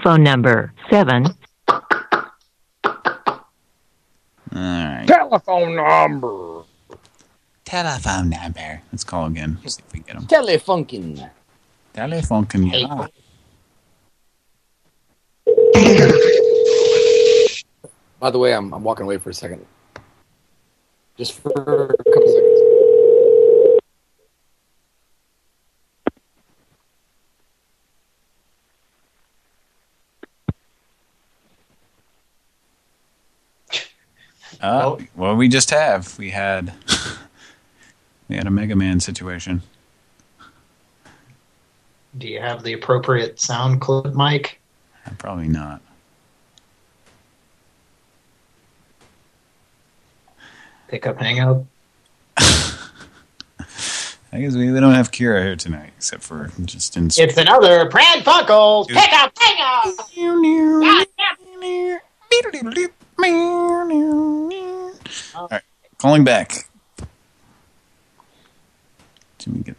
Telephone number 7 All right. Telephone number. Telephone number. Let's call again. Let's See if we get him. Telefunkin. Telephone can yeah. By the way, I'm, I'm walking away for a second. Just for a couple seconds. Uh, well, we just have. We had we had a Mega Man situation. Do you have the appropriate sound clip, Mike? Uh, Probably not. Pick up, hang up. I guess we, we don't have Kira here tonight, except for just in. It's another Pran Funkels. Pick up, hang All right, calling back. Did we get?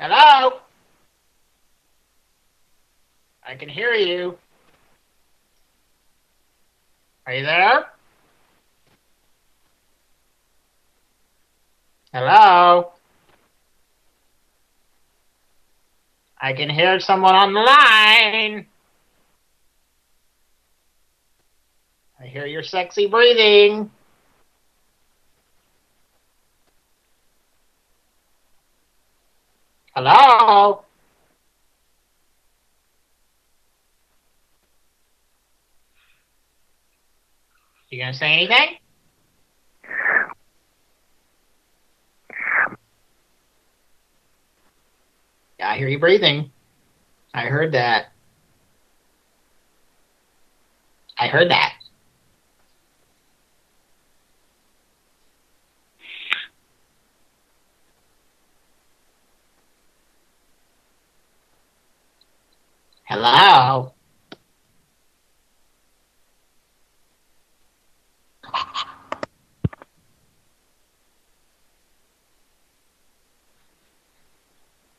Hello? I can hear you. Are you there? Hello? I can hear someone on the line. I hear your sexy breathing. Hello? You gonna say anything? I hear you breathing. I heard that. I heard that. Hello?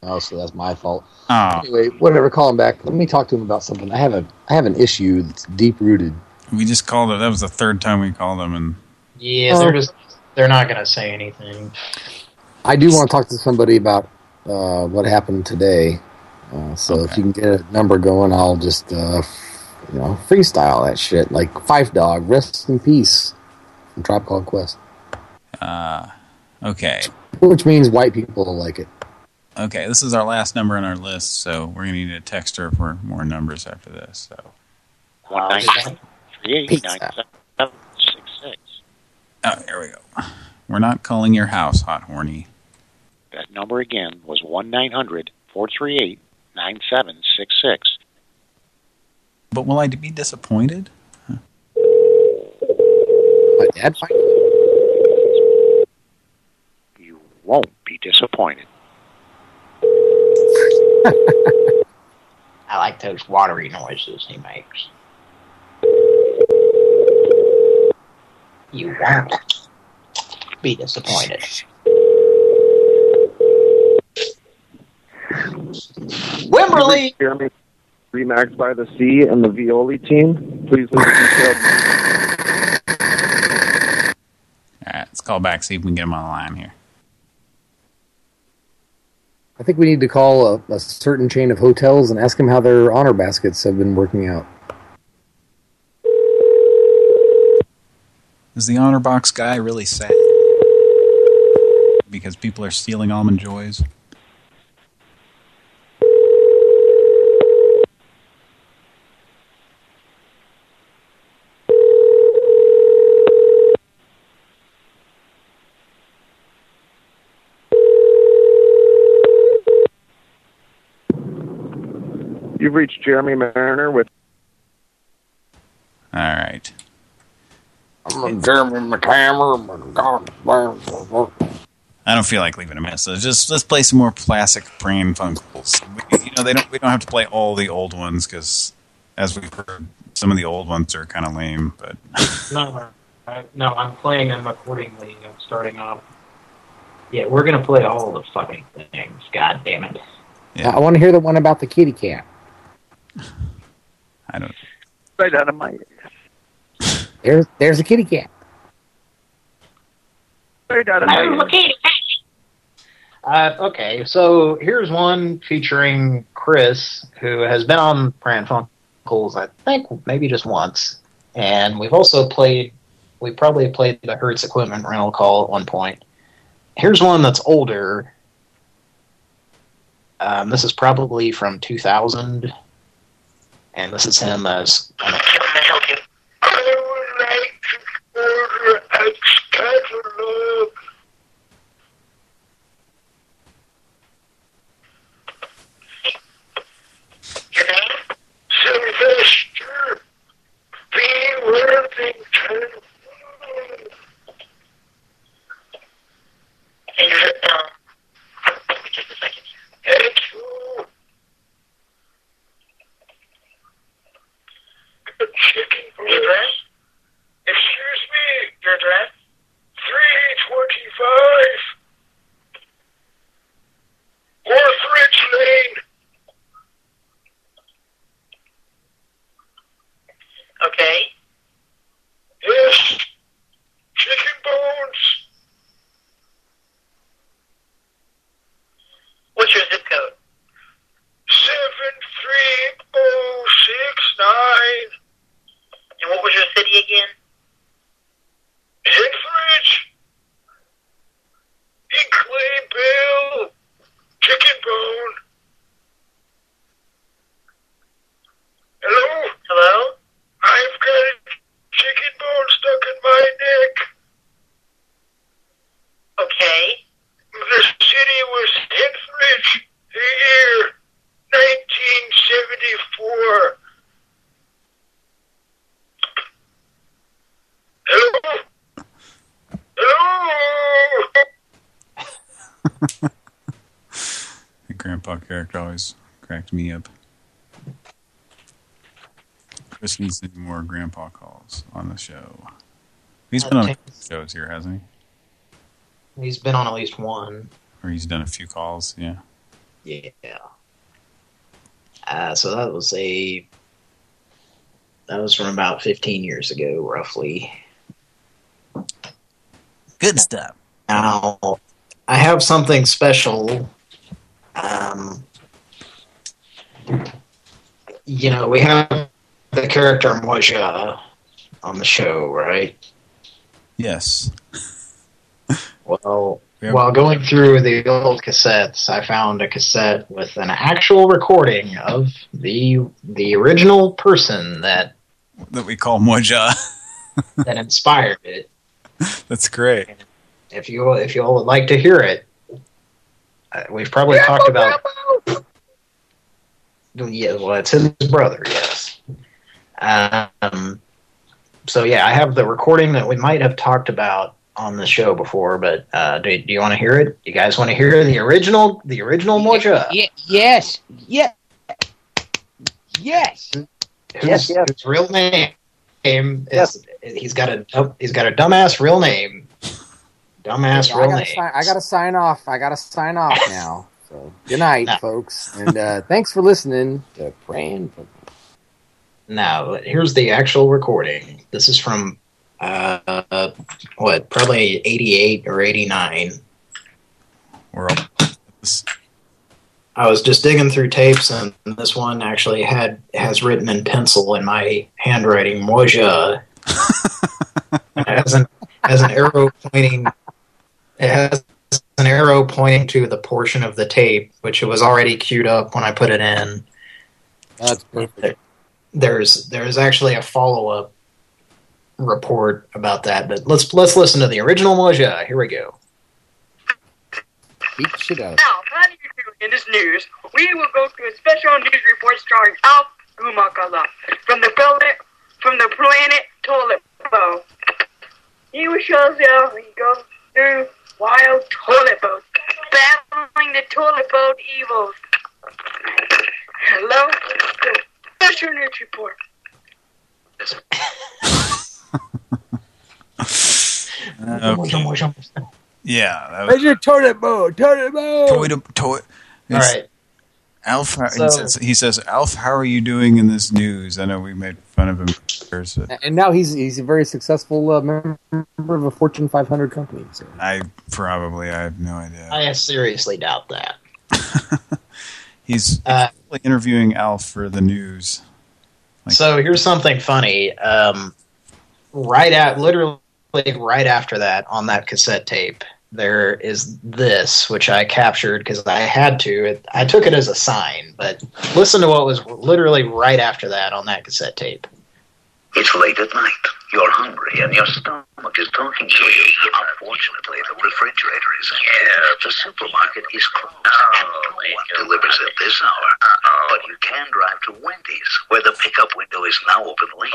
Oh, so that's my fault. Oh. Anyway, whatever. Call him back. Let me talk to him about something. I have a I have an issue that's deep rooted. We just called it. That was the third time we called them, and Yeah, they're just they're not gonna say anything. I do want to talk to somebody about uh, what happened today. Uh, so if you can get a number going, I'll just uh, you know freestyle that shit like Phife Dawg. Rest in peace from Tribe Called Quest, uh, okay, which means white people will like it. Okay. This is our last number on our list, so we're gonna need to text her for more numbers after this. So, One nine three eight nine seven six six. oh, here we go. We're not calling your house, hot horny. That number again was one nine hundred four three eight nine seven six six. But will I be disappointed? My dad. You won't be disappointed. I like those watery noises he makes. You won't be disappointed. Wimberley! Jeremy Remax by the Sea and the Violi team. Please leave detailed. All right, let's call back see if we can get him on the line here. I think we need to call a, a certain chain of hotels and ask them how their honor baskets have been working out. Is the honor box guy really sad? Because people are stealing almond joys. You've reached Jeremy Mariner with. All right. I'm Jeremy McHammer. I don't feel like leaving a message. Just let's play some more classic Pran Funkels. We, you know, they don't. We don't have to play all the old ones because, as we've heard, some of the old ones are kind of lame. But No, I, no, I'm playing them accordingly. I'm starting off. Yeah, we're gonna play all the fucking things. God damn it! Yeah. I want to hear the one about the kitty cat. I don't. Right out of my There's there's a kitty cat. right out of my Uh, okay, so here's one featuring Chris, who has been on Pran Funkels, I think, maybe just once. And we've also played, we probably played the Hertz Equipment rental call at one point. Here's one that's older. Um, this is probably from 2000. And this is him as... Sylvester B. Worthington. And you're, um, just a second. Thank you. Chicken Your address? Excuse me. Your address? 325. Northridge Lane. Okay. Yes. Chicken bones. What's your zip code? Seven three oh six nine. And what was your city again? Henfridge. Inclay Bill. Chicken bone. Hello? Hello? I've got a chicken bone stuck in my neck. Okay. The city was Henfridge, the year 1974. Hello? Hello? the grandpa character always cracked me up. Chris needs to do more grandpa calls on the show. He's been on shows here, hasn't he? He's been on at least one. Or he's done a few calls, yeah. Yeah. Uh, so that was a that was from about 15 years ago, roughly. Good stuff. Now, I have something special. Um, you know, we have the character Moja on the show, right? Yes. Well, while going through the old cassettes, I found a cassette with an actual recording of the the original person that That we call Moja. that inspired it. That's great. If you if you all would like to hear it, uh, we've probably talked about. Yeah, well, it's his brother. Yes. Um. So yeah, I have the recording that we might have talked about on the show before, but uh, do, do you want to hear it? You guys want to hear the original, the original Moja? Ye- yes. Yeah. Yes. Whose, whose real name is he's got a dumb- he's got a dumbass real name. Dumbass I real gotta, name. sign, I gotta sign off. I gotta sign off now. So good night, folks, and uh, thanks for listening to Praying for Now, here's the actual recording. This is from uh, what, probably 88 or 89. We're up. I was just digging through tapes, and this one actually had has written in pencil in my handwriting, Moja. it has an, has an arrow pointing. It has an arrow pointing to the portion of the tape, which it was already queued up when I put it in. That's perfect. There's there's actually a follow up report about that, but let's let's listen to the original Moja. Here we go. Beat the shit out. Now, how do in this news? We will go through a special news report starring Alf Gumakala from the planet from the planet Toilet Bow. He will show us how he goes through wild toilet boats, battling the toilet boat evils. Hello, special news report. Okay. Yeah. That was, Where's your toilet boat? Toilet boat. toy to. All right. Alf, he, So- says, he says, Alf, how are you doing in this news? I know we made fun of him. first, And now he's he's a very successful uh, member of a Fortune 500 company. So. I probably, I have no idea. I seriously doubt that. He's Uh, interviewing Alf for the news. so here's something funny. Um, right at literally right after that on that cassette tape, there is this which I captured because I had to. It, I took it as a sign, but listen to what was literally right after that on that cassette tape. It's late at night. You're hungry and your stomach is talking to you. Unfortunately, the refrigerator is empty. The supermarket is closed and no one delivers at this hour. But you can drive to Wendy's, where the pickup window is now open late.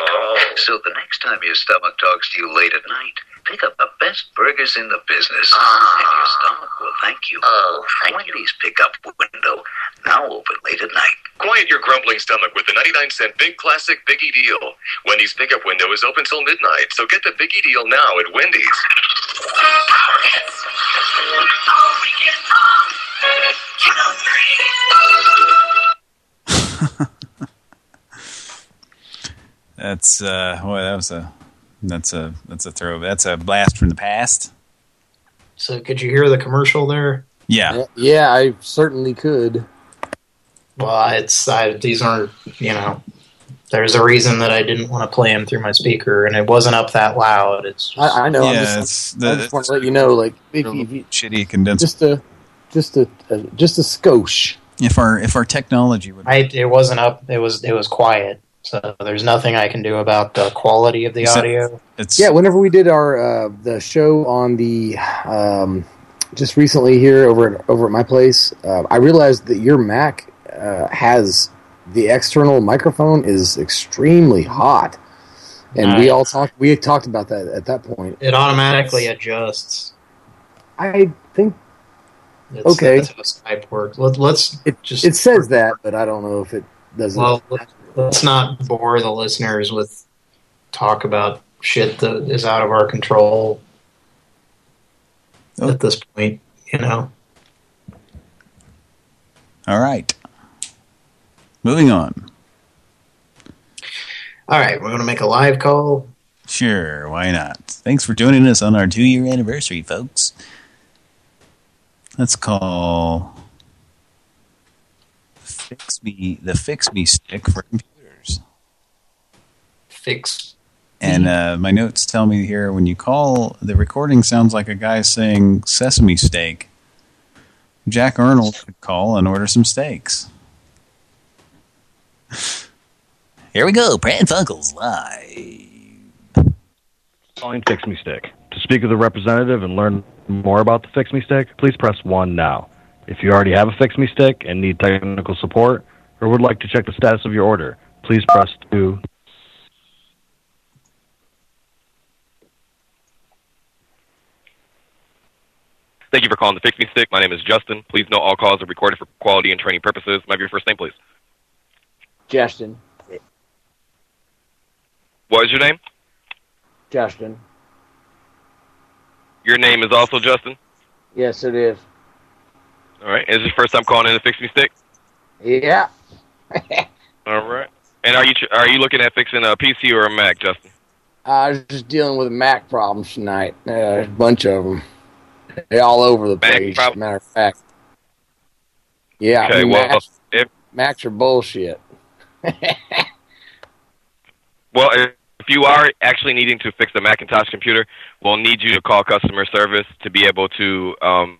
So the next time your stomach talks to you late at night, pick up the best burgers in the business, and your stomach will thank you. Oh, thank Wendy's pickup window, now open late at night. Quiet your grumbling stomach with the 99 cent Big Classic Biggie Deal. Wendy's pickup window is open till midnight, so get the Biggie Deal now at Wendy's. That's uh, boy, that was a, that's a, that's a throw. That's a blast from the past. So could you hear the commercial there? Yeah. Yeah, I certainly could. Well, it's I, these aren't you know. There's a reason that I didn't want to play them through my speaker, and it wasn't up that loud. It's just, I, I know. Yeah, I'm just, it's I just want to let you know, like, if, if you, Shitty condenser. just a, just a, a, just a skosh. If our if our technology would, I it wasn't up. It was it was quiet. So there's nothing I can do about the quality of the So- audio. it's Yeah, whenever we did our uh, the show on the um, just recently here over at, over at my place, uh, I realized that your Mac uh, has the external microphone is extremely hot, and we all talked. We had talked about that at that point. It automatically adjusts. I think It's, Okay. That's how Skype works. Let, let's it just it says that, but I don't know if it does. well. Let- Let's not bore the listeners with talk about shit that is out of our control Oh. at this point. You know. All right. Moving on. All right, we're going to make a live call. Sure, why not? Thanks for joining us on our two-year anniversary, folks. Let's call Fix Me the Fix Me stick for computers. Fix. And uh, my notes tell me here when you call, the recording sounds like a guy saying sesame steak. Jack Arnold could call and order some steaks. Here we go, Pran Funkels live. Calling Fix Me Stick. To speak with a representative and learn more about the Fix Me Stick, please press 1 now. If you already have a Fix Me Stick and need technical support or would like to check the status of your order, please press 2. Thank you for calling the Fix Me Stick. My name is Justin. Please note all calls are recorded for quality and training purposes. May I have your first name, please? Justin. What is your name? Justin. Your name is also Justin. Yes, it is. All right. Is this your first time calling in the Fix Me Stick? Yeah. All right. And are you are you looking at fixing a PC or a Mac, Justin? I was just dealing with Mac problems tonight. Uh, a bunch of them. They're all over the place. Matter of fact. Yeah, Okay, I mean, well, Macs, if Macs are bullshit. well if if you are actually needing to fix a Macintosh computer, we'll need you to call customer service to be able to um,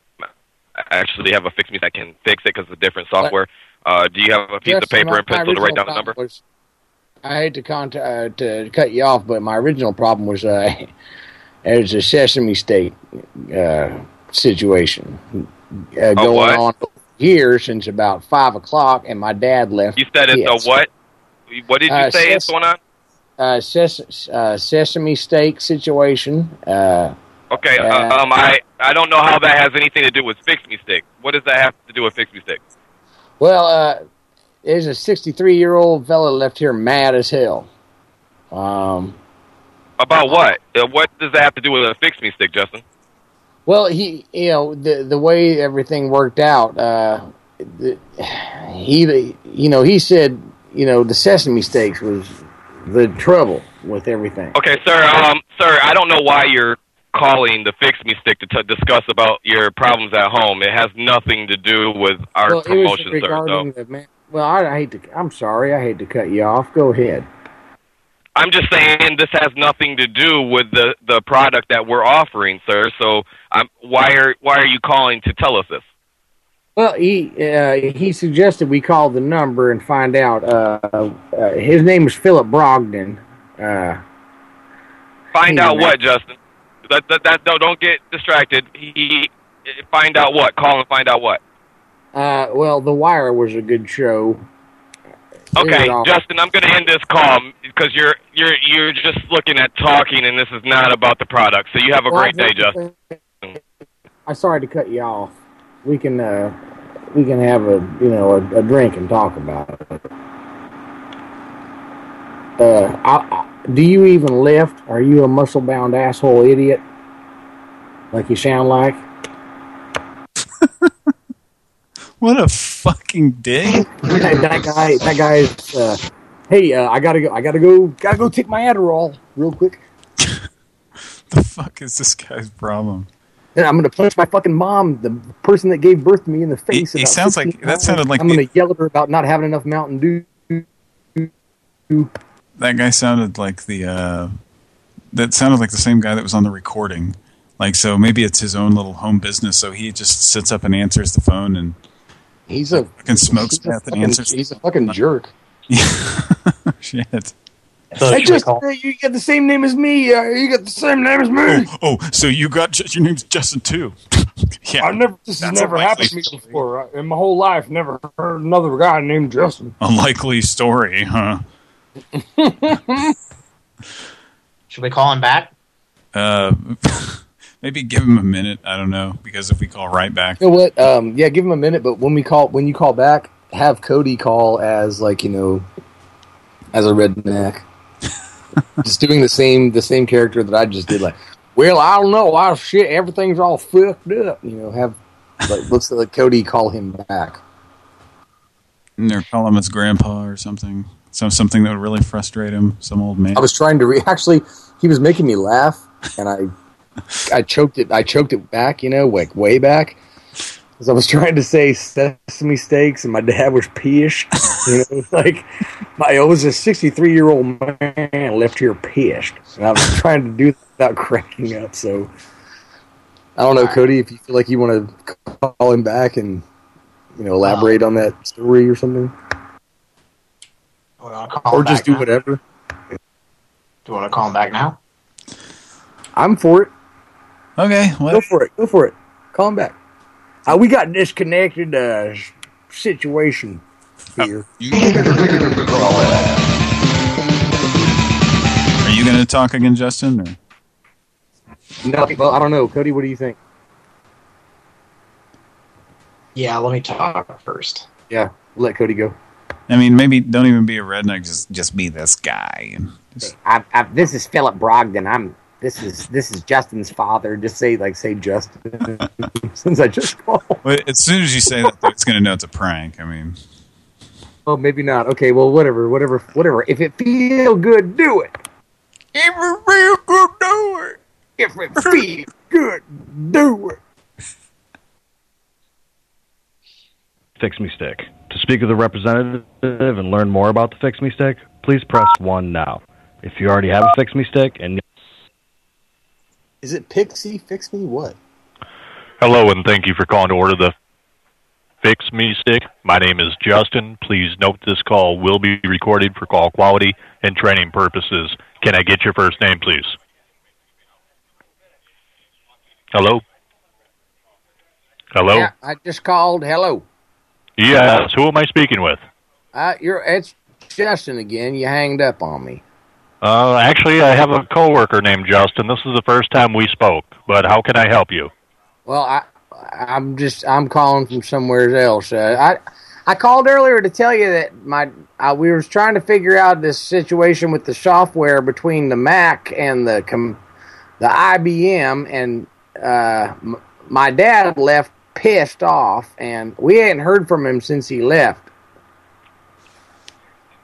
actually have a fix me that can fix it because it's a different software. Uh, do you have a piece of paper and pencil to write down the number? was- I hate to, contact, uh, to cut you off, but my original problem was uh, it was a Sesame State uh, situation uh, going on here since about five o'clock, and my dad left. You said it's Yes. a what? What did you Uh, say is ses- going on? Uh, ses- uh, sesame steak situation. Okay, uh, uh, um, I I don't know how that has anything to do with Fix Me Stick. What does that have to do with Fix Me Stick? well, uh, there's a 63 year old fella left here mad as hell. Um, About what? Uh, what does that have to do with a Fix Me Stick, Justin? Well, he, you know, the the way everything worked out, uh, the, he, you know, he said, you know, the sesame steaks was the trouble with everything. Okay, sir. Um, sir, I don't know why you're calling the Fix Me Stick to t- discuss about your problems at home. It has nothing to do with our well, promotion, sir. So the man. Well, I, I hate to. I'm sorry. I hate to cut you off. Go ahead. I'm just saying this has nothing to do with the the product that we're offering, sir. So, um, why are why are you calling to tell us this? Well, he uh, he suggested we call the number and find out. Uh, uh, his name is Philip Brogdon. Uh, Find out what, Justin? That, that, that, no, don't get distracted. He, find out what? Call and find out what? uh, well, The Wire was a good show. Okay, Justin, I'm going to end this call because you're you're you're just looking at talking, and this is not about the product. So you have a Well, great day, Justin. I'm sorry to cut you off. We can uh, we can have a you know a, a drink and talk about it. Uh, I, I, do you even lift? Are you a muscle bound asshole idiot? Like you sound like? What a fucking dick! that, that guy, that guy is. Uh, hey, uh, I gotta go. I gotta go. Gotta go take my Adderall real quick. the fuck is this guy's problem? Then I'm gonna punch my fucking mom, the person that gave birth to me, in the face. he about sounds like- that sounded like I'm gonna yell at her about not having enough Mountain Dew. That guy sounded like the uh that sounded like the same guy that was on the recording. Like so maybe it's his own little home business so he just sits up and answers the phone and He's a fucking smokes a meth and answers. He's a fucking jerk. Shit. I just uh, you got the same name as me. Uh, you got the same name as me. Oh, so you got your name's Justin too. yeah. I never. This has never happened to me before. I- In my whole life, never heard another guy named Justin. Unlikely story, huh? Should we call him back? Uh maybe give him a minute, I don't know, because if we call right back You know what? Um, yeah, give him a minute. But when we call, when you call back, have Cody call as like you know, as a redneck, just doing the same the same character that I just did. Like, well, I don't know. I shit, everything's all fucked up. You know, have like let's let Cody call him back. And they're call him his grandpa or something. Some something that would really frustrate him. Some old man. I was trying to re actually he was making me laugh and I I choked it I choked it back, you know, like way back. Because I was trying to say sesame steaks and my dad was pissed. You know, like my oh, I was a sixty three year old man left here pissed. And I was trying to do that without cracking up, so I don't know, Cody, if you feel like you want to call him back and you know, elaborate on that story or something. Call or just do now? whatever. Do you want to call him back now? I'm for it. Okay, go for it. Go for it. Call him back. Uh, we got disconnected uh, situation here. Are you going to talk again, Justin? Or? No, well, I don't know. Cody, what do you think? Yeah, let me talk first. Yeah, let Cody go. I mean, maybe don't even be a redneck. Just just be this guy. And just, I, I, this is Philip Brogdon. I'm. This is this is Justin's father. Just say like say Justin. Since I just called. Well, as soon as you say that, though, it's going to know it's a prank. I mean, Oh, maybe not. Okay, well, whatever, whatever, whatever. If it feel good, do it. If it feel good, do it. If it feel good, do it. Fix Me Stick. To speak with a representative and learn more about the Fix Me Stick, please press 1 now. If you already have a Fix Me Stick and Is it Pixie? Fix me what? Hello, and thank you for calling to order the Fix Me Stick. My name is Justin. Please note this call will be recorded for call quality and training purposes. Can I get your first name, please? Hello? Hello? Yeah, I just called. Hello. Yes, who am I speaking with? Uh, you're it's Justin again. You hanged up on me. Uh, actually, I have a coworker named Justin. This is the first time we spoke, but how can I help you? Well, I I'm just I'm calling from somewhere else. Uh, I I called earlier to tell you that my uh, we were trying to figure out this situation with the software between the Mac and the com, the IBM, and uh, m- my dad left pissed off, and we hadn't heard from him since he left.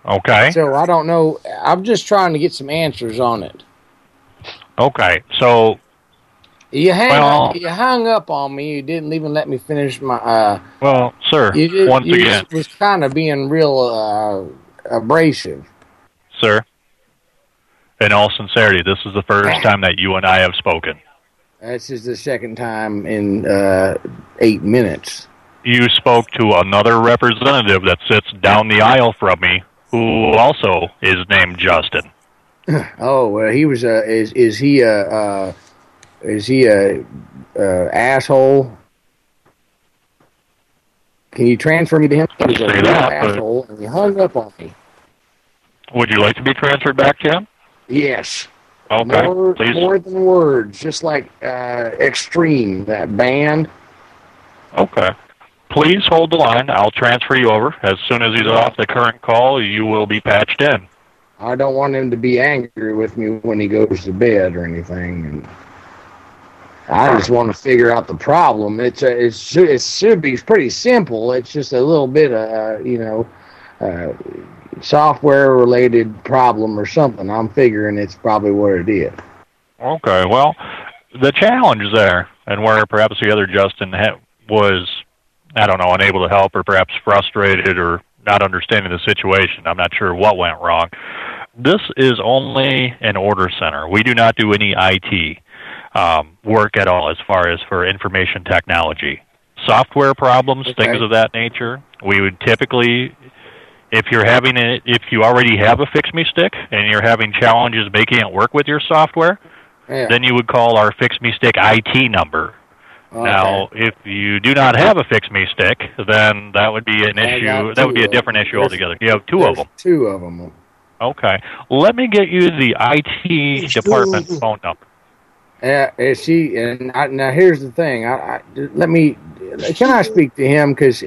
Okay. So I don't know. I'm just trying to get some answers on it. Okay. So, You hang Well- you hung up on me. You didn't even let me finish my. Uh, well, sir, you just, once you again, was kind of being real uh, abrasive. sir, in all sincerity, this is the first time that you and I have spoken. This is the second time in uh, eight minutes. You spoke to another representative that sits down the aisle from me, who also is named Justin. Oh well, he was a is is he a uh, is he a uh, asshole? Can you transfer me to him? He was a that, asshole, and he hung up on me. Would you like to be transferred back to him? Yes. Okay, more, please. more than words, just like uh, Extreme, that band. Okay. Please hold the line. I'll transfer you over. As soon as he's off the current call, you will be patched in. I don't want him to be angry with me when he goes to bed or anything. And I just want to figure out the problem. It's a, it's it should be pretty simple. It's just a little bit of uh, you know uh, software related problem or something. I'm figuring it's probably what it is. Okay, well, the challenge there, and where perhaps the other Justin ha- was, I don't know, unable to help or perhaps frustrated or not understanding the situation. I'm not sure what went wrong. This is only an order center. We do not do any IT um, work at all as far as for information technology. Software problems, things of that nature, we would typically if you're having it, if you already have a Fix Me Stick and you're having challenges making it work with your software, Yeah. then you would call our Fix Me Stick IT number. Oh, now, if you do not have a Fix Me Stick, then that would be an I issue. That would be a different issue There's- altogether. You have two of them. Two of them. Okay. Let me get you the IT department phone number. Yeah, is she? And I, now here's the thing. I, I let me. Can I speak to him? Because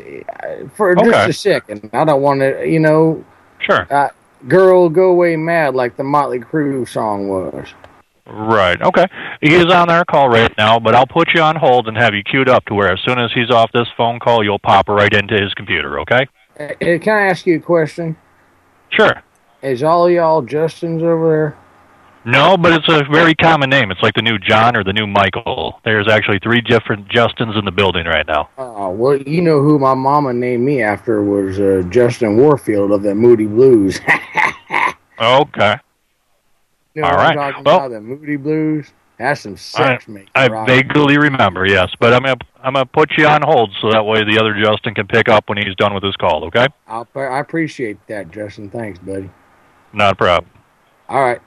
for just a second, I don't want to. You know. Sure. Uh, Girl, go away mad like the Motley Crue song was. Right. Okay. He is on our call right now, but I'll put you on hold and have you queued up to where as soon as he's off this phone call, you'll pop right into his computer. Okay. Uh, can I ask you a question? Sure. Is all y'all Justins over there? No, but it's a very common name. It's like the new John or the new Michael. There's actually three different Justins in the building right now. Uh, well, you know who my mama named me after was uh, Justin Warfield of the Moody Blues. Okay. You know All right. Well- the Moody Blues. That's some I, sex, mate. I right? vaguely remember, yes, but I'm gonna I'm gonna put you on hold so that way the other Justin can pick up when he's done with his call. Okay? I'll, I appreciate that, Justin. Thanks, buddy. Not a problem. All right.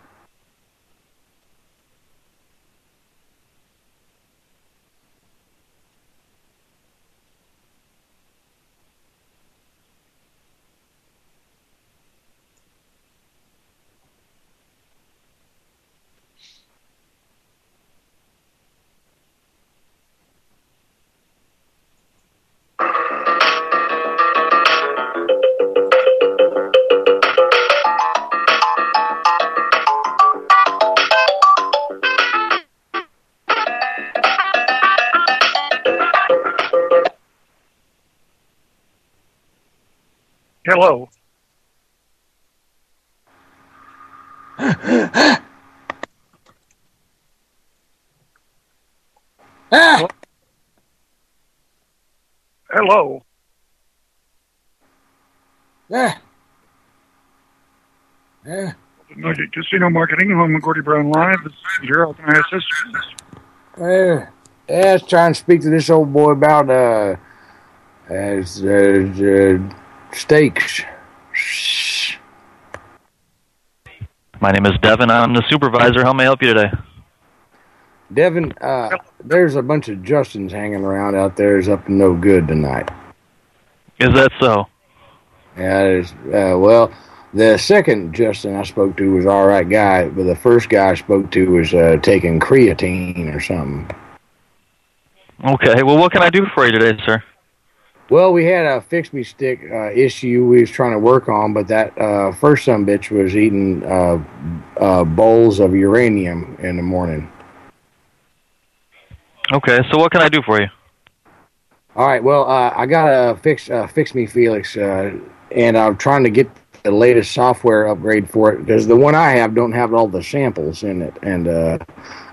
Hello. Ah! Hello. Yeah. Yeah. Nugget Casino Marketing, home of Gordie Brown Live. This is Peter. How can I assist you? Uh, yeah, I was trying to speak to this old boy about uh, as uh, uh, steaks. My name is Devin. I'm the supervisor. How may I help you today? Devin, uh, there's a bunch of Justins hanging around out there. Is up to no good tonight. Is that so? Yeah, there's, uh, well, the second Justin I spoke to was all right guy, but the first guy I spoke to was uh, taking creatine or something. Okay. Well, what can I do for you today, sir? Well, we had a fix me stick uh, issue we was trying to work on, but that uh, first son bitch was eating uh, uh, bowls of uranium in the morning. Okay. So what can I do for you? All right, well, uh, I got a fix uh, fix me Felix, uh, and I'm trying to get the latest software upgrade for it because the one I have don't have all the samples in it. And uh,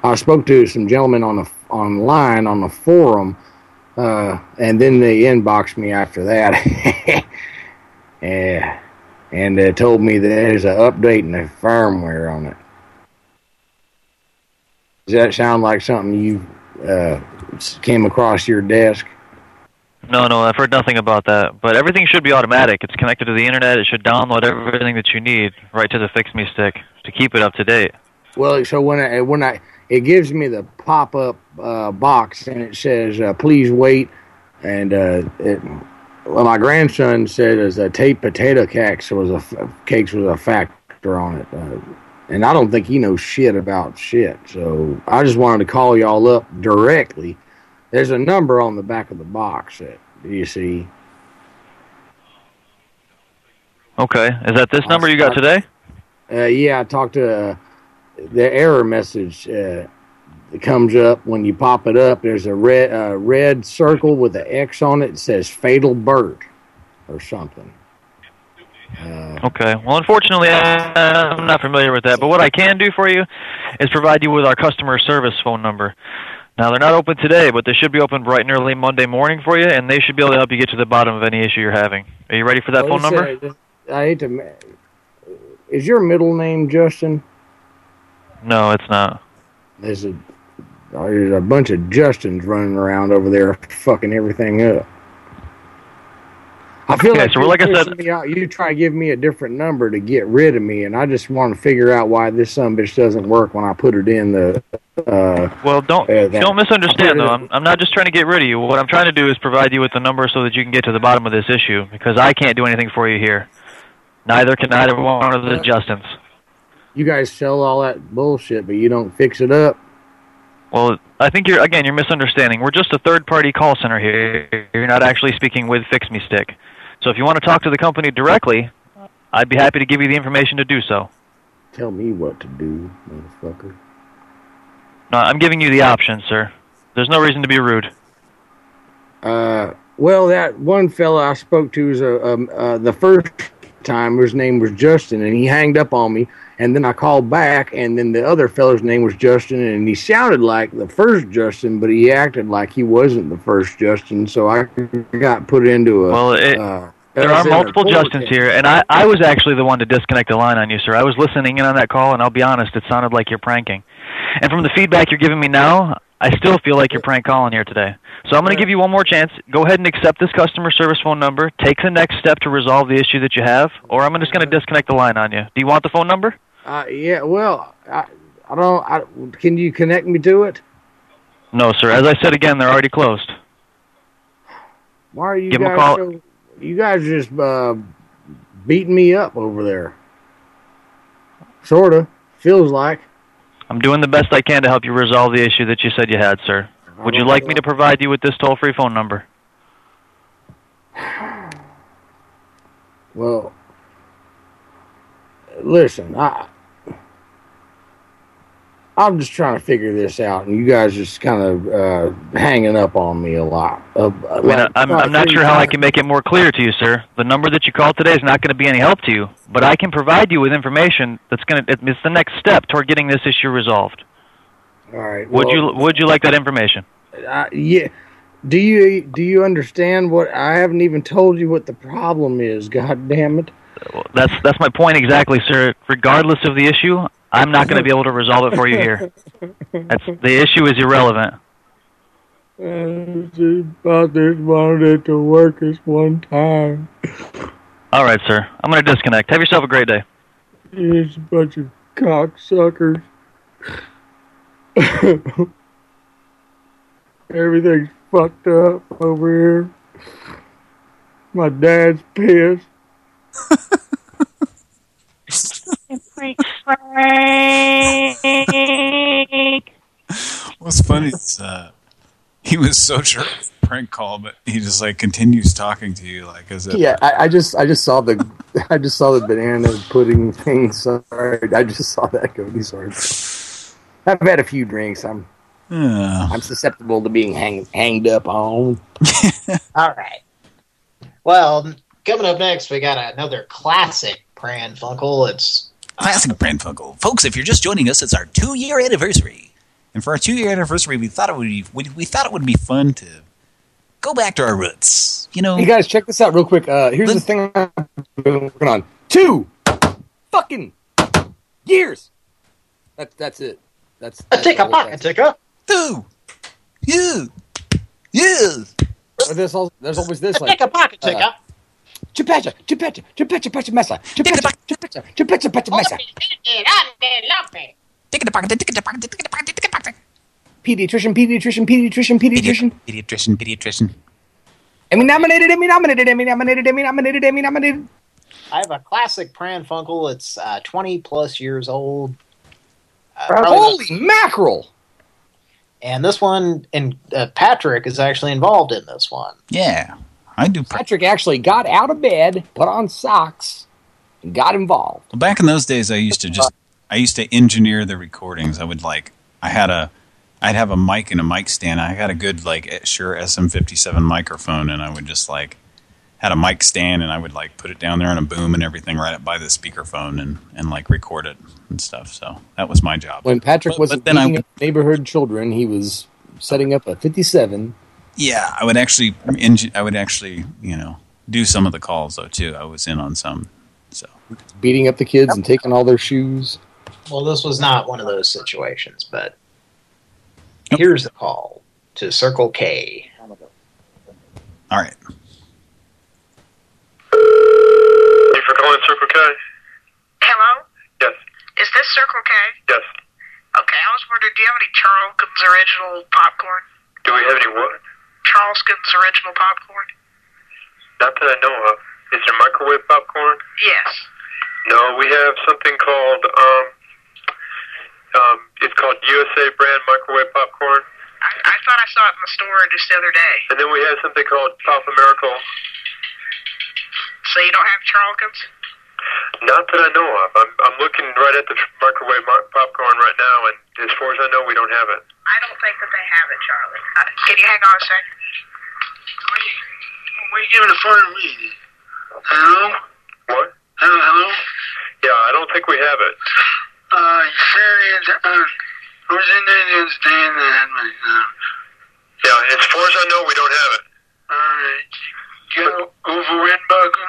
I spoke to some gentlemen on the online on the forum, uh, and then they inboxed me after that. yeah, and they told me that there's an update in the firmware on it. Does that sound like something you uh, came across your desk? No, no, I've heard nothing about that. But everything should be automatic. It's connected to the internet. It should download everything that you need right to the Fix Me stick to keep it up to date. Well, so when I when I it gives me the pop up uh, box and it says uh, please wait, and uh, it well my grandson said as a tape potato cakes was a f- cakes was a factor on it, uh, and I don't think he knows shit about shit. So I just wanted to call y'all up directly. There's a number on the back of the box that you see. Okay. Is that this number you got today? Uh, yeah, I talked to uh, the error message uh, that comes up when you pop it up. There's a red uh, red circle with an X on it. It says "Fatal Bird" or something. Uh, Okay. Well, unfortunately, I'm not familiar with that. But what I can do for you is provide you with our customer service phone number. Now, they're not open today, but they should be open bright and early Monday morning for you, and they should be able to help you get to the bottom of any issue you're having. Are you ready for that well, phone number? I hate to. Is your middle name Justin? No, it's not. There's a there's a bunch of Justins running around over there, fucking everything up. I feel Okay, like, so like I said- out. you try to give me a different number to get rid of me, and I just want to figure out why this son bitch doesn't work when I put it in the. Uh, Well, don't uh, don't misunderstand though. I'm, I'm not just trying to get rid of you. What I'm trying to do is provide you with the number so that you can get to the bottom of this issue because I can't do anything for you here. Neither can either one of the Justins. You guys sell all that bullshit, but you don't fix it up. Well, I think you're again you're misunderstanding. We're just a third-party call center here. You're not actually speaking with Fix Me Stick. So if you want to talk to the company directly, I'd be happy to give you the information to do so. Tell me what to do, motherfucker. No, I'm giving you the option, sir. There's no reason to be rude. Uh, Well, that one fella I spoke to was a, um, uh, the first time. His name was Justin, and he hanged up on me. And then I called back, and then the other fella's name was Justin, and he sounded like the first Justin, but he acted like he wasn't the first Justin. So I got put into a. Well, it, uh, there are was in a multiple Justins here, and I, I was actually the one to disconnect the line on you, sir. I was listening in on that call, and I'll be honest, it sounded like you're pranking. And from the feedback you're giving me now, I still feel like you're prank calling here today. So I'm going to give you one more chance. Go ahead and accept this customer service phone number. Take the next step to resolve the issue that you have, or I'm just going to disconnect the line on you. Do you want the phone number? Uh, yeah, well, I, I don't. I, can you connect me to it? No, sir. As I said again, they're already closed. Why are you Give guys? call. So, you guys just uh, beating me up over there. Sorta feels like. I'm doing the best I can to help you resolve the issue that you said you had, sir. Would you like me to provide you with this toll-free phone number? Well, listen, I. I'm just trying to figure this out, and you guys are just kind of uh, hanging up on me a lot. Uh, I mean, I'm, I'm not sure how I can make it more clear to you, sir. The number that you called today is not going to be any help to you, but I can provide you with information that's going to. It's the next step toward getting this issue resolved. All right. Would you Would you like that information? Uh, yeah. Do you do you understand what I haven't even told you what the problem is? God damn it! That's that's my point exactly, sir. Regardless of the issue, I'm not going to be able to resolve it for you here. That's the issue is irrelevant. I just about just wanted it to work this one time. All right, sir. I'm going to disconnect. Have yourself a great day. It's a bunch of cocksuckers. Everything's fucked up over here. My dad's pissed. What's funny is uh, he was so sure it was prank call, but he just like continues talking to you like as if Yeah, I, I just I just saw the I just saw the banana pudding thing. Sorry, I just saw that Cody. Sorry. I've had a few drinks. I'm Yeah. I'm susceptible to being hang, hanged up on. All right. Well, coming up next, we got another classic Pran Funkel. It's Classic Pran Funkel. Folks, if you're just joining us, it's our two-year anniversary. And for our two-year anniversary, we thought it would be we, we thought it would be fun to go back to our roots. You know, Hey guys, check this out real quick. Uh, here's the thing I've been working on. Two fucking years. That's that's it. That's, a tick a pocket ticker. Two. You. You. There's, al- there's always this like Tick a pocket ticker. uh, Chupacha, chupacha, chupacha, pacha mesa. Chupacha, chupacha, chupacha, pacha mesa. Pediatrician, pediatrician, pediatrician, pediatrician. pediatrician, pediatrician. Emmy nominated, Emmy nominated, Emmy nominated, Emmy nominated, Emmy nominated. I have a classic Pran Funkel. It's uh, 20 plus years old. Uh, Holy probably- mackerel! And this one, and uh, Patrick is actually involved in this one. Yeah, I do. Patrick actually got out of bed, put on socks, and got involved. Well, back in those days, I used to just I used to engineer the recordings. I would like I had a I'd have a mic and a mic stand. I had a good like eh, Shure SM57 microphone, and I would just like had a mic stand, and I would like put it down there on a boom and everything right up by the speakerphone, and and like record it and stuff. So that was my job. When Patrick But- wasn't but then I neighborhood children, he was setting up a 57. Yeah, I would actually I would actually you know do some of the calls though too. I was in on some. So beating up the kids and taking all their shoes. Well, this was not one of those situations, but here's the call to Circle K. All right. Thank you for calling Circle K. Hello? Yes. Is this Circle K? Yes. Okay, I was wondering, do you have any Charleston's original popcorn? Do we have any what? Charleston's original popcorn? Not that I know of. Is there microwave popcorn? Yes. No, we have something called um um it's called USA brand microwave popcorn. I, I thought I saw it in the store just the other day. And then we have something called Papa Miracle. So you don't have Charleston's? Not that I know of. I'm I'm looking right at the microwave popcorn right now, and as far as I know, we don't have it. I don't think that they have it, Charlie. Uh, can you hang on a second? you giving a phone to me? Hello? What? Hello, hello? Yeah, I don't think we have it. Uh, you said it, uh, I was in there the other day and I had my, uh, Yeah, as far as I know, we don't have it. alright, you got over Redbuckle?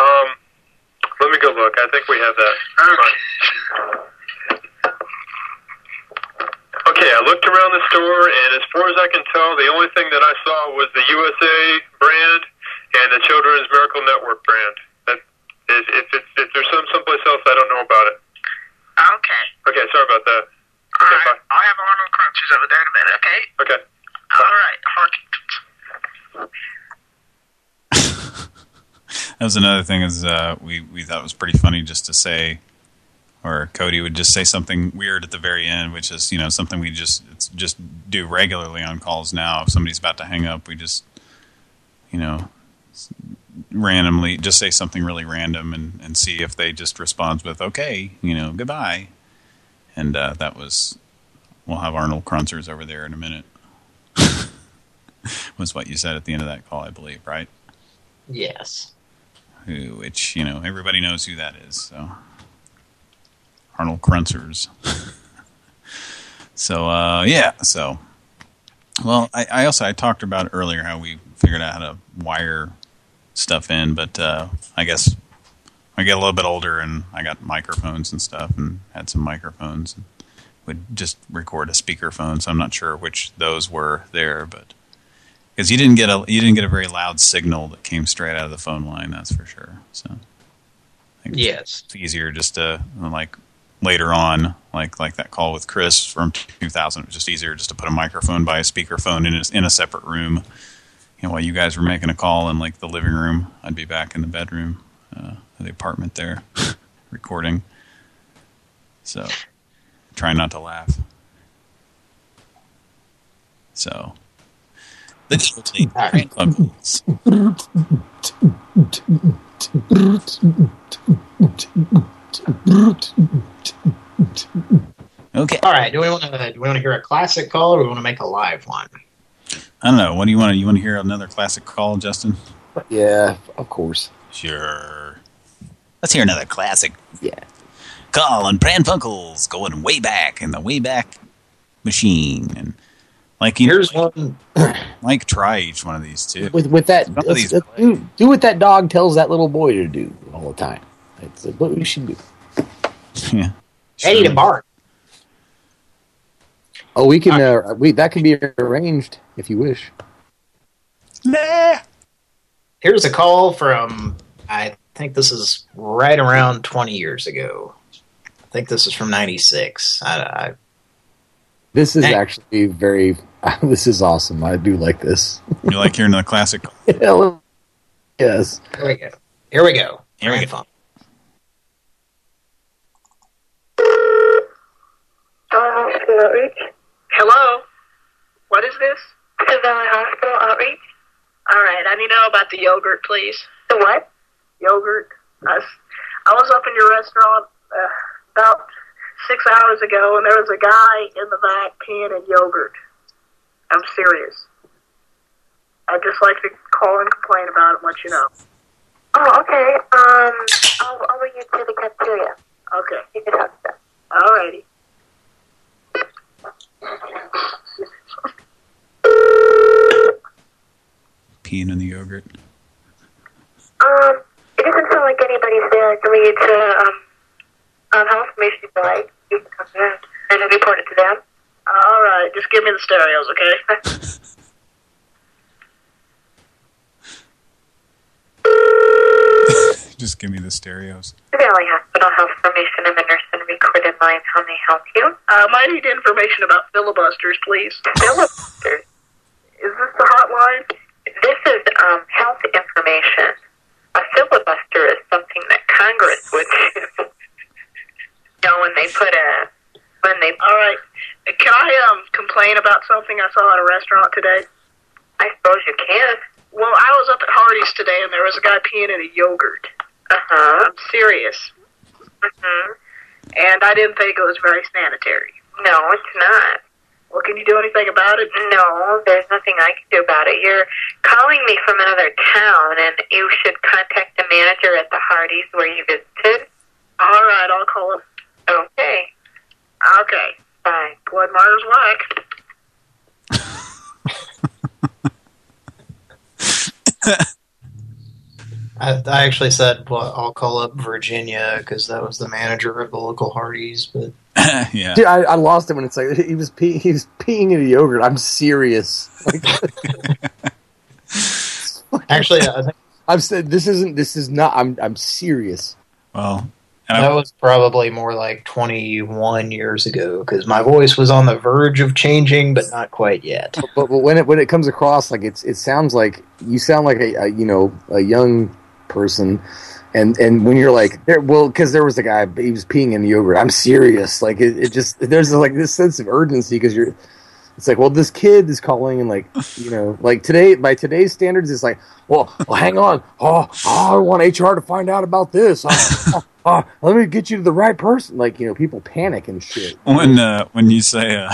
Um, let me go look. I think we have that. Okay, I looked around the store, and as far as I can tell, the only thing that I saw was the USA brand and the Children's Miracle Network brand. That is, if it's if there's some someplace else, I don't know about it. Okay. Okay, sorry about that. Alright. I'll have Arnold Crunchers over there in a minute, okay? Okay. Alright, Hark. That was another thing is uh, we we thought was pretty funny just to say, or Cody would just say something weird at the very end, which is you know something we just it's just do regularly on calls now. If somebody's about to hang up, we just you know randomly just say something really random and and see if they just responds with okay, you know, goodbye. And uh, that was we'll have Arnold Krunzers over there in a minute. was what you said at the end of that call, I believe, right? Yes. who, which you know everybody knows who that is. So Arnold Krunzers. so uh, yeah, so well, I, I also I talked about earlier how we figured out how to wire stuff in, but uh, I guess I get a little bit older and I got microphones and stuff and had some microphones and would just record a speakerphone. So I'm not sure which those were there, but because you didn't get a you didn't get a very loud signal that came straight out of the phone line, that's for sure. So I think Yes. it's easier just to like later on, like like that call with Chris from 2000. It was just easier just to put a microphone by a speakerphone in a, in a separate room. You know, while you guys were making a call in like the living room, I'd be back in the bedroom, uh, the apartment there, recording. So, trying not to laugh. So, the Chilton Prank Club rules. Okay. All right. Do we want to do we want to hear a classic call or do we want to make a live one? I don't know. What do you want? to You want to hear another classic call, Justin? Yeah, of course. Sure. Let's hear another classic. Yeah. Call on Pran Funkels going way back in the way back machine, and like you here's one. Like try each one of these too. With with that, Some of let's- these- let's do, do what that dog tells that little boy to do all the time. That's what we should do. Yeah. Ready to bark. Oh, we can. Uh, we that can be arranged if you wish. Nah. Here's a call from I think this is right around 20 years ago. I think this is from 96. I, I This is actually very. This is awesome. I do like this. You like hearing the classic? yes. Here we go. Here we go. Here we go. Hospital Outreach. Hello? What is this? To Valley Hospital Outreach. All right, I need to know about the yogurt, please. The what? Yogurt. I was up in your restaurant uh, about six hours ago, and there was a guy in the back peeing in yogurt. I'm serious. I'd just like to call and complain about it and let you know. Oh, okay. Um, I'll, I'll bring you to the cafeteria. Okay. You can talk to them. Alrighty. Peeing in the yogurt. Um, it doesn't sound like anybody's there. Can we get to, um, um, how information you would like? You can come there and then report it to them. All right, just give me the stereos, okay? Just give me the stereos. The Valley Hospital Health Formation and the nurse and recorded line. How may I help you? Um, I need information about filibusters, please. Filibusters? Is this the hotline? This is um, health information. A filibuster is something that Congress would do. you know, when they put a when they. All right. Can I um complain about something I saw at a restaurant today? I suppose you can. Well, I was up at Hardee's today, and there was a guy peeing in a yogurt. Uh huh. I'm serious. hmm And I didn't think it was very sanitary. No, it's not. Well, can you do anything about it? No, there's nothing I can do about it. You're calling me from another town, and you should contact the manager at the Hardee's where you visited. All right, I'll call him. Okay. Okay. Bye. Blood Myers Black. I, I actually said well, I'll call up Virginia because that was the manager of the local Hardee's, but yeah. Dude, I, I lost it when it's like he was pee, he was peeing in a yogurt. I'm serious. Like, actually, I think I've said this isn't. This is not. I'm. I'm serious. Well, that was probably more like 21 years ago because my voice was on the verge of changing, but not quite yet. But, but when it when it comes across like it's it sounds like you sound like a, a you know a young person, and and when you're like there well because there was a guy he was peeing in the yogurt. I'm serious. Like it, it just there's like this sense of urgency because you're. It's like, well, this kid is calling, and like, you know, like today, by today's standards, it's like, well, well, hang on, oh, oh I want HR to find out about this. Oh, oh, oh, let me get you to the right person. Like, you know, people panic and shit. When uh, when you say, uh,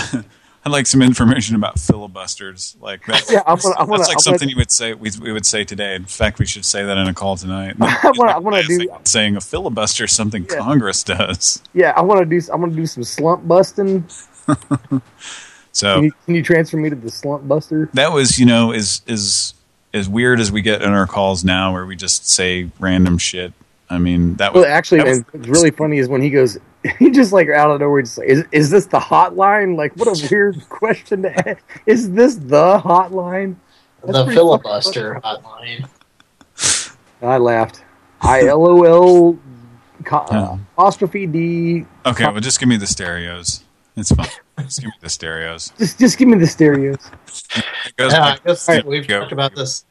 I'd like some information about filibusters, like that. Yeah, I'm gonna- I'm gonna- that's like I'm something gonna- you would say. We we would say today. In fact, we should say that in a call tonight. I want, to do, saying a filibuster is something Congress does. yeah, I want to do, I want to do some slump busting. So Can you, can you transfer me to the slump buster? that was, you know, is is as weird as we get in our calls now, where we just say random shit. I mean, that was Well, actually, that was- what's really funny is when he goes, he just like out of nowhere, just like, is is this the hotline? Like, what a weird question to ask. Is this the hotline? That's the filibuster hotline. I laughed. I LOL co- apostrophe D. okay. Well, just give me the stereos. It's fine. just give me the stereos. Just just give me the stereos. Yeah, I guess yeah, we've go. talked about this.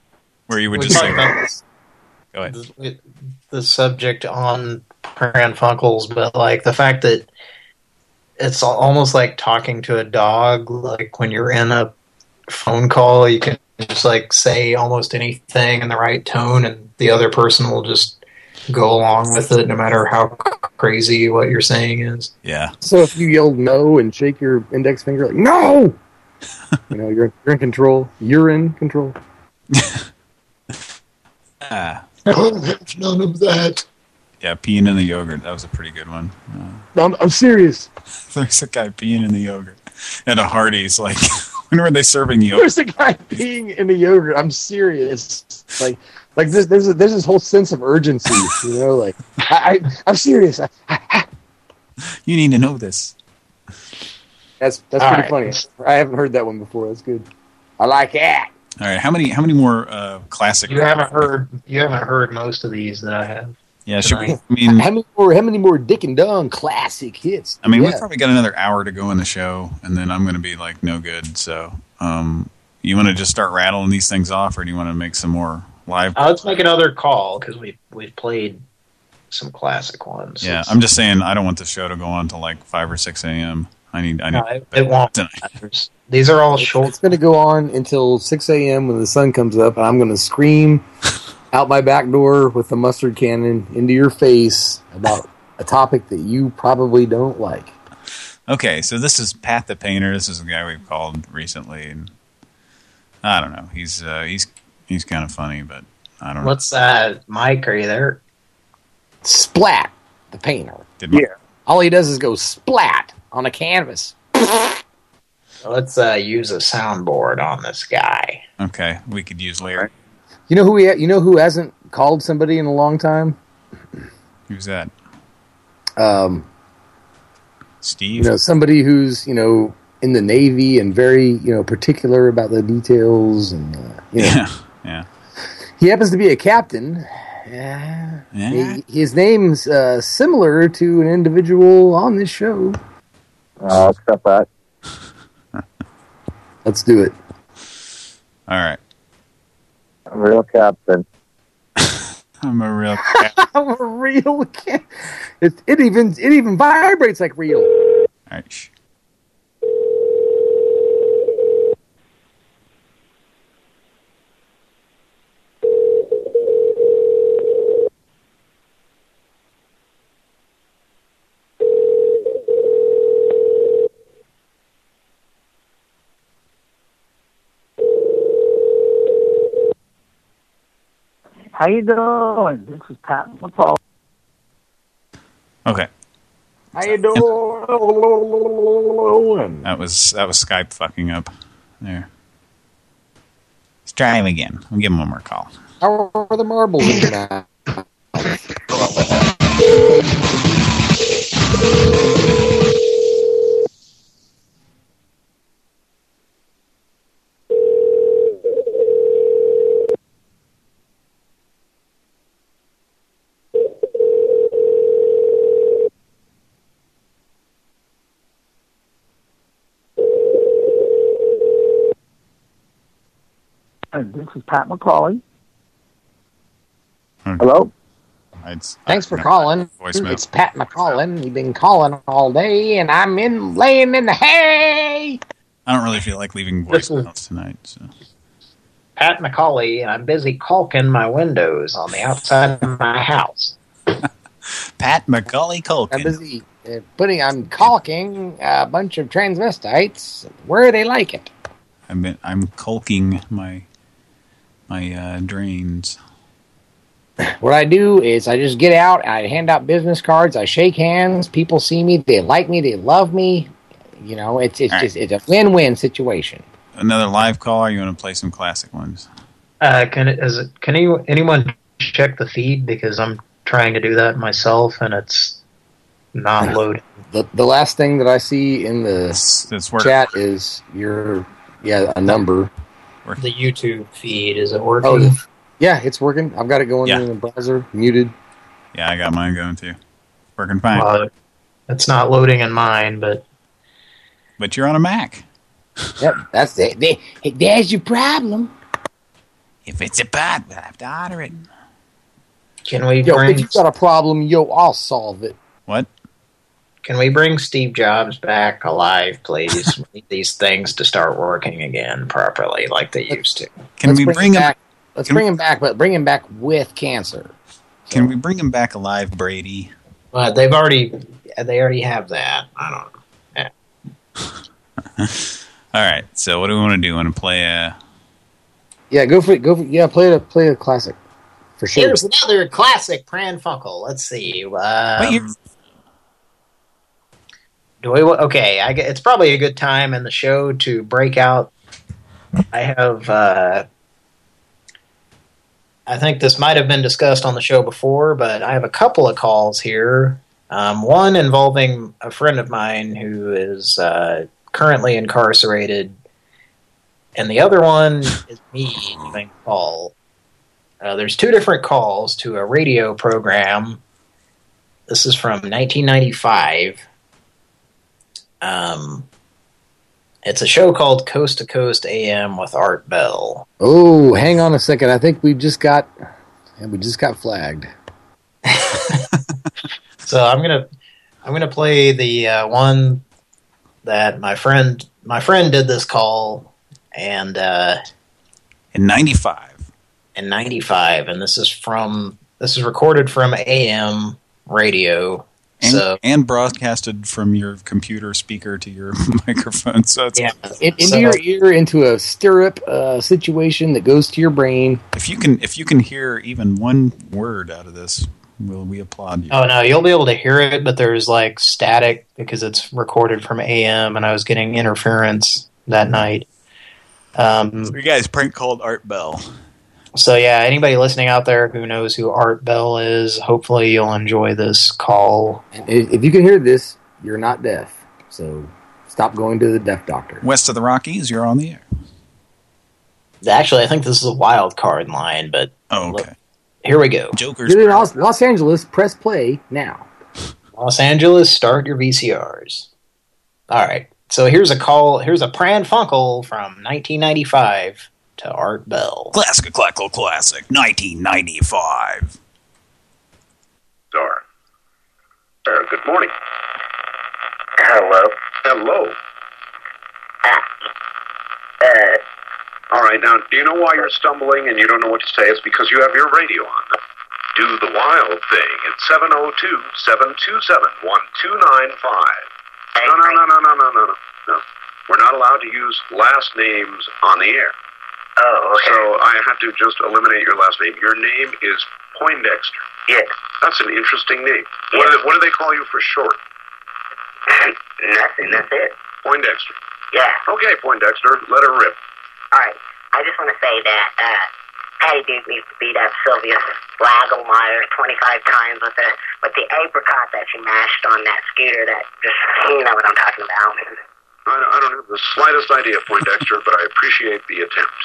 Where you would we've just say, about this, go ahead. the, the subject on Pran Funkels, but like the fact that it's almost like talking to a dog. Like when you're in a phone call, you can just like say almost anything in the right tone, and the other person will just go along with it, no matter how crazy what you're saying is. Yeah. So if you yell no and shake your index finger like no, you know you're you're in control. You're in control. Ah. There's none of that. Yeah, peeing in the yogurt. That was a pretty good one. Uh, I'm, I'm serious. there's a guy peeing in the yogurt at a Hardee's. Like, when were they serving yogurt? There's a guy peeing in the yogurt. I'm serious. Like, like this, there's a, there's this whole sense of urgency. You know, like I, I I'm serious. I, You need to know this. that's that's All pretty right. funny. I haven't heard that one before. That's good. I like it. All right, how many how many more uh, classic? You haven't heard you haven't heard most of these that I have. Yeah, should we? I mean, how mean, many more? How many more Dick and Dung classic hits? I mean, yeah. we've probably got another hour to go in the show, and then I'm going to be like no good. So, um, you want to just start rattling these things off, or do you want to make some more live? Uh, let's make another call because we we've played some classic ones. yeah, I'm just saying I don't want the show to go on till like five or six a.m. I need I need No, it, it won't. tonight. These are all short. It's going to go on until 6 a.m. when the sun comes up, and I'm going to scream out my back door with the mustard cannon into your face about a topic that you probably don't like. Okay, so this is Pat the Painter. This is a guy we've called recently, and I don't know. He's uh, he's he's kind of funny, but I don't know. What's that, Mike? Are you there? Splat, the painter. Did my- All he does is go splat on a canvas. Let's uh, use a soundboard on this guy. Okay, we could use Larry. You know who he, you know who hasn't called somebody in a long time? Who's that? Um, Steve. you know, somebody who's you know in the Navy and very you know particular about the details, and uh, you know, Yeah, yeah. he happens to be a captain. Yeah. Yeah. He- his name's uh, similar to an individual on this show. I'll accept that. Let's do it. All right. I'm a real captain. I'm a real. captain. I'm a real cat. It, it even it even vibrates like real. Right. How you doing? This is Pat McCall. Okay. How you doing? That was that was Skype fucking up. There. Let's try him again. I'll give him one more call. How are the marbles in your mouth? Uh, This is Pat McCauley. Hello? It's, Thanks for calling. Voicemail. It's Pat McCollin. You've been calling all day, and I'm in laying in the hay. I don't really feel like leaving This voicemails tonight. So. Pat McCauley, and I'm busy caulking my windows on the outside of my house. Pat McCauley Culkin. I'm busy uh, putting. I'm caulking a bunch of transvestites where they like it. I've been I'm caulking my my uh, drains. What I do is I just get out, I hand out business cards, I shake hands, people see me, they like me, they love me. You know, it's it's All right. just it's a win-win situation. Another live call. Or you want to play some classic ones? Uh, can it, is it, can you, anyone check the feed because I'm trying to do that myself and it's not loading. The the last thing that I see in the it's chat is your yeah a number. The YouTube feed is it working? Oh, yeah, it's working. I've got it going Yeah. in the browser, muted. Yeah, I got mine going too. Working fine. Uh, it's not loading in mine, but but you're on a Mac. Yep, that's it. There- There's your problem. If it's a bad, we'll have to order it. Can we Yo, bring if you got a problem, yo, I'll solve it. What? Can we bring Steve Jobs back alive, please? we need these things to start working again properly like they used to. Can Let's we bring bring him him? back? Let's bring him back, but bring him back with cancer. Can we bring him back alive, Brady? But they've already they already have that. I don't know. All right. So what do we want to do? Want to play a? Yeah, go for it. Go for yeah. Play a play a classic for sure. Here's another classic Pran Funkel. Let's see. Um, Okay, I, it's probably a good time in the show to break out. I have. Uh, I think this might have been discussed on the show before, but I have a couple of calls here. Um, one involving a friend of mine who is uh, currently incarcerated, and the other one is me giving a call. Uh, there's two different calls to a radio program. This is from 1995. Um, it's a show called Coast to Coast AM with Art Bell. Oh, hang on a second. I think we just got yeah, we just got flagged. So I'm gonna I'm gonna play the uh, one that my friend my friend did this call and uh, in '95. In '95, and this is from this is recorded from AM radio. And, so and broadcasted from your computer speaker to your microphone. So it's yeah, In, into your ear, into a stirrup uh, situation that goes to your brain. if you can if you can hear even one word out of this, will we applaud you? Oh no, you'll be able to hear it, but there's like static because it's recorded from AM, and I was getting interference that night. Um, you guys prank called Art Bell. So yeah, anybody listening out there who knows who Art Bell is, hopefully you'll enjoy this call. If if you can hear this, you're not deaf. So stop going to the deaf doctor. West of the Rockies, you're on the air. Actually, I think this is a wild card line, but oh, okay. Here we go. Joker's You're in Los, Los Angeles. Press play now. Los Angeles, start your VCRs. All right. So here's a call. Here's a Pran Funkel from 1995 to Art Bell. Classic, classic, classic, 1995. Star. Uh, good morning. Hello. Hello. Uh, all right, now, do you know why you're stumbling and you don't know what to say? It's because you have your radio on. Do the wild thing at 702-727-1295. No, no, no, no, no, no, no, no. No. We're not allowed to use last names on the air. Oh, okay. So I have to just eliminate your last name. Your name is Poindexter. Yes. That's an interesting name. What, do they, what do they call you for short? Nothing. That's it. Poindexter. Yeah. Okay, Poindexter, let her rip. All right. I just want to say that uh, Patty Duke needs to beat up Sylvia Slagelmeyer 25 times with the with the apricot that she mashed on that scooter. That just you know what I'm talking about. I don't, I don't have the slightest idea, Poindexter, but I appreciate the attempt.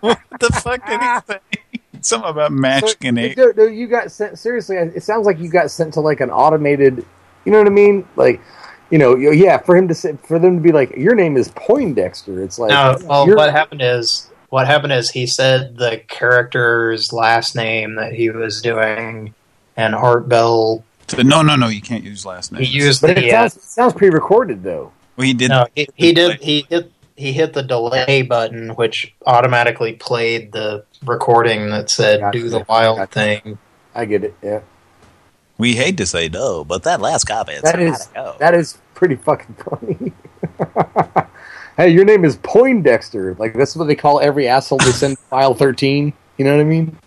What the fuck did he say? Something about matching an eight. No, no, you got sent. Seriously, it sounds like you got sent to like an automated. You know what I mean? Like, you know, yeah. For him to say, for them to be like, your name is Poindexter. It's like, No, well, what happened is what happened is he said the character's last name that he was doing, and Art Bell. No, no, no. You can't use last name. He used but the. it uh, sounds, it sounds pre-recorded though. Well, he did. No, he, he did. He hit. He hit the delay button, which automatically played the recording that said "Do the wild thing." I get it. Yeah, We hate to say no, but that last comment. that is that is pretty fucking funny. hey, your name is Poindexter. Like that's what they call every asshole they send file thirteen. You know what I mean?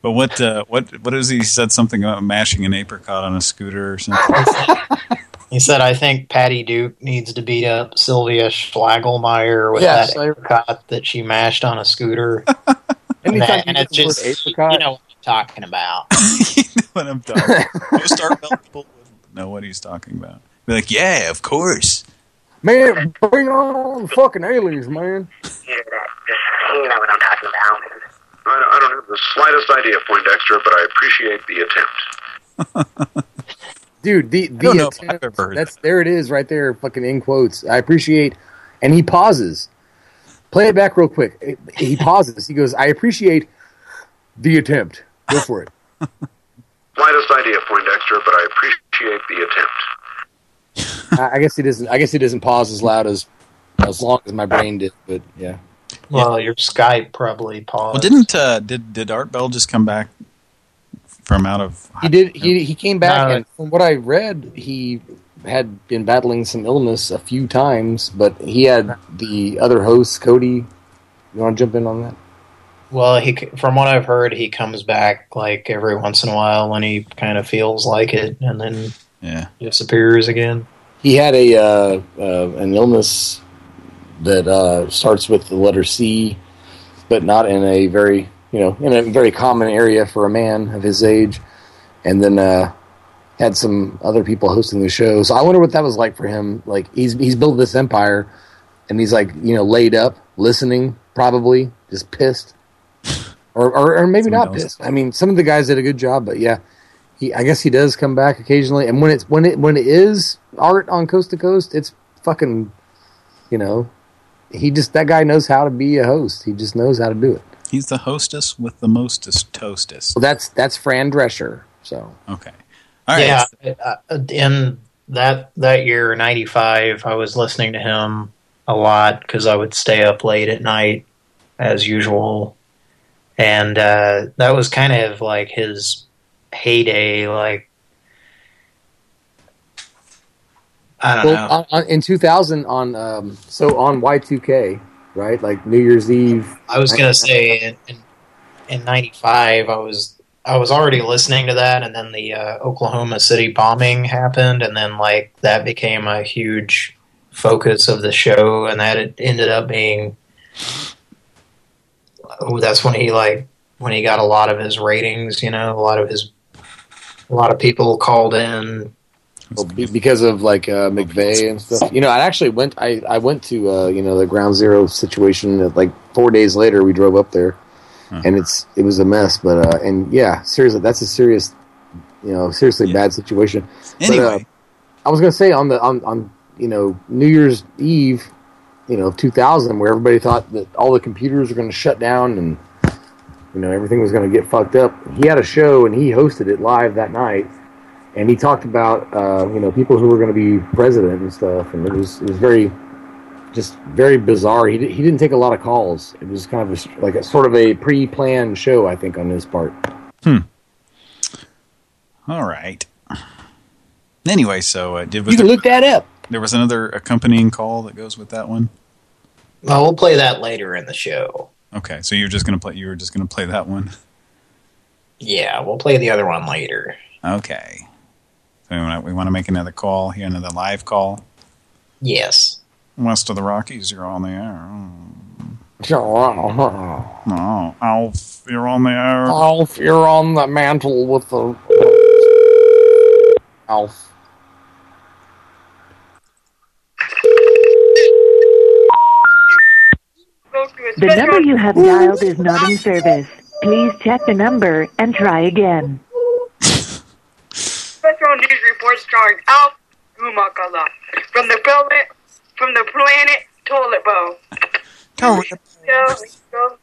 But what uh, what what is he he said something about mashing an apricot on a scooter or something? He said, "I think Patty Duke needs to beat up Sylvia Schlagelmeyer with Yes, that I- apricot that she mashed on a scooter." and, Anytime that- you and use it's the word just apricot- you know what I'm talking about. what I'm talking. Most Art Bell people wouldn't know what he's talking about. Be like, yeah, of course. Man, bring on the fucking aliens, man. Hear that? Just you know what I'm talking about. Don't, I don't have the slightest idea, Poindexter, but I appreciate the attempt. Dude, the, the don't know if I've attempt- ever heard that's there it is right there, fucking in quotes. I appreciate, and he pauses. Play it back real quick. He pauses. He goes, "I appreciate the attempt. Go for it." Slightest idea, Poindexter, but I appreciate the attempt. I, I guess he doesn't. I guess he doesn't pause as loud as as long as my brain did. But yeah, Well, your Skype probably paused. Well, didn't uh, did did Art Bell just come back from out of? he did. He he came back, No. and from what I read, he had been battling some illness a few times. But he had the other host, Cody. You want to jump in on that? Well, he from what I've heard, he comes back like every once in a while when he kind of feels like it, and then yeah disappears again. He had a uh, uh, an illness that uh, starts with the letter C, but not in a very you know in a very common area for a man of his age, and then uh, had some other people hosting the show. So I wonder what that was like for him. Like he's he's built this empire, and he's like you know laid up listening, probably just pissed, or or, or maybe not knows? pissed. I mean, some of the guys did a good job, but yeah. He, I guess he does come back occasionally, and when it's when it when it is art on coast to coast, it's fucking, you know, he just that guy knows how to be a host. He just knows how to do it. He's the hostess with the mostest toastest. Well, that's that's Fran Drescher. So okay, all right. Yeah, uh, in that that year, '95, I was listening to him a lot because I would stay up late at night as usual, and uh, that was kind of like his heyday. Like I don't well, know. on, on, in 2000 on um, so on Y2K, right? Like New Year's Eve. I was gonna say in, in, in '95, I was I was already listening to that, and then the uh, Oklahoma City bombing happened, and then like that became a huge focus of the show, and that it ended up being. Oh, that's when he like when he got a lot of his ratings. You know, a lot of his a lot of people called in. Well, be- because of like uh, McVeigh and stuff. You know, I actually went. I I went to uh, you know the Ground Zero situation. Like four days later, we drove up there, and it's it was a mess. But uh, and yeah, seriously, that's a serious, you know, seriously bad situation. But, uh, Anyway. I was gonna say on the on on you know New Year's Eve, you know, 2000, where everybody thought that all the computers were going to shut down and you know everything was going to get fucked up. He had a show and he hosted it live that night and he talked about uh, you know people who were going to be president and stuff, and it was it was very just very bizarre. He he didn't take a lot of calls. It was kind of a, s- like a sort of a pre-planned show, I think, on his part. Hmm. All right. Anyway, so uh, did You can there, look that up. there was another accompanying call that goes with that one. Well, we'll play that later in the show. Okay, so you're just gonna play. You were just gonna play that one. Yeah, we'll play the other one later. Okay. So we want to we want to make another call here, another live call. Yes. West of the Rockies, you're on the air. Oh, No, Alf, you're on the air. Alf, you're on the mantle with the... Alf. The number you have dialed is not in service. Please check the number and try again. Special news report starring Alf Gumakala from the planet from the planet Toilet Bowl. Toilet Go, go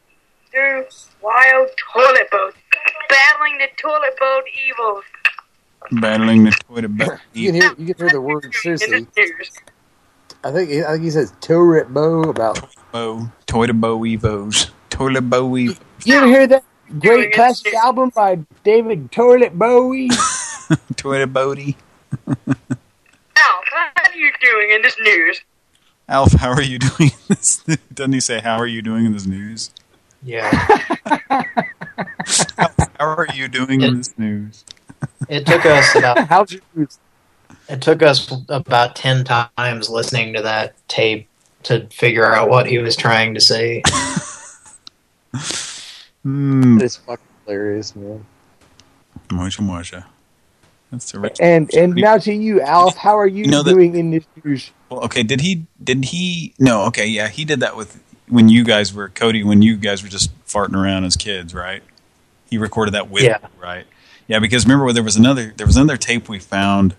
through wild toilet boats, battling the toilet boat evils. Battling the toilet boat. You can hear, you can hear the word In seriously. the news. I think I think he says toilet bow about. Bow, toilet bow evos, toilet bow evos. You ever hear that great classic album by David Toilet Bowie? toilet boaty. Alf, how are you doing in this news? Alf, how are you doing in this? Doesn't he say, how are you doing in this news? Yeah. Alf, how are you doing in this news? It took us about How's your news? it took us about ten times listening to that tape to figure out what he was trying to say. Hmm. It's fucking hilarious, man. Moisha Moisha. That's the rich. And and now to you, Alf. How are you, You know that- doing in this news? Well, okay, did he, did he, no, okay, yeah, he did that with, when you guys were, Cody, when you guys were just farting around as kids, right? He recorded that with Yeah. you, right? Yeah, because remember there was another, there was another tape we found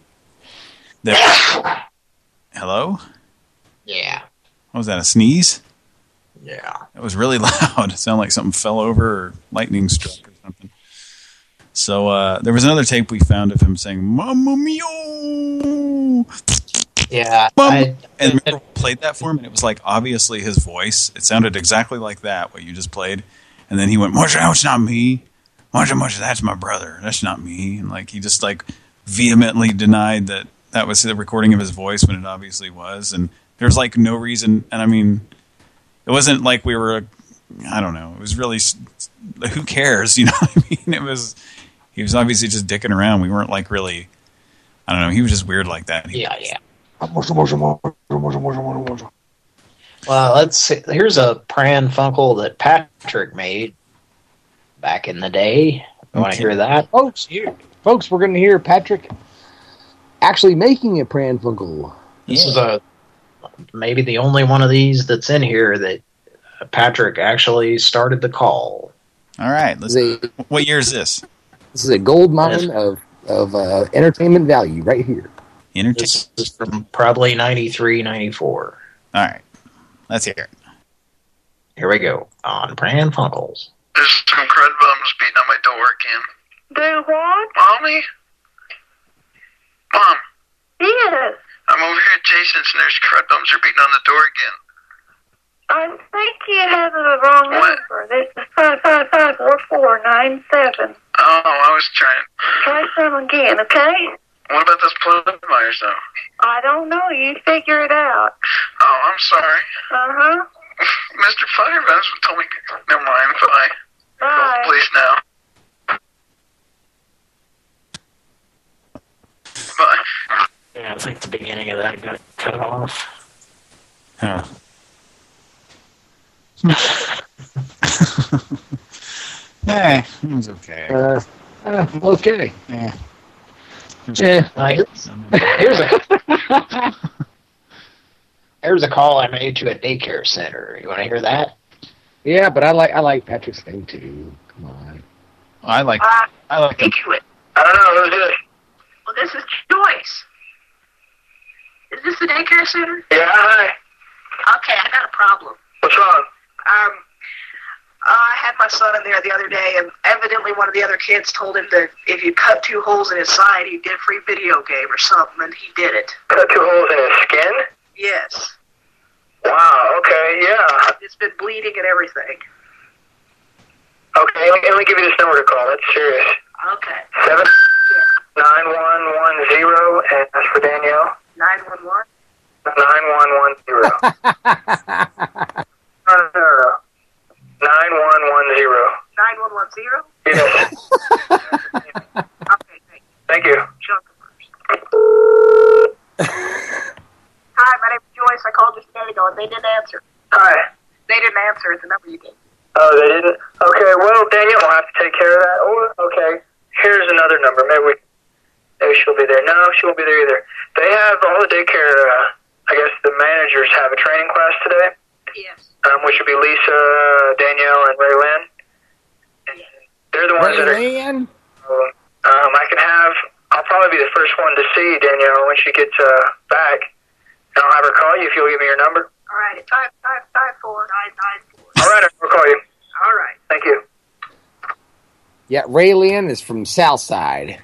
that, hello? Yeah. What was that, a sneeze? Yeah. It was really loud. It sounded like something fell over or lightning struck or something. So uh, there was another tape we found of him saying "Mamma mia," Yeah. Mama. I, and remember we played that for him, and it was like obviously his voice. It sounded exactly like that what you just played, and then he went, "Marsha, that's not me. Marsha, Marsha, that's my brother. That's not me." And like he just like vehemently denied that that was the recording of his voice when it obviously was, and there's like no reason. And I mean, it wasn't like we were. I don't know. It was really. Who cares? You know what I mean? It was. He was obviously just dicking around. We weren't like really. I don't know. He was just weird like that. He- yeah, yeah. Well, Well, let's see. Here's a Pran Funkel that Patrick made back in the day. You want to hear that? folks, folks, we're going to hear Patrick actually making a Pran Funkel. This is a maybe the only one of these that's in here that Patrick actually started the call. All right. Let's. What year is this? This is a gold mine of of uh, entertainment value right here. Entertainment. This is from probably 93, 94. All right. Let's hear it. Here we go on Pran Funkels. There's some crud bums beating on my door again. They what? Mommy? Mom, Yes. I'm over here at Jason's and there's crud bums are beating on the door again. I think you have the wrong number. This is five five five four four nine seven. Oh, I was trying. Try some again, okay? What about those Plymouths though? I don't know. You figure it out. Oh, I'm sorry. Uh huh. Mr. Fireman's told me. Never mind. Bye. Bye. Please now. Bye. Yeah, I think the beginning of that got cut off. Huh. Eh, it was okay. Uh, uh, okay. Yeah. Yeah. Here's, here's a here's a call I made to a daycare center. You want to hear that? Yeah, but I like I like Patrick's thing too. Come on. I like. Uh, I like. Into it. I don't know. Who's this? Well, this is Joyce. Is this the daycare center? Yeah. Hi. Okay, I got a problem. What's wrong? Um, I had my son in there the other day, and evidently one of the other kids told him that if you cut two holes in his side, he'd get a free video game or something, and he did it. Cut two holes in his skin? Yes. Wow. Okay. Yeah. It's been bleeding and everything. Okay. Let me, give you this number to call. That's serious. Okay. Seven nine one one zero, and that's for Danielle. 911? Nine one one zero. 9110? Thank you. Hi, my name is Joyce. I called just a minute ago and they didn't answer. Hi. They didn't answer. It's the number you gave. Oh, they didn't? Okay, well, Danielle will have to take care of that. Oh, okay. Here's another number. Maybe we, maybe she'll be there. No, she won't be there either. They have all the daycare, uh, I guess the managers have a training class today. Yes. Um, which would be Lisa, Danielle, and Ray Lynn. They're the ones that are. Raylan? Um, I can have. I'll probably be the first one to see Danielle when she gets uh, back. And I'll have her call you if you'll give me your number. All right. It's five five five four nine nine four. All right, I'll call you. All right. Thank you. Yeah, Raylan is from Southside.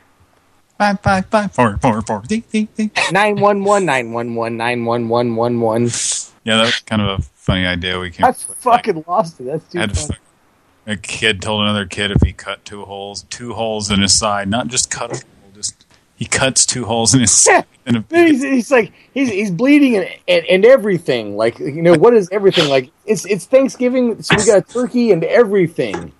Five five five four four four. Ding, ding, ding. Nine one one nine one one nine one one one one. Yeah, that's kind of a funny idea. We came. I fucking lost it. That's too had funny. a kid told another kid if he cut two holes, two holes in his side, not just cut a hole, just he cuts two holes in his side. And Dude, he's, he's like he's he's bleeding and, and and everything. Like you know what is everything? Like it's it's Thanksgiving, so we got turkey and everything.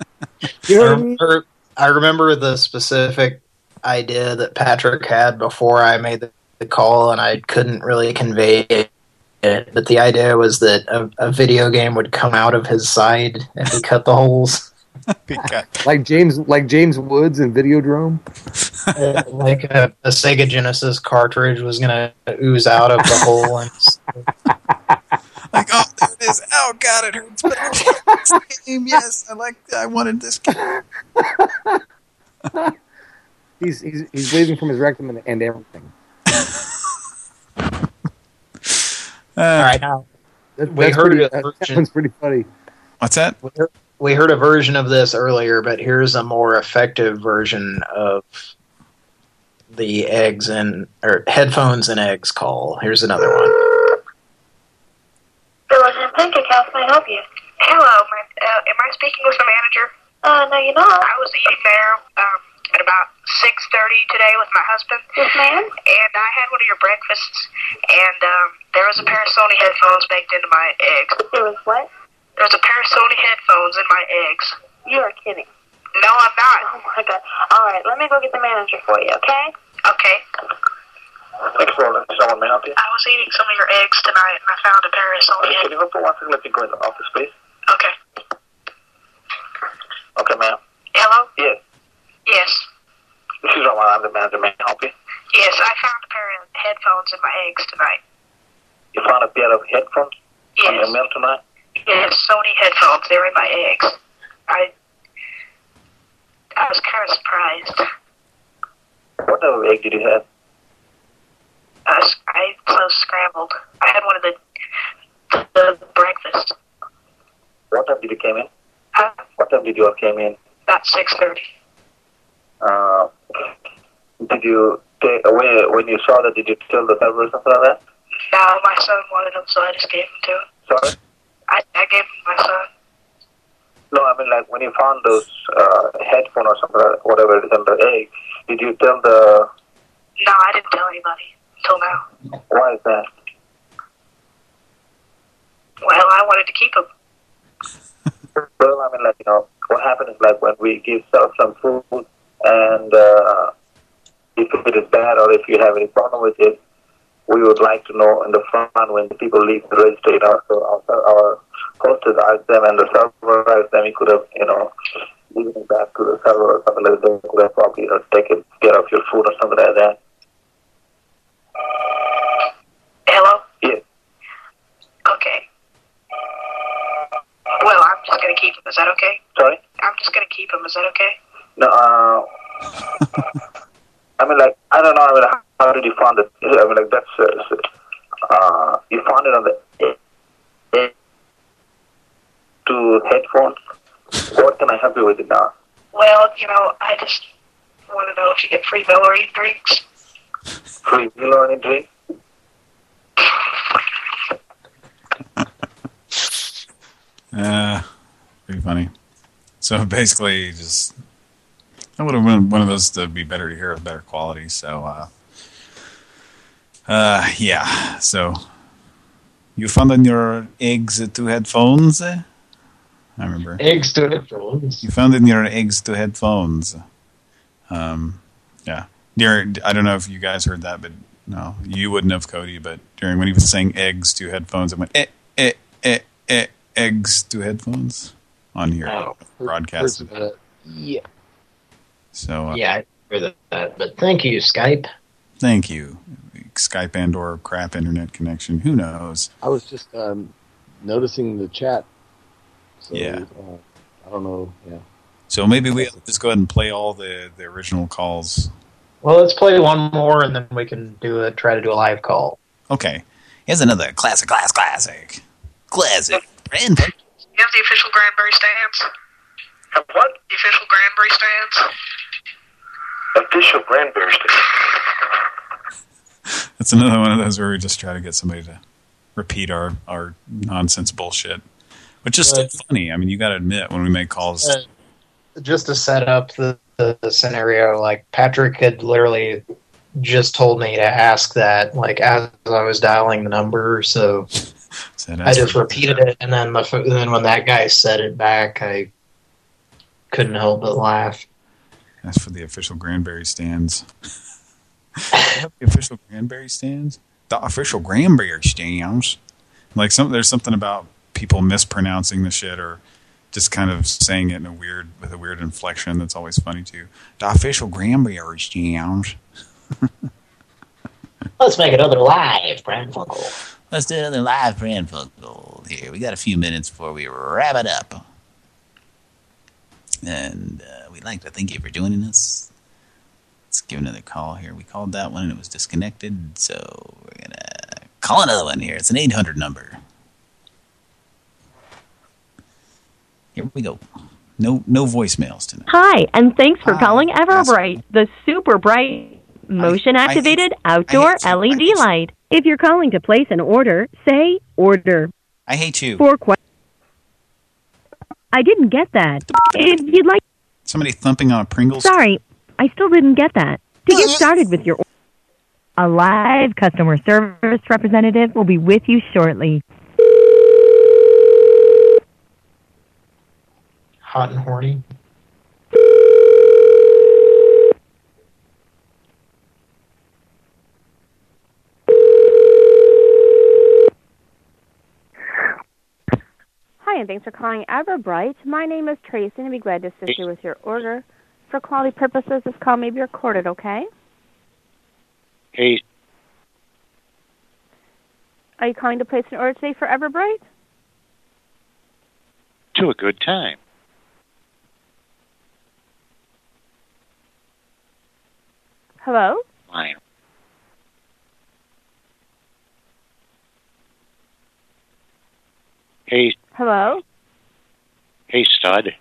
You know I what I mean? remember, I remember the specific idea that Patrick had before I made the, the call, and I couldn't really convey it. But the idea was that a, a video game would come out of his side and he cut the holes. Like James like James Woods in Videodrome. Uh, like a, a Sega Genesis cartridge was going to ooze out of the hole. And like, oh, there it is. Oh God, it hurts. But I this game. Yes, I like. I wanted this game. He's he's he's bleeding from his rectum and, and everything. Uh, All right, now That, we heard pretty, a that version. sounds pretty funny. What's that? We heard, we heard a version of this earlier, but here's a more effective version of the eggs and or headphones and eggs call. Here's another one. Village Inn Pancake House, may I help you? Hello, my, uh, am I speaking with the manager? Uh, no, you're not. I was eating there um, at about 6.30 today with my husband. Yes, ma'am. And I had one of your breakfasts, and um, there was a pair of Sony headphones baked into my eggs. There was what? There was a pair of Sony headphones in my eggs. You are kidding. No, I'm not. Oh, my God. All right, let me go get the manager for you, okay? Okay. Thanks for holding. Someone may help you. I was eating some of your eggs tonight, and I found a pair of Sony Can you hold for one second? Let me go in the office, please. Okay. Okay, ma'am. Hello? Yes. Yes. This is the manager. May I help you? Yes, I found a pair of headphones in my eggs tonight. You found a pair of headphones on Yes. your mail tonight? Yes, Sony headphones. They're in my eggs. I I was kind of surprised. What type of egg did you have? I, was, I close scrambled. I had one of the the, the breakfast. What time did you came in? Huh? What time did you all came in? About six thirty. Uh, did you take away when you saw that? Did you tell the server or something like that? No, my son wanted them, so I just gave them to him. Sorry. I, I gave to my son. No, I mean like when you found those uh, headphone or something, like whatever it is the egg. Did you tell the? No, I didn't tell anybody until now. Why is that? Well, I wanted to keep them. Well, I mean, like, you know, what happens is, like, when we give sell some food and uh, if it is bad or if you have any problem with it, we would like to know in the front when the people leave the know, so our, our hostess asked them and the server asked them, he could have, you know, it back to the server or something like that, they could have probably, you know, taken care of your food or something like that. Hello? Yes. Okay. Well, I'm just going to keep them. Is that okay? Sorry? I'm just going to keep them. Is that okay? No, uh, I mean, like, I don't know, I mean, how, how did you find it? I mean, like, that's, uh, uh, you found it on the to headphones. What can I help you with it now? Well, you know, I just want to know if you get free Valerie drinks. Free meal or any drink? Uh, pretty funny. So basically, just I would have wanted one of those to be better to hear with better quality. So, uh, uh, yeah. So you found in your eggs two headphones. I remember. Eggs to headphones. You found in your eggs to headphones. Um, yeah. During, I don't know if you guys heard that, but no, you wouldn't have, Cody. But during when he was saying eggs to headphones, it went eh, eh, eh, eh, eggs to headphones on here, Oh, broadcasted. Uh, yeah. So uh, Yeah, I remember that. But thank you, Skype. thank you, Skype and or crap internet connection. Who knows? I was just um, noticing the chat. So, Yeah. Uh, I don't know. Yeah. So maybe we just go ahead and play all the the original calls. Well, let's play one more, and then we can do a try to do a live call. Okay. Here's another classic, class, classic, classic. Brand You have the official Granbury stands? Have what? The official Granbury stands? Official Granbury That's another one of those where we just try to get somebody to repeat our our nonsense bullshit, which is still Right. funny. I mean, you got to admit when we make calls. Uh, just to set up the, the, the scenario, like Patrick had literally just told me to ask that, like as I was dialing the number. So Said, I just repeated it, and then the and then when that guy said it back, I couldn't help but laugh. That's for the official Granberry stands. the official Granberry stands? The official Granberry stands? Like some, there's something about people mispronouncing the shit or just kind of saying it in a weird, with a weird inflection that's always funny too. The official Granberry stands. Let's make another live, Pran Funkel. Let's do another live Pran Funkel here. We got a few minutes before we wrap it up. And uh, we'd like to thank you for joining us. Let's give another call here. We called that one and it was disconnected, so we're going to call another one here. It's an 800 number. Here we go. No no voicemails tonight. Hi, and thanks for calling Everbright, the super bright motion activated outdoor LED light. If you're calling to place an order, say order. I hate you. For I didn't get that. If you'd like, Somebody thumping on a Pringles. sorry, I still didn't get that. To get started with your order, a live customer service representative will be with you shortly. Hot and horny. Hi, and thanks for calling Everbright. My name is Tracy, and I'd be glad to assist you with your order. For quality purposes, this call may be recorded, okay? Hey, Are you calling to place an order today for Everbright? to a good time. Hello? Fine. Hey, Hello? hey, stud.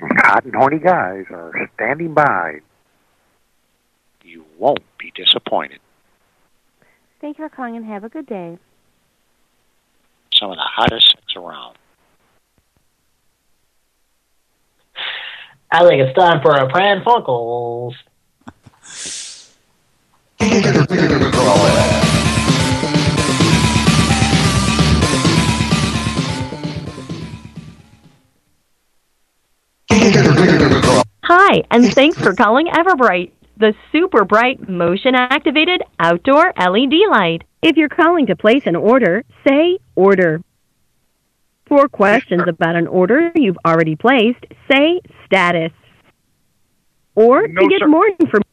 Hot and horny guys are standing by. You won't be disappointed. Thank you for calling, and have a good day. Some of the hottest sex around. I think it's time for our Pran Funkels. Hi, and thanks for calling Everbright, the super bright motion activated outdoor LED light. If you're calling to place an order, say order. For questions about an order you've already placed, say status. Or No, to get sir. more information,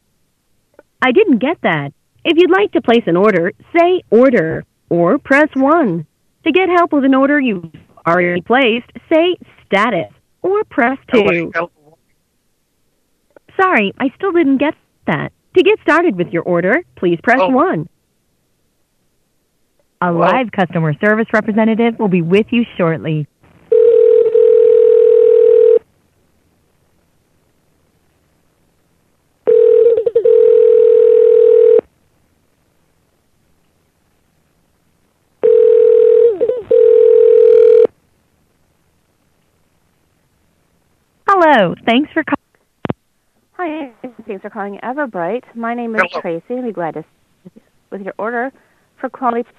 I didn't get that. If you'd like to place an order, say order or press 1. To get help with an order you've already placed, say status or press 2. Sorry, I still didn't get that. To get started with your order, please press 1. A live customer service representative will be with you shortly. Hello, thanks for calling. Hi, thanks for calling Everbright. My name is Hello. Tracy, and I'd be glad to with your order. For quality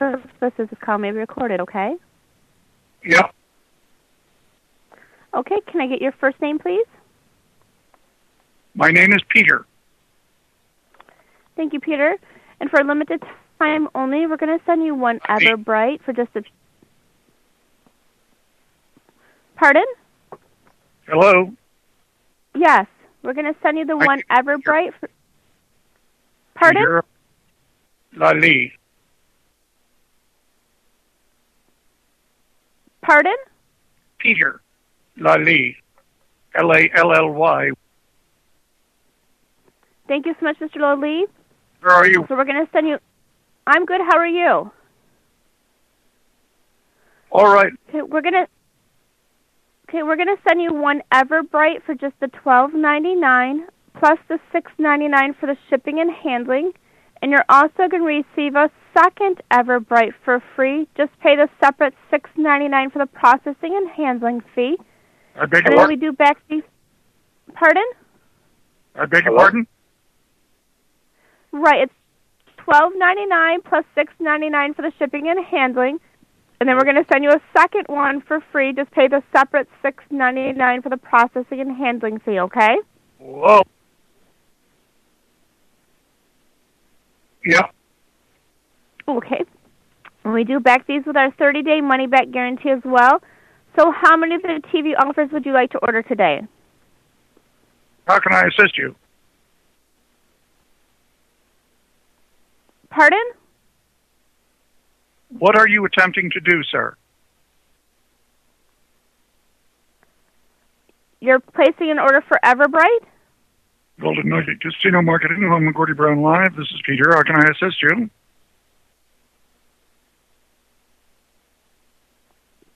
purposes, this call may be recorded, okay? Yeah. Okay, can I get your first name, please? My name is Peter. Thank you, Peter. And for a limited time only, we're going to send you one Everbright for just a... Pardon? Hello. Yes, we're going to send you the one Everbright for... Pardon? Peter Lally. Pardon? Peter Lally. L A L L Y. Thank you so much, Mr. Lowlee. Where are you? So we're going to send you... I'm good. How are you? All right. Okay, we're going to... Okay, we're going to send you one Everbright for just the twelve ninety nine plus the six ninety nine for the shipping and handling, and you're also going to receive a second Everbright for free. Just pay the separate six ninety nine for the processing and handling fee. I beg your then we do back these. Pardon? I beg your pardon. Right, it's twelve ninety nine plus six ninety nine for the shipping and handling, and then we're going to send you a second one for free. Just pay the separate six ninety nine for the processing and handling fee. Okay? Whoa. Yeah. Okay. And we do back these with our thirty day money back guarantee as well. So, how many of the TV offers would you like to order today? How can I assist you? Pardon? What are you attempting to do, sir? You're placing an order for Everbright. Golden Nugget Casino Marketing, home of Gordie Brown Live. This is Peter. How can I assist you?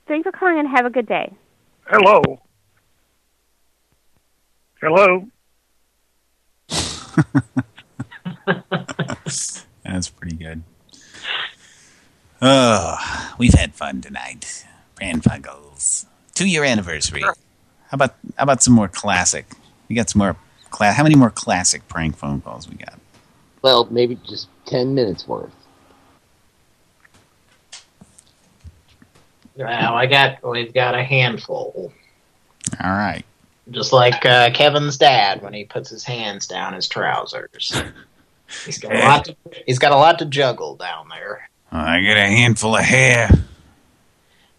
Thanks for calling and have a good day. Hello. Hello. That's pretty good. Oh, we've had fun tonight. Pran Funkels. Two year anniversary. How about how about some more classic? We got some more class. How many more classic prank phone calls we got? Well, maybe just 10 minutes worth. Well, I got we've got a handful. All right. Just like uh, Kevin's dad when he puts his hands down his trousers. He's got a lot. To, he's got a lot to juggle down there. I got a handful of hair.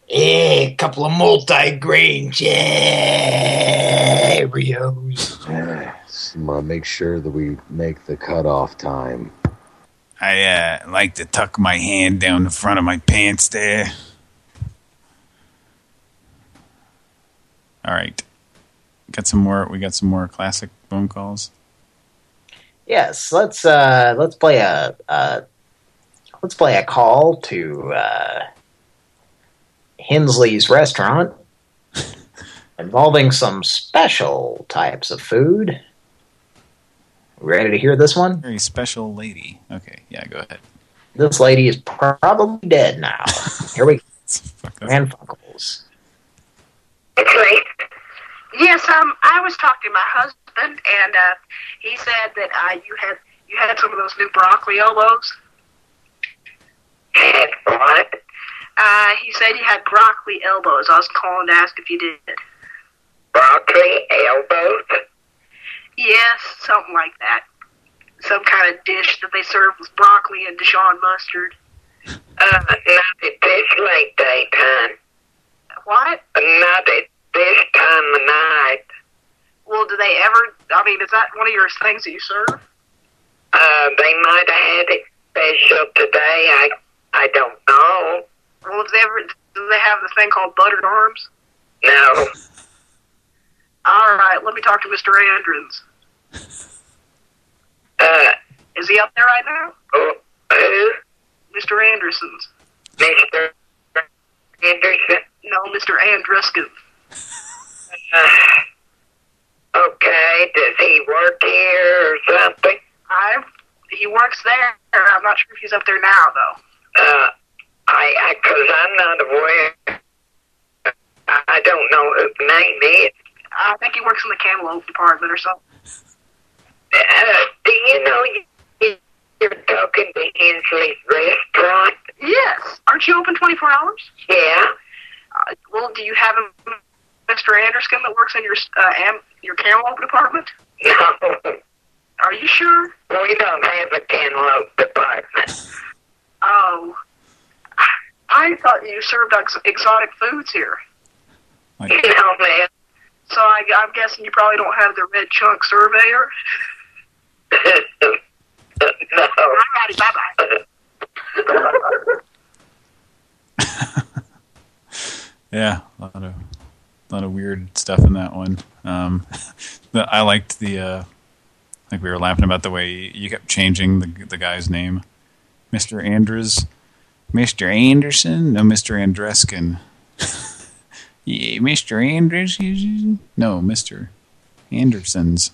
Eh, a couple of multi-grain Cheerios. Yes, I'm gonna make sure that we make the cutoff time. I uh, like to tuck my hand down the front of my pants there. All right. Got some more. We got some more classic phone calls. Yes, let's uh, let's play a uh, let's play a call to uh, Hensley's restaurant involving some special types of food. Ready to hear this one? Very special lady. Okay, yeah, go ahead. This lady is probably dead now. Here we go. Pran Funkels. Okay. Yes, um, I was talking to my husband, and uh, he said that uh, you had you had some of those new broccoli What? Uh, he said you had broccoli elbows. I was calling to ask if you did. Broccoli elbows? Yes, something like that. Some kind of dish that they serve with broccoli and Dijon mustard. Uh, not a dish like that, hon. What? Not at this time of night. Well, do they ever? I mean, is that one of your things that you serve? Uh, they might have had it special today. I I don't know. Well, do they ever? Do they have the thing called buttered arms? No. All right, let me talk to Mr. Andrins. Uh, is he up there right now? Oh, who? Mr. Anderson's. Mr. Anderson? No, Mr. Andriskin. okay, does he work here or something? I. He works there. I'm not sure if he's up there now, though. Uh, I, I, cause I'm not aware. I, I don't know who the name is. I think he works in the cantaloupe department or something. Uh, do you know you, You're talking to Inslee's restaurant? Yes. Aren't you open 24 hours? Yeah. Uh, well, do you have a Mr. Anderson that works in your uh, am, your cantaloupe department? No. Are you sure? We don't have a cantaloupe department. Oh. I thought you served ex- exotic foods here. No, man. So I, I'm guessing you probably don't have the red chunk surveyor. no. Alrighty, bye bye. Yeah, a lot of a lot of weird stuff in that one. Um, the, I liked the uh, like we were laughing about the way you kept changing the the guy's name, Mr. Andrews, Mr. Anderson, no, Mr. Andreskin. yeah, Mr. Andrews. No, Mr. Anderson's.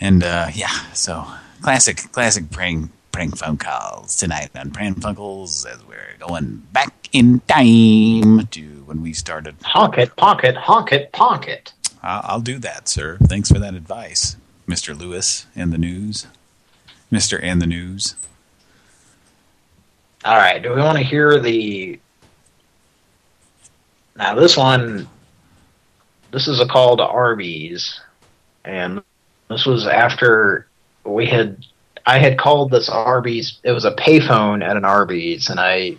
And uh, yeah, so classic, classic prank prank phone calls tonight on Pran Funkels as we're going back in time to when we started. Honk it, honk it, honk it, honk it. I'll, I'll do that, sir. Thanks for that advice, Mr. Lewis and the news, Mr. and the news. All right. Do we want to hear the? Now this one, this is a call to Arby's, and this was after we had. I had called this Arby's. It was a payphone at an Arby's, and I.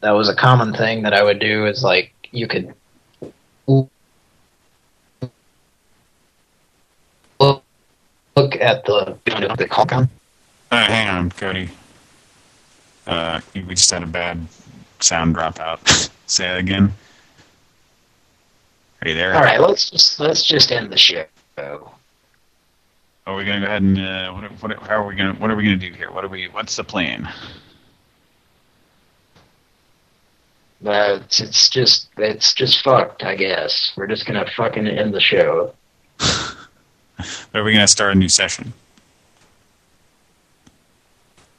That was a common thing that I would do. Is like you could look at the the call. Uh, hang on, Cody. Uh, we just had a bad sound dropout. Say it again. Are you there? All right, let's just let's just end the show. Are we gonna go ahead and uh, what, what? How are we gonna? What are we gonna do here? What are we? What's the plan? Uh, it's, it's just it's just fucked. I guess we're just gonna fucking end the show. Are we gonna start a new session?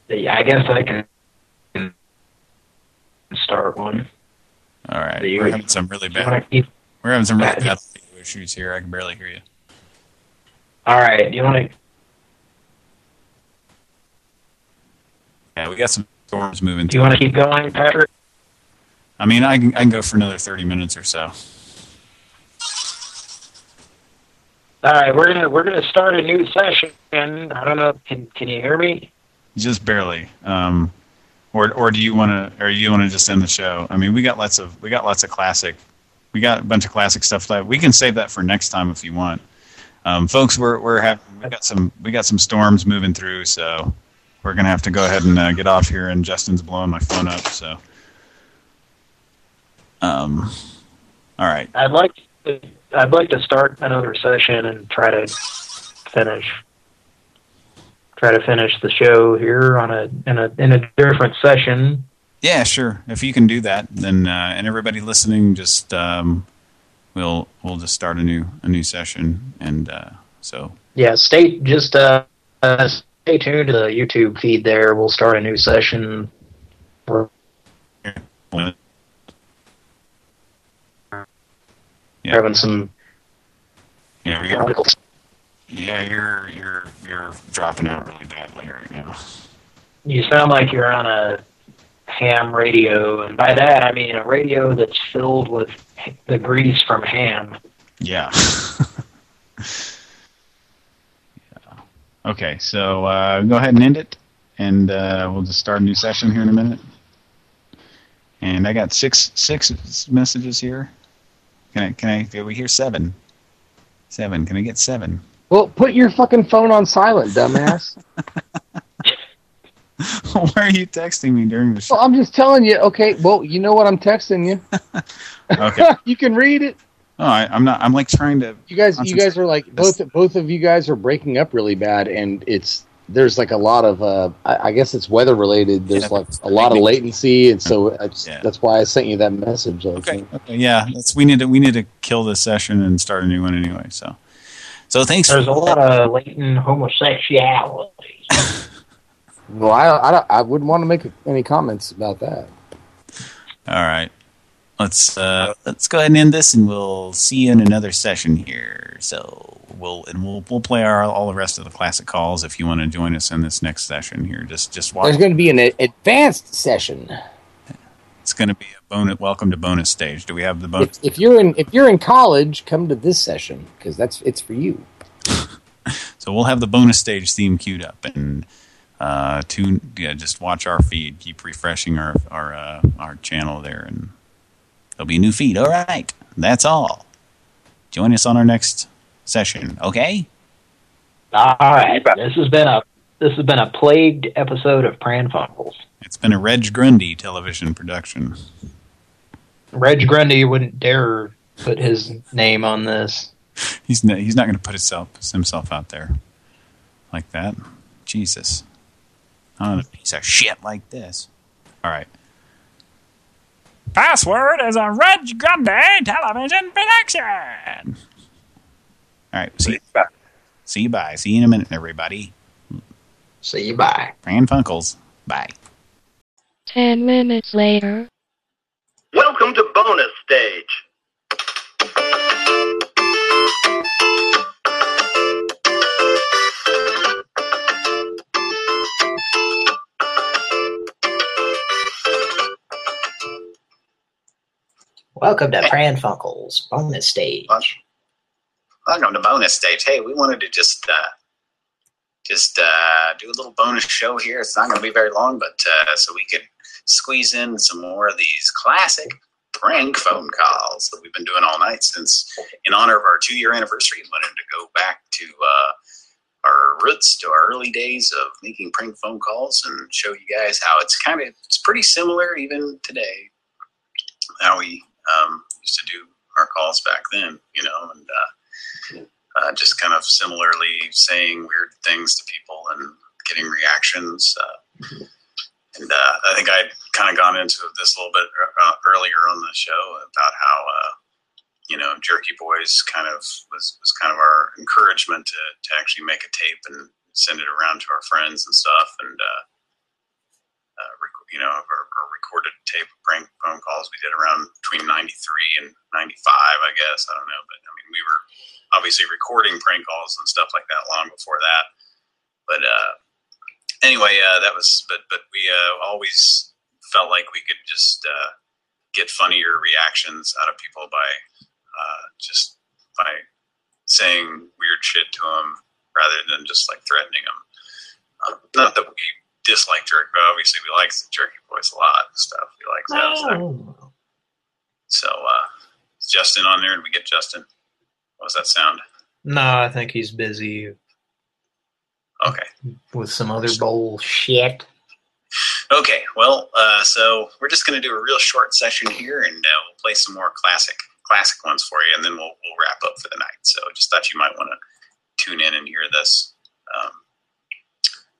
Yeah, I guess I can start one. All right. We're having some really bad. We're having some really bad issues here. I can barely hear you. All right, do you want to? Yeah, we got some storms moving. Do you want to keep going, Patrick? I mean, I can I can go for another thirty minutes or so. All right, we're gonna we're gonna start a new session. I don't know. Can can you hear me? Just barely. Um, or or do you want to or you want to just end the show? I mean, we got lots of we got lots of classic. We got a bunch of classic stuff left. We can save that for next time if you want. Um, folks, we're we're having we got some we got some storms moving through, so we're gonna have to go ahead and uh, get off here. And Justin's blowing my phone up, so. Um, all right. I'd like to, I'd like to start another session and try to finish try to finish the show here on a in a in a different session. Yeah, sure. If you can do that, then uh, and everybody listening, just um, we'll we'll just start a new a new session, and uh, so Yeah, stay just uh, uh stay tuned to the YouTube feed there. We'll start a new session. We're yeah, having some yeah, you're, yeah, you're you're you're dropping out really badly right now. You sound like you're on a ham radio, and by that I mean a radio that's filled with the grease from ham. Yeah. yeah. Okay, so uh, go ahead and end it, and uh, we'll just start a new session here in a minute. And I got six six messages here. Can I can I? Did we hear seven? Seven. Can I get seven? Well, put your fucking phone on silent, dumbass. Why are you texting me during the show? well, I'm just telling you. Okay, well, you know what I'm texting you. Okay. you can read it. Oh, I, I'm not. I'm like trying to. You guys, you guys are like both both of you guys are breaking up really bad, and it's there's like a lot of uh, I, I guess it's weather related. There's like a lot of latency, and so it's, that's why I sent you that message. Okay. Okay, yeah, that's we need to we need to kill this session and start a new one anyway. So, so thanks. There's for a lot of latent homosexuality. Well, I I, I wouldn't want to make any comments about that. All right. Let's uh, let's go ahead and end this, and we'll see you in another session here. So we'll and we'll we'll play our all the rest of the classic calls if you want to join us in this next session here. Just just watch. There's going to be an advanced session. It's going to be a bonus. Welcome to bonus stage. Do we have the bonus? If, if you're in if you're in college, come to this session because that's it's for you. So we'll have the bonus stage theme queued up and uh, tune. Yeah, just watch our feed. Keep refreshing our our uh, our channel there, and there'll be a new feed. All right, that's all. Join us on our next session. Okay. All right. This has been a this has been a plagued episode of Pran Funkels. It's been a Reg Grundy television production. Reg Grundy wouldn't dare put his name on this. He's not, he's not going to put himself himself out there like that. Jesus. On a piece of shit like this. All right. Password is a Reg Grundy television production. All right. See you. bye. See you. Bye. See you in a minute, everybody. See you. Bye. Pran Funkels. Bye. Ten minutes later. Welcome to bonus stage. Welcome to Pran Funkels bonus stage. Welcome to bonus stage. Hey, we wanted to just uh, just uh, do a little bonus show here. It's not going to be very long, but uh, so we could squeeze in some more of these classic prank phone calls that we've been doing all night since, in honor of our two-year anniversary, we wanted to go back to uh, our roots, to our early days of making prank phone calls, and show you guys how it's kind of it's pretty similar even today. How we um, used to do our calls back then, you know, and uh, uh, just kind of similarly saying weird things to people and getting reactions. Uh, and uh, I think I'd kind of gone into this a little bit uh, earlier on the show about how, uh, you know, Jerky Boys kind of was, was kind of our encouragement to, to actually make a tape and send it around to our friends and stuff. And, uh, uh, you know, our, our recorded tape prank phone calls we did around between 93 and 95, I guess. I don't know. But I mean, we were obviously recording prank calls and stuff like that long before that. But, uh, anyway, uh, that was, but, but we, uh, always felt like we could just, uh, get funnier reactions out of people by, uh, just by saying weird shit to them rather than just like threatening them. Uh, not that we dislike Jerky, but obviously we like the Jerky Boys a lot and stuff. We like that stuff. So, uh, is Justin on there? and we get Justin? What was that sound? No, I think he's busy Okay. with some other bullshit. Okay, well, uh, so we're just going to do a real short session here, and uh, we'll play some more classic classic ones for you, and then we'll we'll wrap up for the night. So just thought you might want to tune in and hear this. Um,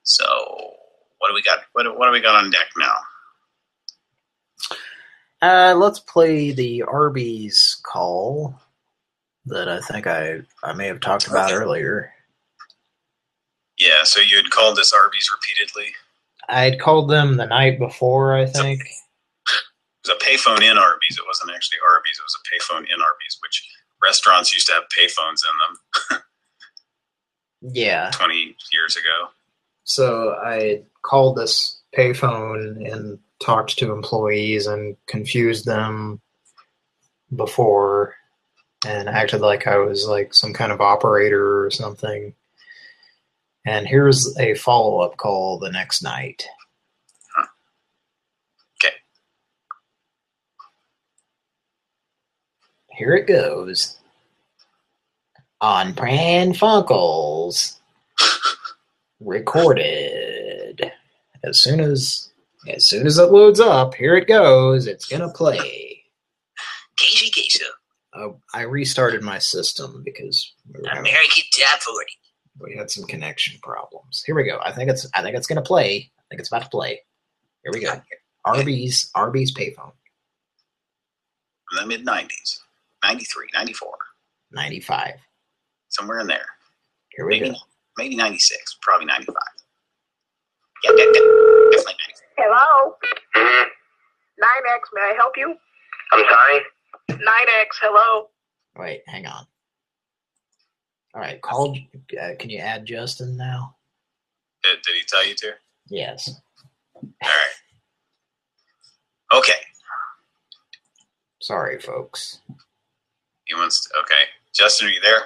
so what do we got? What what do we got on deck now? Uh, let's play the Arby's call that I think I I may have talked about earlier. Yeah, so you had called this Arby's repeatedly. I had called them the night before, I think. It was a payphone in Arby's. It wasn't actually Arby's. It was a payphone in Arby's, which restaurants used to have payphones in them Yeah. 20 years ago. So I called this payphone and talked to employees and confused them before and acted like I was like some kind of operator or something. And here's a follow up call the next night. Okay. Here it goes. On Pran Funkels. Recorded. As soon as as soon as it loads up, here it goes. It's gonna play. Casey Geisha. Oh, I restarted my system because we American Top 40. we had some connection problems. Here we go. I think it's I think it's gonna play. I think it's about to play. Here we go. Arby's Arby's payphone. From the mid 90s. 93, 94. 95. Somewhere in there. Here we maybe, go. Maybe 96. Probably 95. Yeah, yeah, yeah. Definitely 96. Hello? 9X, may I help you? I'm sorry? 9X, hello. Wait, hang on. All right, call. Uh, can you add Justin now? Did, did he tell you to? Yes. All right. Okay. Sorry, folks. He wants. To, okay, Justin, are you there?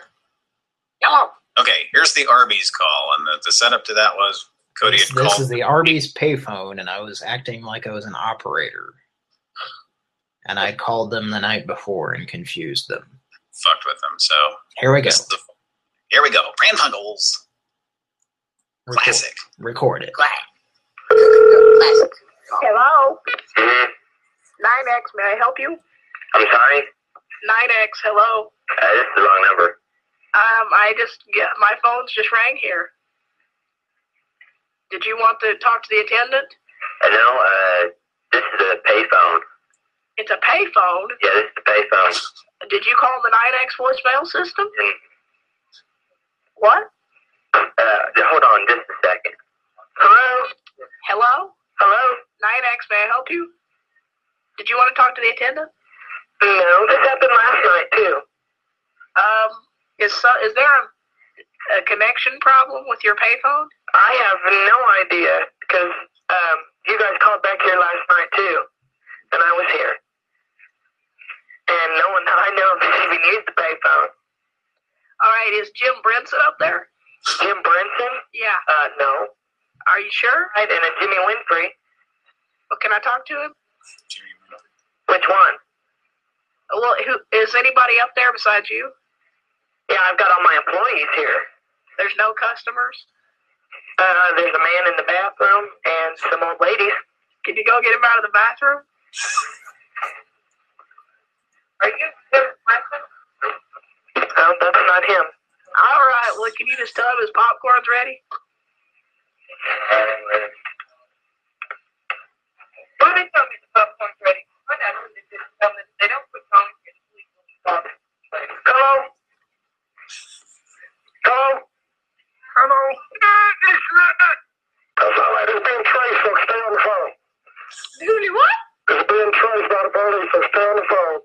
Hello. Okay, here's the Arby's call, and the, the setup to that was Cody This, had this called. is the Arby's payphone, and I was acting like I was an operator. And I called them the night before and confused them. fucked with them. So Here we go. the- here we go. Pran Funkels. Classic. Record it. Hello. 9X, may I help you? I'm sorry? 9X, hello. Uh, this is the wrong number. Um, I just, yeah, my phone's just rang here. Did you want to talk to the attendant? Uh, no, uh, this is a payphone. It's a payphone. Yeah, this is the payphone. Did you call the 9X voicemail system? What? Uh, hold on just a second. Hello? Hello? Hello? 9X, may I help you? Did you want to talk to the attendant? No, this happened last night, too. Um, is so, is there a, a connection problem with your payphone? I have no idea, because, um, you guys called back here last night, too. And I was here. And no one I know even used the payphone. All right, is Jim Brinson up there? Jim Brinson? Yeah. Uh, no. Are you sure? Right, and a Jimmy Winfrey. Well, can I talk to him? Which one? Well, who is anybody up there besides you? Yeah, I've got all my employees here. There's no customers. Uh, there's a man in the bathroom and some old ladies. Can you go get him out of the bathroom? Are you? No, that's not him. All right. Well, can you just tell him his popcorn's ready? Why they tell me the popcorn's ready? Why not? They just tell me they don't put on Hello? Hello? Hello? That's all right. It's being traced, so stay on the phone. Duty what? It's being traced by the police, so stay the phone.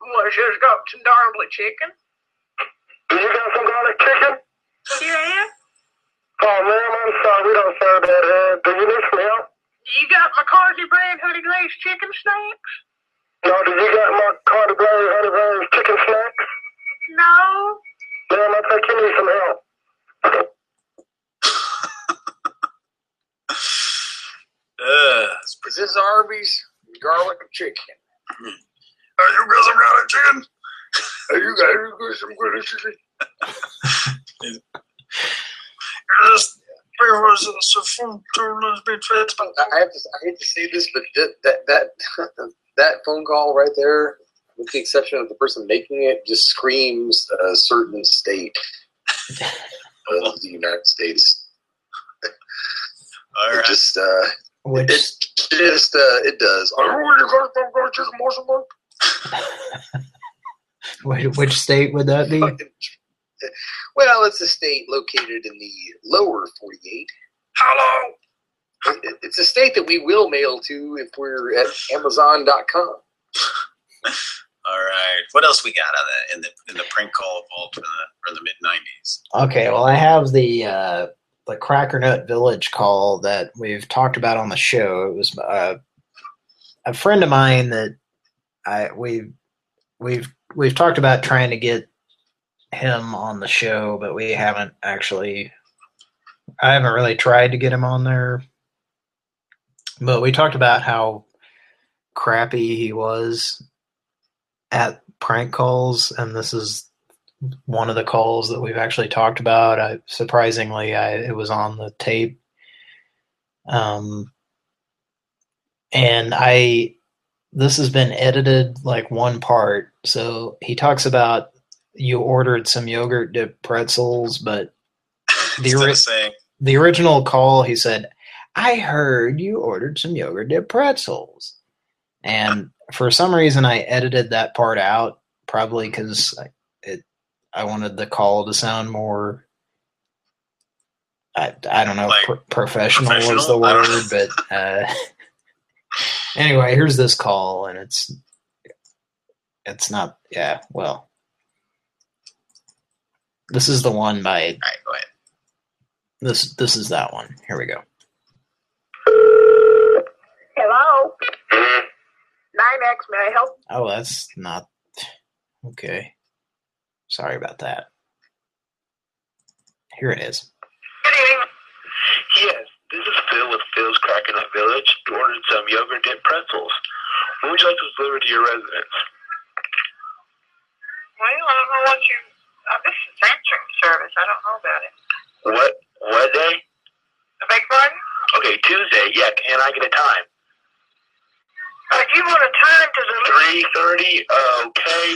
Well, just got some darnly chicken. Do you got some garlic chicken? Yeah. Oh, ma'am, I'm sorry. We don't serve that here. Do you need some help? You got McCarthy brand honey glazed chicken snacks? No, do you got my Carter Blaze Honey Blaze chicken snacks? No. Ma'am, I think you need some help. Uh, Is this Arby's garlic chicken? Are you got some garlic chicken? Are you got you got some garlic chicken? Yes. There was a phone call has. I have to, I hate to say this, but that that that, that phone call right there, with the exception of the person making it, just screams a certain state of the United States. All It just uh, Which it just uh, it does. You got some garlic chicken, Marshall, Mark? which, which state would that be? Well, it's a state located in the lower 48. Hello. It- It's a state that we will mail to if we're at Amazon.com. All right. What else we got on the in the in the prank call vault from the from the mid nineties? Okay, well, I have the uh, the Cracker Nut Village call that we've talked about on the show. It was uh, a friend of mine that I we've we've we've talked about trying to get him on the show, but we haven't actually. I haven't really tried to get him on there, but we talked about how crappy he was at prank calls, and this is one of the calls that we've actually talked about. I, surprisingly, I, it was on the tape. Um, and I, this has been edited like one part. So he talks about you ordered some yogurt dipped pretzels, but the, ori- saying the original call, he said, I heard you ordered some yogurt dipped pretzels. And for some reason, I edited that part out, probably because I wanted the call to sound more, I, I don't know, Like, pro- professional, was the word, but uh, Anyway, here's this call, and it's it's not. Yeah, well, this is the one by. All right, go ahead. This this is that one. Here we go. Hello? 9X, may I help? Oh, that's not okay. Sorry about that. Here it is. Yes, this is Phil with Phil's Cracker Nut Village. You ordered some yogurt dipped pretzels. When would you like to deliver to your residence? Well, I don't know what you. Uh, this is answering service. I don't know about it. What what day? I beg pardon? Okay, Tuesday. Yeah, can I get a time? Uh, you want a time to deliver? Three thirty. Okay.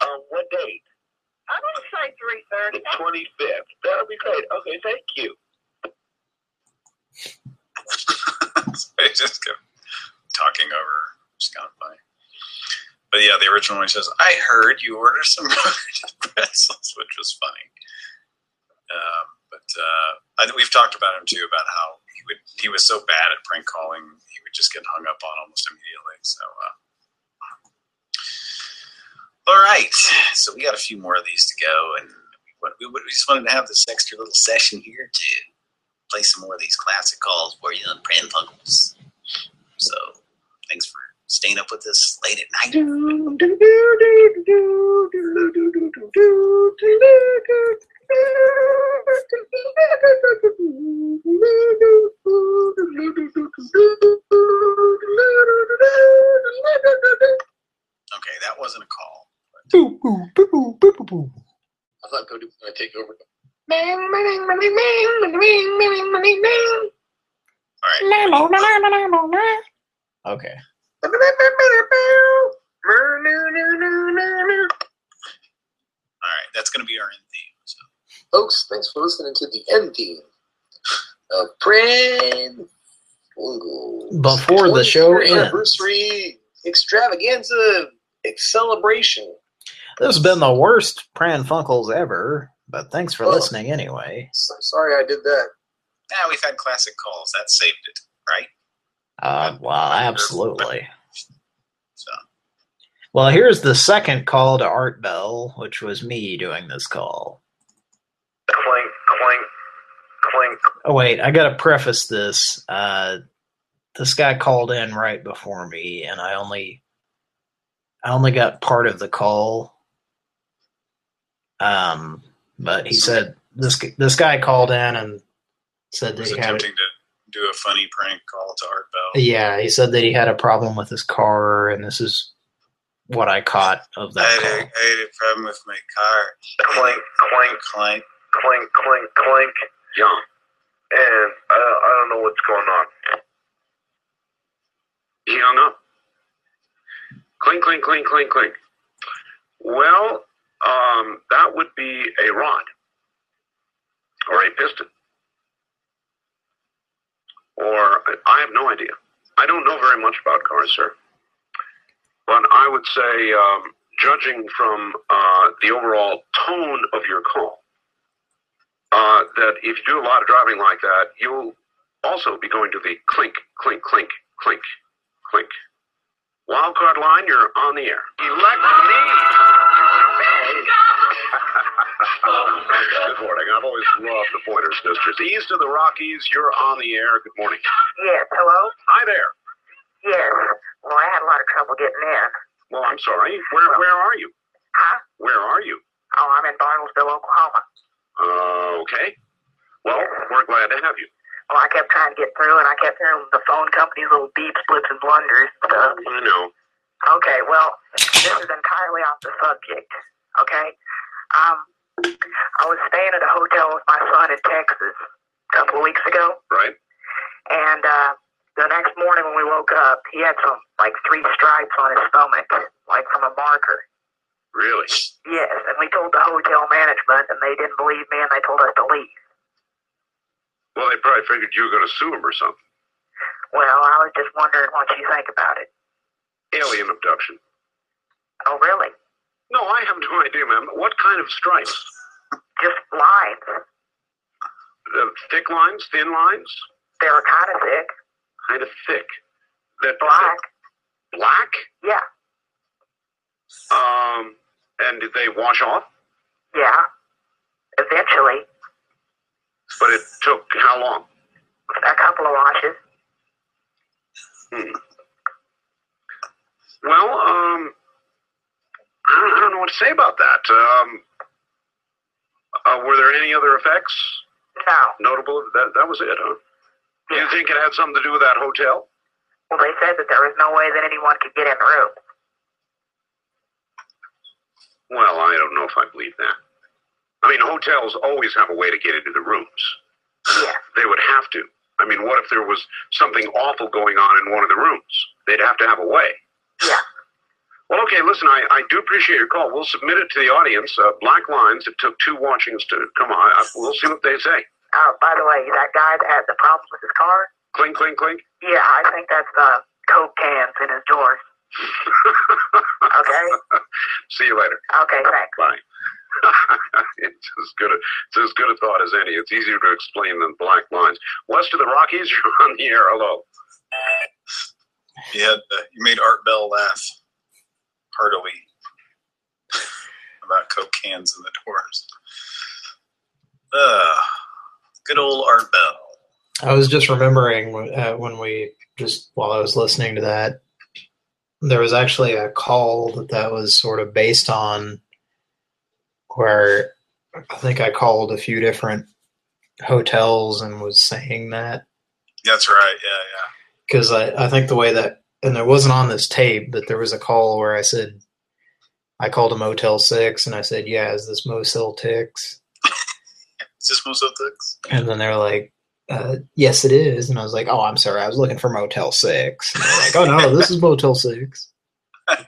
Um, what date? I'm going to say 3.30. The twenty fifth. That'll be great. Okay, thank you. they just kept talking over. It's kind of funny. But yeah, the original one says, "I heard you ordered some pretzels," which was funny. Um, but uh, I we've talked about him too about how he would he was so bad at prank calling he would just get hung up on almost immediately. So. Uh, all right, so we got a few more of these to go, and we, just wanted to have this extra little session here to play some more of these classic calls for you on Pran Funkels. So, thanks for staying up with us late at night. Okay, that wasn't a call. I thought Cody was going to take over. Okay. All right, that's going to be our end theme. So. Folks, thanks for listening to the end theme of Pran Funkels. Before the show 23rd ends. anniversary extravaganza celebration. This has been the worst Pran Funkels ever, but thanks for Oh. listening anyway. So sorry I did that. Yeah, we've had classic calls. That saved it, right? Uh, well, absolutely. Well, here's the second call to Art Bell, which was me doing this call. Clink, clink, clink. Oh wait, I gotta preface this. Uh, this guy called in right before me, and I only, I only got part of the call. Um, but he said this this guy called in and said that was he had attempting to do a funny prank call to Art Bell. yeah, he said that he had a problem with his car, and this is what I caught of that I call. had, a, I had a problem with my car. Clink, clink, clink, clink, clink, clink. Yeah. And I, I don't know what's going on. He hung up. Clink, clink, clink, clink, clink. Well, um, that would be a rod or a piston. Or I have no idea. I don't know very much about cars, sir. But I would say, um, judging from uh, the overall tone of your call, uh, that if you do a lot of driving like that, you'll also be going to the clink, clink, clink, clink, clink. Wildcard line, you're on the air. Elect me. Good morning. I've always loved the Pointer Sisters. East of the Rockies, you're on the air. Good morning. Yes, hello? Hi there. Yes. Well, I had a lot of trouble getting in. Well, I'm sorry. Where where are you? Huh? Where are you? Oh, I'm in Bartlesville, Oklahoma. Uh, okay. Well, we're glad to have you. Well, I kept trying to get through, and I kept hearing the phone company's little beeps, blips, and blunders stuff. I know. Okay, well, this is entirely off the subject. Okay, um, I was staying at a hotel with my son in Texas a couple of weeks ago, Right? and uh, the next morning when we woke up, he had some like three stripes on his stomach, like from a marker. Really? Yes, and we told the hotel management, and they didn't believe me, and they told us to leave. Well, they probably figured you were going to sue him or something. Well, I was just wondering what you think about it. Alien abduction. Oh, really? No, I have no idea, ma'am. What kind of stripes? Just lines. Uh, thick lines, thin lines? They were kind of thick. Kind of thick. They're Black. Black? Yeah. Um, and did they wash off? Yeah. Eventually. But it took how long? A couple of washes. Hmm. Well, um, I don't, I don't know what to say about that. Um, uh, were there any other effects? No. Notable? That that was it, huh? Do you think it had something to do with that hotel? Well, they said that there was no way that anyone could get in the room. Well, I don't know if I believe that. I mean, hotels always have a way to get into the rooms. Yeah. They would have to. I mean, what if there was something awful going on in one of the rooms? They'd have to have a way. Yeah. Well, okay, listen, I, I do appreciate your call. We'll submit it to the audience. Uh, Black Lines, it took two watchings to come on. I, we'll see what they say. Oh, by the way, that guy that had the problem with his car? Clink, clink, clink. Yeah, I think that's the Coke cans in his drawers. okay? See you later. Okay, thanks. Bye. it's as good a it's as good a thought as any. It's easier to explain than black lines. West of the Rockies, you're on the air. Hello. You had uh, you made Art Bell laugh heartily about coke cans in the doors. Uh, good old Art Bell. I was just remembering uh, when we just while I was listening to that, there was actually a call that that was sort of based on where I think I called a few different hotels and was saying that That's right. Yeah, yeah. because I, I think the way that and there wasn't on this tape, but there was a call where I said I called a Motel Six and I said, "Yeah, is this Motel Ticks?" Is this Motel Six? And then they're like, uh, "Yes, it is." And I was like, "Oh, I'm sorry, I was looking for Motel 6. And they're like, "Oh no, this is Motel 6.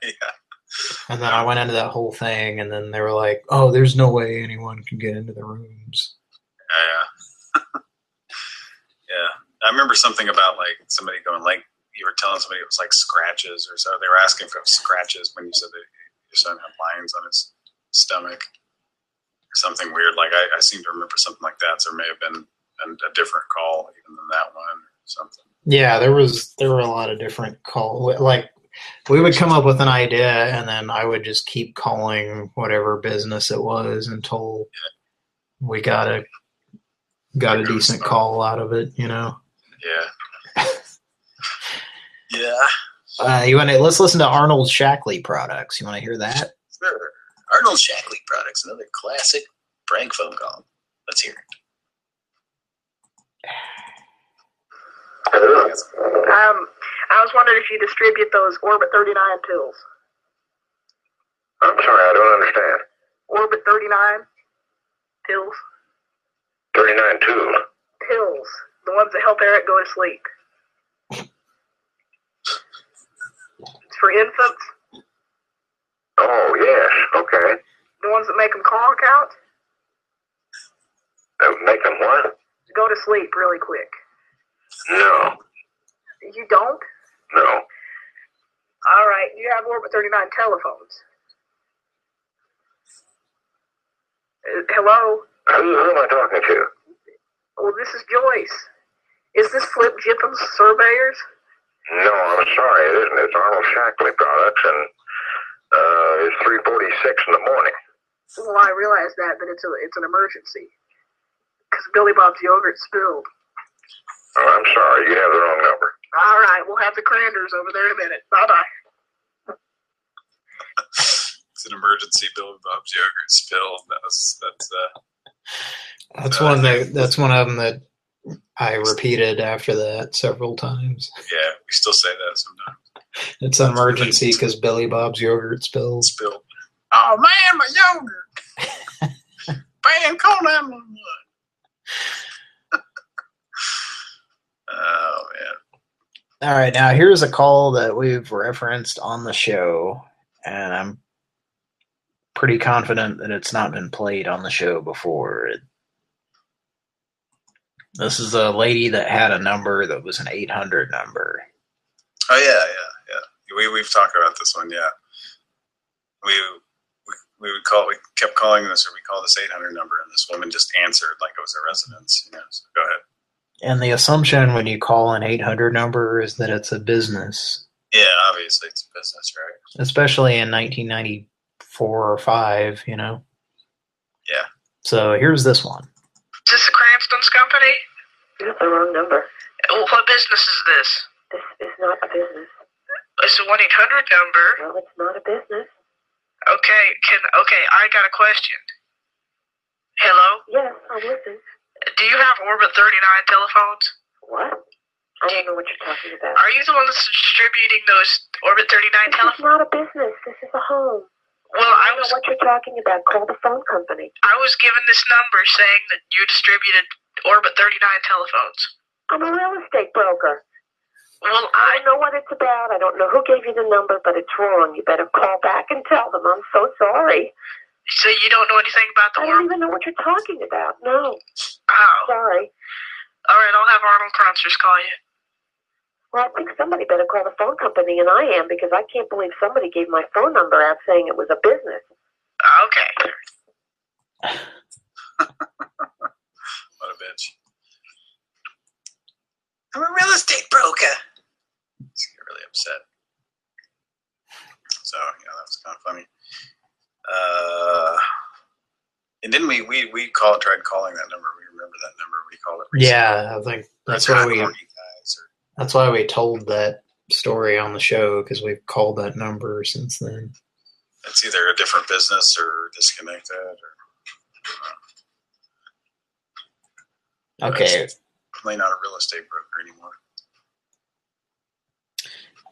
And then I went into that whole thing, and then they were like, "Oh, there's no way anyone can get into the rooms." Yeah, yeah. yeah. I remember something about like somebody going like you were telling somebody it was like scratches or so. They were asking for scratches when you said that your son had lines on his stomach something weird. Like I, I seem to remember something like that. So there may have been a, a different call even than that one or something. Yeah, there was there were a lot of different call like we would come up with an idea, and then I would just keep calling whatever business it was until we got a got a decent call out of it. You know. Yeah. Yeah. Uh, you want to let's listen to Arnold Shackley products. You want to hear that? Sure. Arnold Shackley products, another classic prank phone call. Let's hear it. Um, I was wondering if you distribute those Orbit 39 pills. I'm sorry, I don't understand. Orbit 39 pills. 39 two. Pills. The ones that help Eric go to sleep. It's for infants. Oh, yes, okay. The ones that make them call count. Uh, make them what? Go to sleep really quick. No, You don't? no. All right. You have Orbit 39 telephones. Uh, hello? Who, who am I talking to? Well, this is Joyce. Is this Flip Jippum's Surveyors? No, I'm sorry, it isn't. It's Arnold Shackley Products, and uh, it's 3.46 in the morning. Well, I realize that, but it's a it's an emergency. Because Billy Bob's yogurt spilled. Oh, I'm sorry, you have the wrong number. All right, we'll have the Cranders over there in a minute. Bye bye. It's an emergency. Billy Bob's yogurt spilled. That was that's uh That's one that that's one of them that I repeated after that several times. yeah. We still say that sometimes. It's an emergency because Billy Bob's yogurt spilled. Spilled. Oh man, my yogurt. Bam, call 911. oh man. All right, now here's a call that we've referenced on the show, and I'm pretty confident that it's not been played on the show before. It- This is a lady that had a number that was an 800 number. Oh yeah, yeah, yeah. We we've talked about this one. Yeah. We we, we would call. We kept calling this, or we call this 800 number, and this woman just answered like it was a residence. You know. So go ahead. And the assumption when you call an 800 number is that it's a business. Yeah, obviously it's a business, right? especially in 1994 or five. You know. Yeah. So here's this one. Is this the Cranston's company? You got the wrong number. Oh, what business is this? This is not a business. It's a one eight hundred number. No, it's not a business. Okay, can okay, I got a question. Hello? Yes, I'm listening. Do you have Orbit thirty nine telephones? What? I don't know what you're talking about. Are you the one that's distributing those Orbit thirty nine telephones? It's not a business. This is a home. Well, I I don't was know what you're talking about. Call the phone company. I was given this number saying that you distributed Orbit thirty nine telephones. I'm a real estate broker. Well, I don't know what it's about. I don't know who gave you the number, but it's wrong. You better call back and tell them. I'm so sorry. So you don't know anything about the I don't even know what you're talking about. No. Oh. Sorry. All right, I'll have Arnold Cruncers call you. Well, I think somebody better call the phone company, and I am because I can't believe somebody gave my phone number out saying it was a business. Okay. What a bitch. I'm a real estate broker. Just get really upset. So, yeah, that was kind of funny. Uh, and didn't we, we, we called, tried calling that number. We remember that number. We called it recently. Yeah, I think that's why we. That's why we told that story on the show because we've called that number since then. It's either a different business or disconnected or Okay. probably not a real estate broker anymore.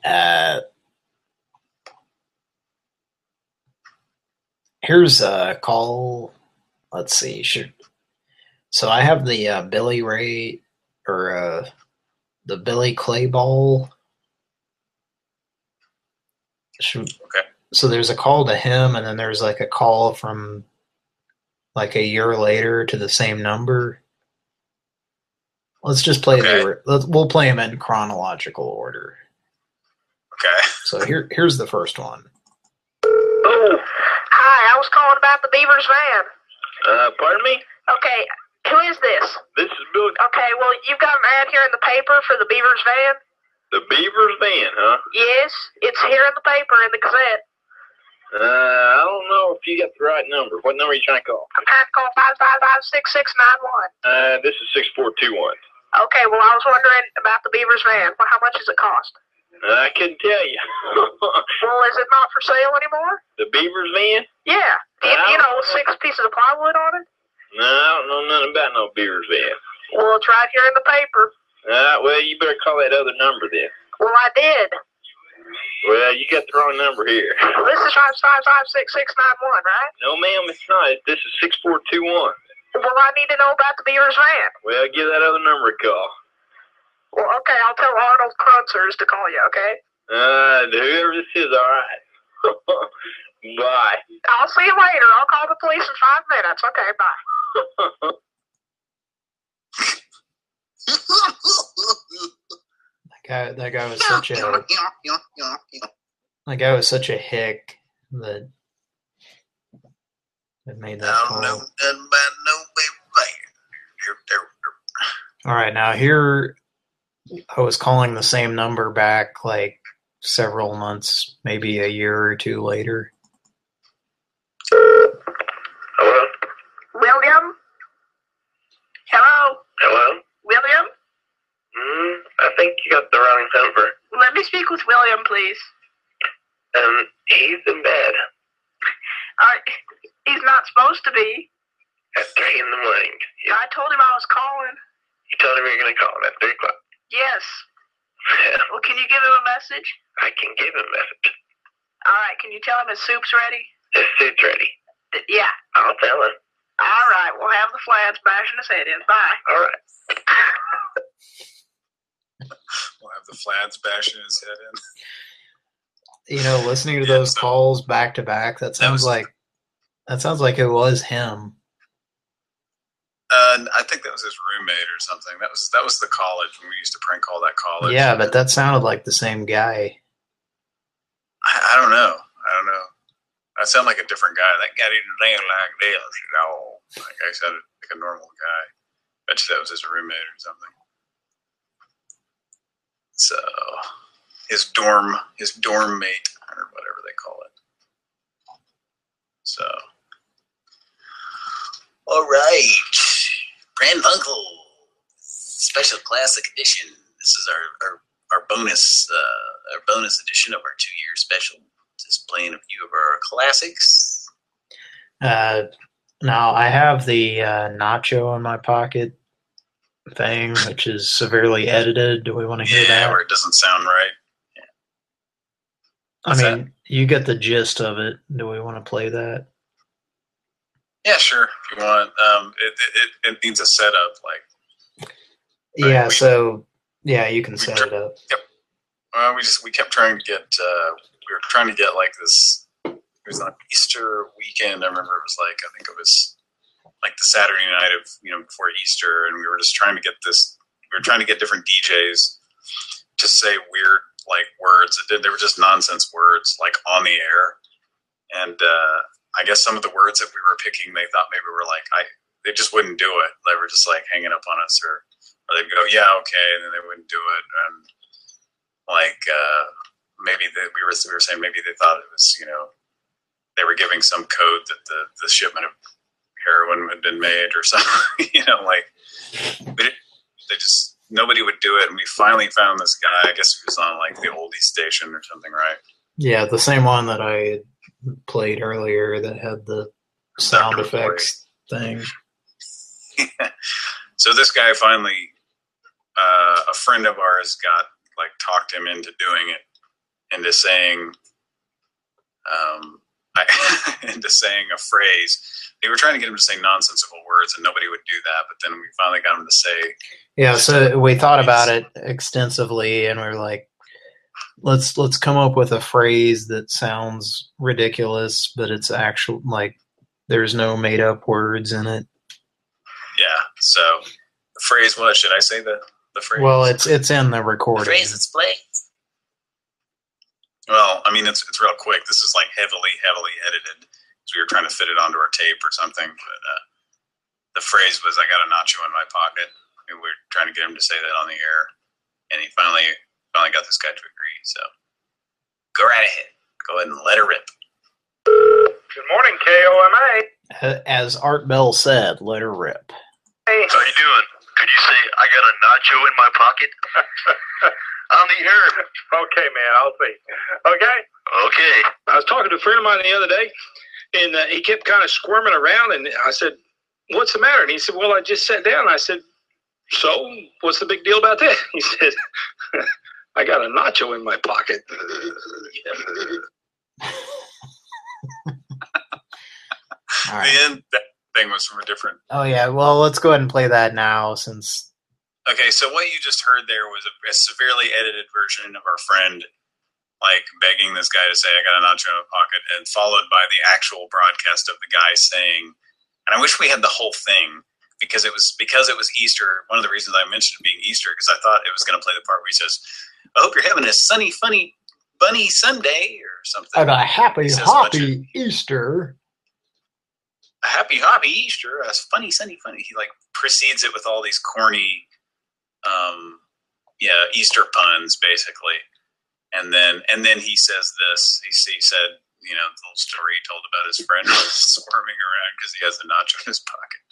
Uh, here's a call. Let's see. Should so I have the uh, Billy Ray or uh, the Billy Clay ball. Should, okay. So there's a call to him, and then there's like a call from like a year later to the same number. Let's just play the. Let's, we'll play them in chronological order. Okay. So here, here's the first one. Oh, hi. I was calling about the Beavers van. Uh, pardon me? Okay, who is this? This is Bill. Okay, well, you've got an ad here in the paper for the Beavers van. The Beavers van, huh? Yes, it's here in the paper in the Gazette. Uh, I don't know if you got the right number. What number are you trying to call? I'm trying to call five five five six six nine one. Uh, this is 6421. Okay, well, I was wondering about the Beavers van. Well, how much does it cost? I couldn't tell you. Well, is it not for sale anymore? the Beavers van? Yeah, you, you know, six pieces of plywood on it. No, I don't know nothing about no Beavers van. Well, it's right here in the paper. Uh, well, you better call that other number then. Well, I did. Well, you got the wrong number here. This is five five five six six nine one, right? No, ma'am, it's not. This is 6421. Well, I need to know about the Beavers van. Well, give that other number a call. Well, okay, I'll tell Arnold Cruncers to call you, okay? Uh, whoever this is, all right. Bye. I'll see you later. I'll call the police in five minutes. Okay, bye. That guy, that guy was such a that guy was such a hick that that made that call. All right, now here I was calling the same number back like several months, maybe a year or two later. Hello? William? Mm, I think you got the wrong number. Let me speak with William, please. Um, he's in bed Uh, he's not supposed to be. at 3 in the morning. I told him I was calling. You told him you were going to call him at 3 o'clock. Yes. Well, can you give him a message? I can give him a message. All right, can you tell him his soup's ready? His suit's ready. Yeah. I'll tell him. All right, we'll have the flats bashing his head in. Bye. All right. We'll have the Flads bashing his head in. You know, listening to those calls back to back, that sounds like that sounds like it was him. Uh, I think that was his roommate or something. That was that was the college when we used to prank call that college. Yeah, but that sounded like the same guy. I, I don't know. I don't know. I sound like a different guy. That guy didn't sound like this, you know. Like I sounded like a normal guy. Bet you that was his roommate or something. So, his dorm his dorm mate or whatever they call it. So, all right, Pran Funkel special classic edition. This is our our, our bonus uh, our bonus edition of our two year special, just playing a few of our classics. Uh, now I have the uh, nacho in my pocket thing, which is severely edited. Do we want to hear Yeah, that? Or it doesn't sound right. I mean, you get the gist of it. Do we want to play that? Yeah, sure. If you want, um, it, it it needs a setup. Like, Yeah. So yeah, you can set it up. Yep. well, we just we kept trying to get uh, we were trying to get like this. It was on Easter weekend. I remember it was like I think it was like the Saturday night of you know before Easter, and we were just trying to get this. We were trying to get different DJs to say weird like words. They were just nonsense words like on the air, and uh, I guess some of the words that we were picking, they thought maybe were like I. They just wouldn't do it. They were just like hanging up on us, or or they'd go, yeah, okay, and then they wouldn't do it, and like uh, maybe they, we were we were saying maybe they thought it was you know they were giving some code that the the shipment of heroin had been made or something, you know, like but it, they just nobody would do it, and we finally found this guy. I guess he was on like the oldie station or something, right? Yeah, the same one that I played earlier that had the sound effects thing. so this guy finally, uh, a friend of ours got like talked him into doing it, into saying, um, into saying a phrase. They were trying to get him to say nonsensical words, and nobody would do that. But then we finally got him to say, Yeah, so we thought about it extensively, and we were like, let's let's come up with a phrase that sounds ridiculous, but it's actual like there's no made up words in it. "Yeah." So the phrase was, should I say the the phrase? Well, it's it's in the recording. phrase that's played. Well, I mean, it's it's real quick. This is like heavily, heavily edited. So we were trying to fit it onto our tape or something. But uh, the phrase was, "I got a nacho in my pocket." And we were trying to get him to say that on the air, and he finally finally got this guy to agree. So go right ahead. Go ahead and let her rip. Good morning, KOMA. As Art Bell said, let her rip. Hey. How you doing? Could you say I got a nacho in my pocket? On the air. Okay, man, I'll see. Okay? Okay. I was talking to a friend of mine the other day, and uh, he kept kind of squirming around, and I said, What's the matter? And he said, Well, I just sat down. I said, So, what's the big deal about that? He said, I got a nacho in my pocket. All The end that thing was from a different. Oh yeah, well let's go ahead and play that now since Okay, so what you just heard there was a, a severely edited version of our friend, like begging this guy to say, "I got a nacho in my pocket," and followed by the actual broadcast of the guy saying, and I wish we had the whole thing because it was because it was Easter. One of the reasons I mentioned it being Easter because I thought it was going to play the part where he says, "I hope you're having a sunny, funny, bunny Sunday" or something. and a happy He says a bunch hoppy Easter. a happy happy Easter, a funny sunny funny. He like precedes it with all these corny, um, yeah, Easter puns basically, and then and then he says this. He, he said, you know, the little story he told about his friend squirming around because he has a nacho in his pocket.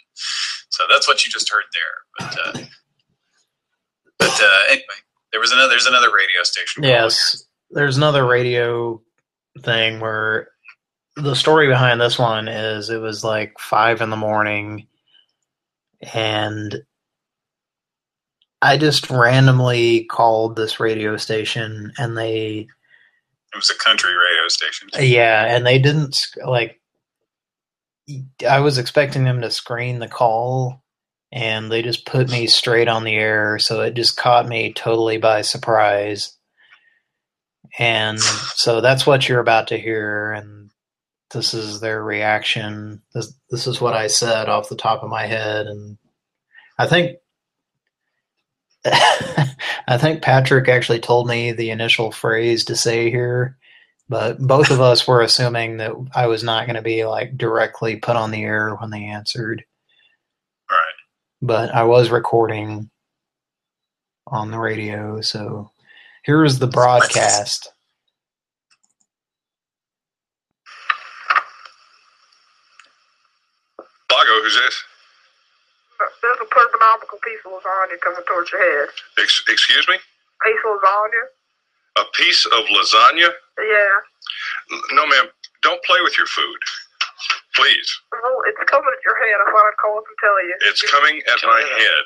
So that's what you just heard there. But uh, but uh, anyway, there was another. There's another radio station. Yes, there's another radio thing where the story behind this one is it was like five in the morning, and I just randomly called this radio station, and they It was a country radio station. yeah, and they didn't like. I was expecting them to screen the call, and they just put me straight on the air, so it just caught me totally by surprise. And so that's what you're about to hear, and this is their reaction. This this is what I said off the top of my head, and I think I think Patrick actually told me the initial phrase to say here, but both of us were assuming that I was not going to be like directly put on the air when they answered. Right. But I was recording on the radio, so Here's the broadcast. Lago, who's this? There's a purple piece of lasagna coming towards your head. Ex- excuse me? Piece of lasagna? A piece of lasagna? Yeah. No, ma'am. Don't play with your food. Please. Oh, it's coming at your head. I thought I'd call up and tell you. It's coming at my head.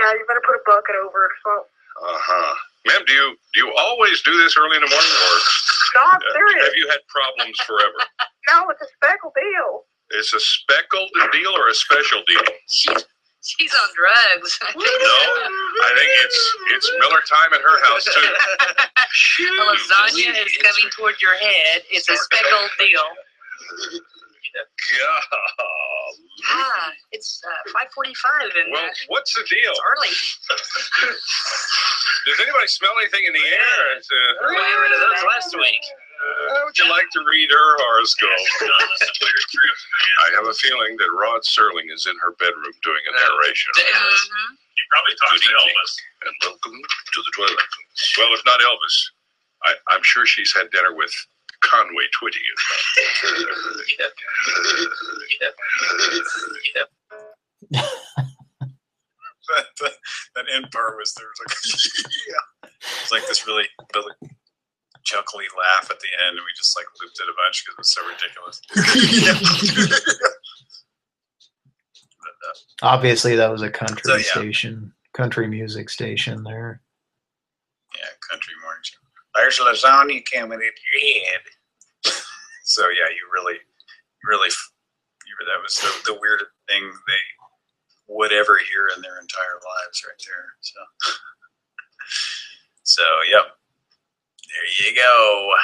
Yeah, you better put a bucket over it or something. Uh huh. Ma'am, do you do you always do this early in the morning, or No, I'm uh, serious. have you had problems forever? No, it's a speckled deal. It's a speckled deal or a special deal? She's on drugs. No, I think it's it's Miller time at her house too. The lasagna is coming toward your head. It's a speckled deal. God. Ah, it's uh, 5:45 and Well, uh, what's the deal? it's early. Does anybody smell anything in the air? It's, uh, We got rid of those last week. How would you like to read her horoscope? I have a feeling that Rod Serling is in her bedroom doing a narration. Mm-hmm. He probably talks to Elvis. And welcome to the toilet. Well, if not Elvis, I, I'm sure she's had dinner with Conway Twitty. that, that, that end part was there was like yeah. It was like this really really chuckly laugh at the end, and we just like looped it a bunch because it was so ridiculous. Obviously, that was a country So, yeah. station, country music station there. yeah, country morning. There's lasagna coming at your head. so yeah, you really, really, you were, that was the, the weirdest thing they would ever hear in their entire lives, right there. So, so yep, there you go.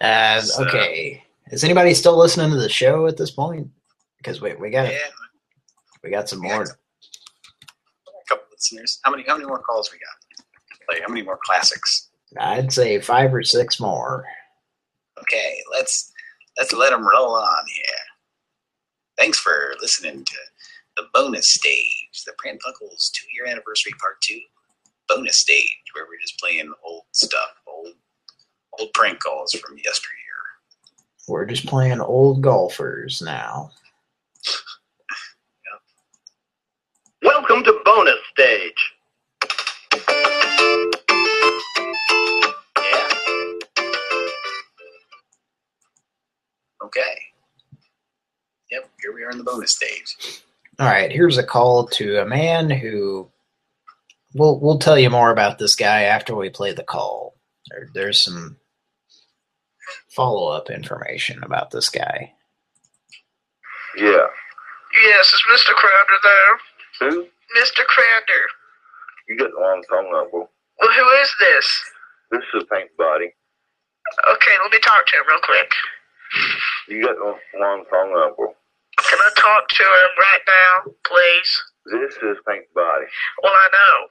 Uh, So- okay, is anybody still listening to the show at this point? Because we we got Yeah, we got some more. a couple listeners. How many? How many more calls we got? Like how many more classics? I'd say five or six more. Okay, let's let's let them roll on here. Thanks for listening to the bonus stage, the Pran Funkels two year anniversary part two bonus stage, where we're just playing old stuff, old old prank calls from yesteryear. We're just playing old golfers now. yep. Welcome to bonus stage. Yeah. Okay. Yep, here we are in the bonus stage. All right, here's a call to a man who we'll we'll tell you more about this guy after we play the call. There, there's some follow up information about this guy. Yeah. Yes, is Mr. Crowder there? Who? Mr. Crowder. You got the wrong phone number. Well, who is this? This is Pink Body. Okay, let me talk to him real quick. You got the wrong phone number. Can I talk to him right now, please? This is Pink Body. Well, I know.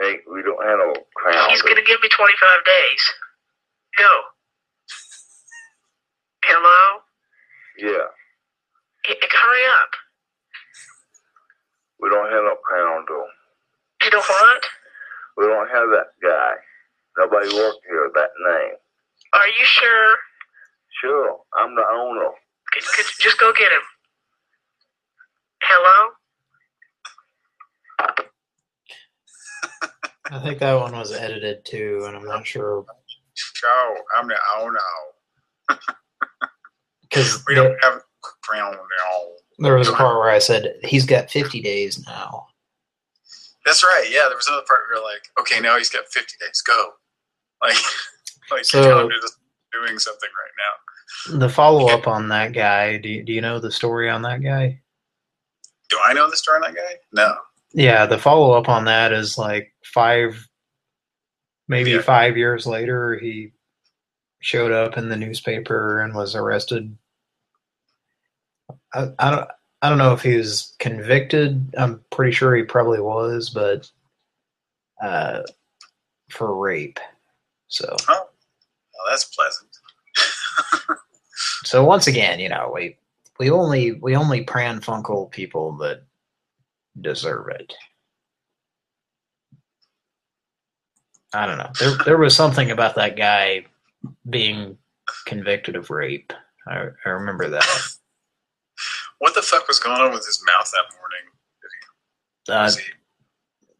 Hey, we don't handle no. He's going to give me 25 days. Go. Hello? Yeah. H- hurry up. We don't have no crown though. You know what? We don't have that guy. Nobody worked here with that name. Are you sure? Sure, I'm the owner. Could, could you just go get him. Hello? I think that one was edited too, and I'm not sure So I'm the oh no. because We don't have crown now. there was a part where I said he's got 50 days now. That's right. Yeah, there was another part where you're like, okay, now he's got 50 days. Go. Like, like So- your calendar is doing something right now. The follow up on that guy. Do you, do you know the story on that guy? Do I know the story on that guy? No. Yeah, the follow up on that is like five, maybe Yeah. five years later, he showed up in the newspaper and was arrested. I, I don't. I don't know if he was convicted. I'm pretty sure he probably was, but uh, for rape. So, Oh, well, that's pleasant. so once again, you know, we we only we only pran funkel people that deserve it. I don't know. There there was something about that guy being convicted of rape. I, I remember that. What the fuck was going on with his mouth that morning?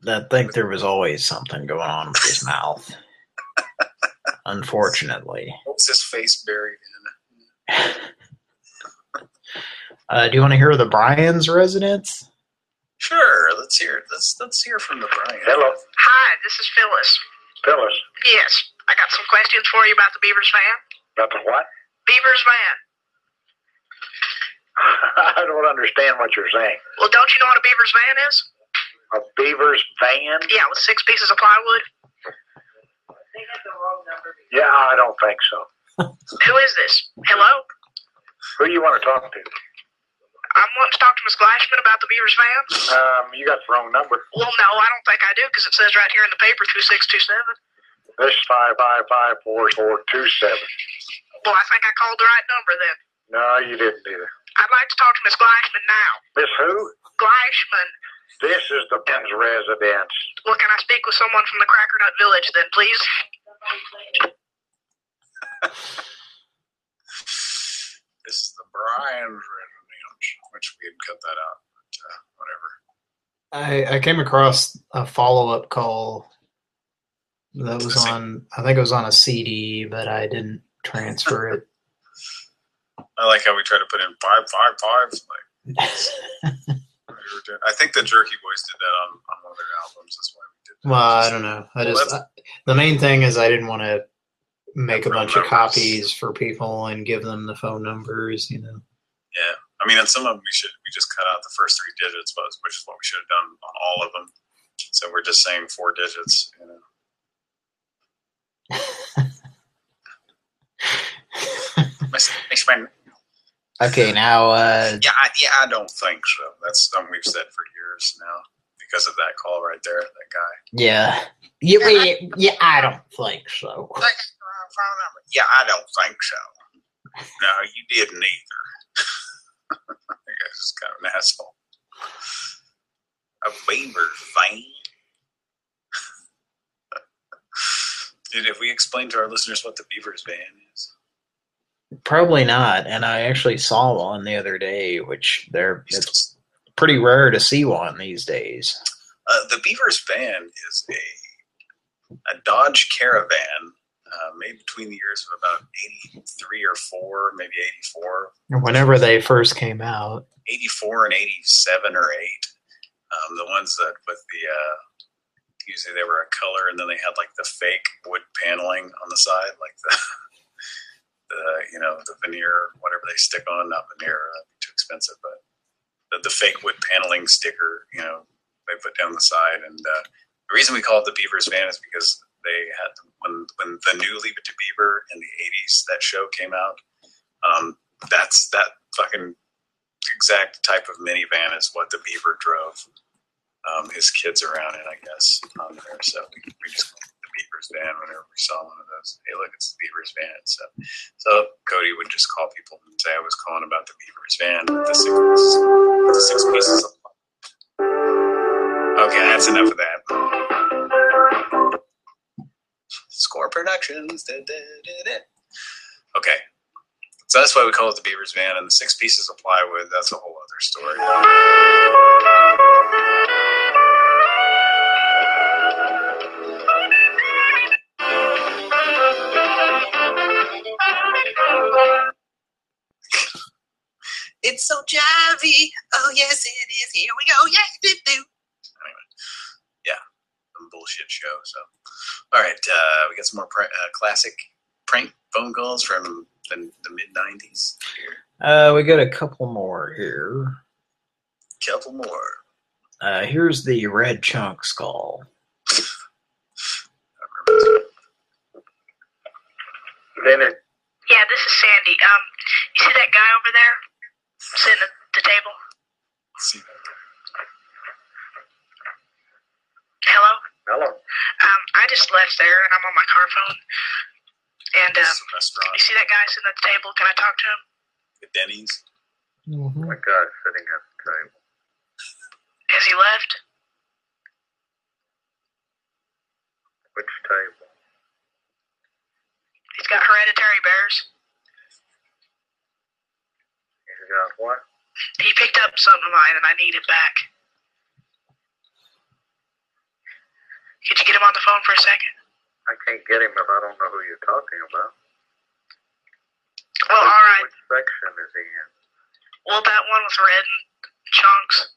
Uh, I think there was always something going on with his mouth. Unfortunately. What was his face buried in? Uh, do you want to hear the Bryan's residence? Sure, let's hear it. Let's let's hear from the Brian. Hello. Hi, this is Phyllis. Phyllis. Yes, I got some questions for you about the Beavers van. About the what? Beavers van. I don't understand what you're saying. Well, don't you know what a Beavers van is? A beaver's van? Yeah, with six pieces of plywood. Yeah, I don't think so. Who is this? Hello? Who do you want to talk to? I'm wanting to talk to Miss Glashman about the Beavers van. Um, you got the wrong number. Well, no, I don't think I do because it says right here in the paper 2627. This is five five five four four two seven. Well, I think I called the right number then. No, you didn't either. I'd like to talk to Miss Glashman now. Miss who? Glashman. This is the Ben's residence. Well, can I speak with someone from the Cracker Nut Village then, please? This is the Brian's residence, which we had cut that out, but uh, whatever. I, I came across a follow-up call that was on, I think it was on a CD, but I didn't transfer it. I like how we try to put in five, five, five. Like, we I think the Jerky Boys did that on, on one of their albums. That's why we did that. Well, I don't know. I Well, just I, the main thing is I didn't want to make a bunch of copies for people and give them the phone numbers. You know. Yeah, I mean, on some of them we should we just cut out the first three digits, but which is what we should have done on all of them. So we're just saying four digits. You know. Miss, Miss Okay, now uh, Yeah, I, yeah, I don't think so. That's something we've said for years now because of that call right there, that guy. yeah, yeah, we- yeah. I don't think so. Yeah, I don't think so. No, you didn't either. that guy's just kind of an asshole. A beaver fan. Dude, if we explain to our listeners what the Beavers van is, Probably not. And I actually saw one the other day, which they're it's pretty rare to see one these days. uh, the Beavers van is a a Dodge Caravan uh, made between the years of about 83 or 4, maybe 84, Whenever they first came out, 84 and 87 or 8. Um, the ones that with the, uh, usually they were a color and then they had like the fake wood paneling on the side, like the, the you know, the veneer, whatever they stick on, not veneer, that'd be too expensive, but the, the fake wood paneling sticker, you know, they put down the side. And uh, the reason we call it the Beavers van is because they had, when, when the new Leave It to Beaver in the 80s, that show came out, um, that's that fucking exact type of minivan is what the Beaver drove um, his kids around in, I guess, on there. So we, we just called the Beaver's van whenever we saw one of those. Hey, look, it's the Beaver's van. So, so Cody would just call people and say I was calling about the Beaver's van. The six the six pieces of. Okay, that's enough of that. Score Productions. Da, da, da. Okay. So that's why we call it the Beaver's Van, and the six pieces of plywood, that's a whole other story. It's so jivey. Oh, yes, it is. Here we go. Yeah, do, do. Anyway, bullshit show. So, all right, uh, we got some more pr- uh, classic prank phone calls from the, the mid 90s. uh, we got a couple more here. Couple more. Uh, here's the red chunk skull. Leonard. Yeah, this is Sandy. Um, you see that guy over there sitting at the table? Hello. Hello. Um, I just left there and I'm on my car phone. And um, you see that guy sitting at the table? Can I talk to him? The Denny's. Oh my God, sitting at the table. Has he left? Which table? He's got hereditary bears. He's got what? He picked up something of mine and I need it back. Could you get him on the phone for a second? I can't get him if I don't know who you're talking about. Well, all right. Which section is he in? Well, that one with red chunks.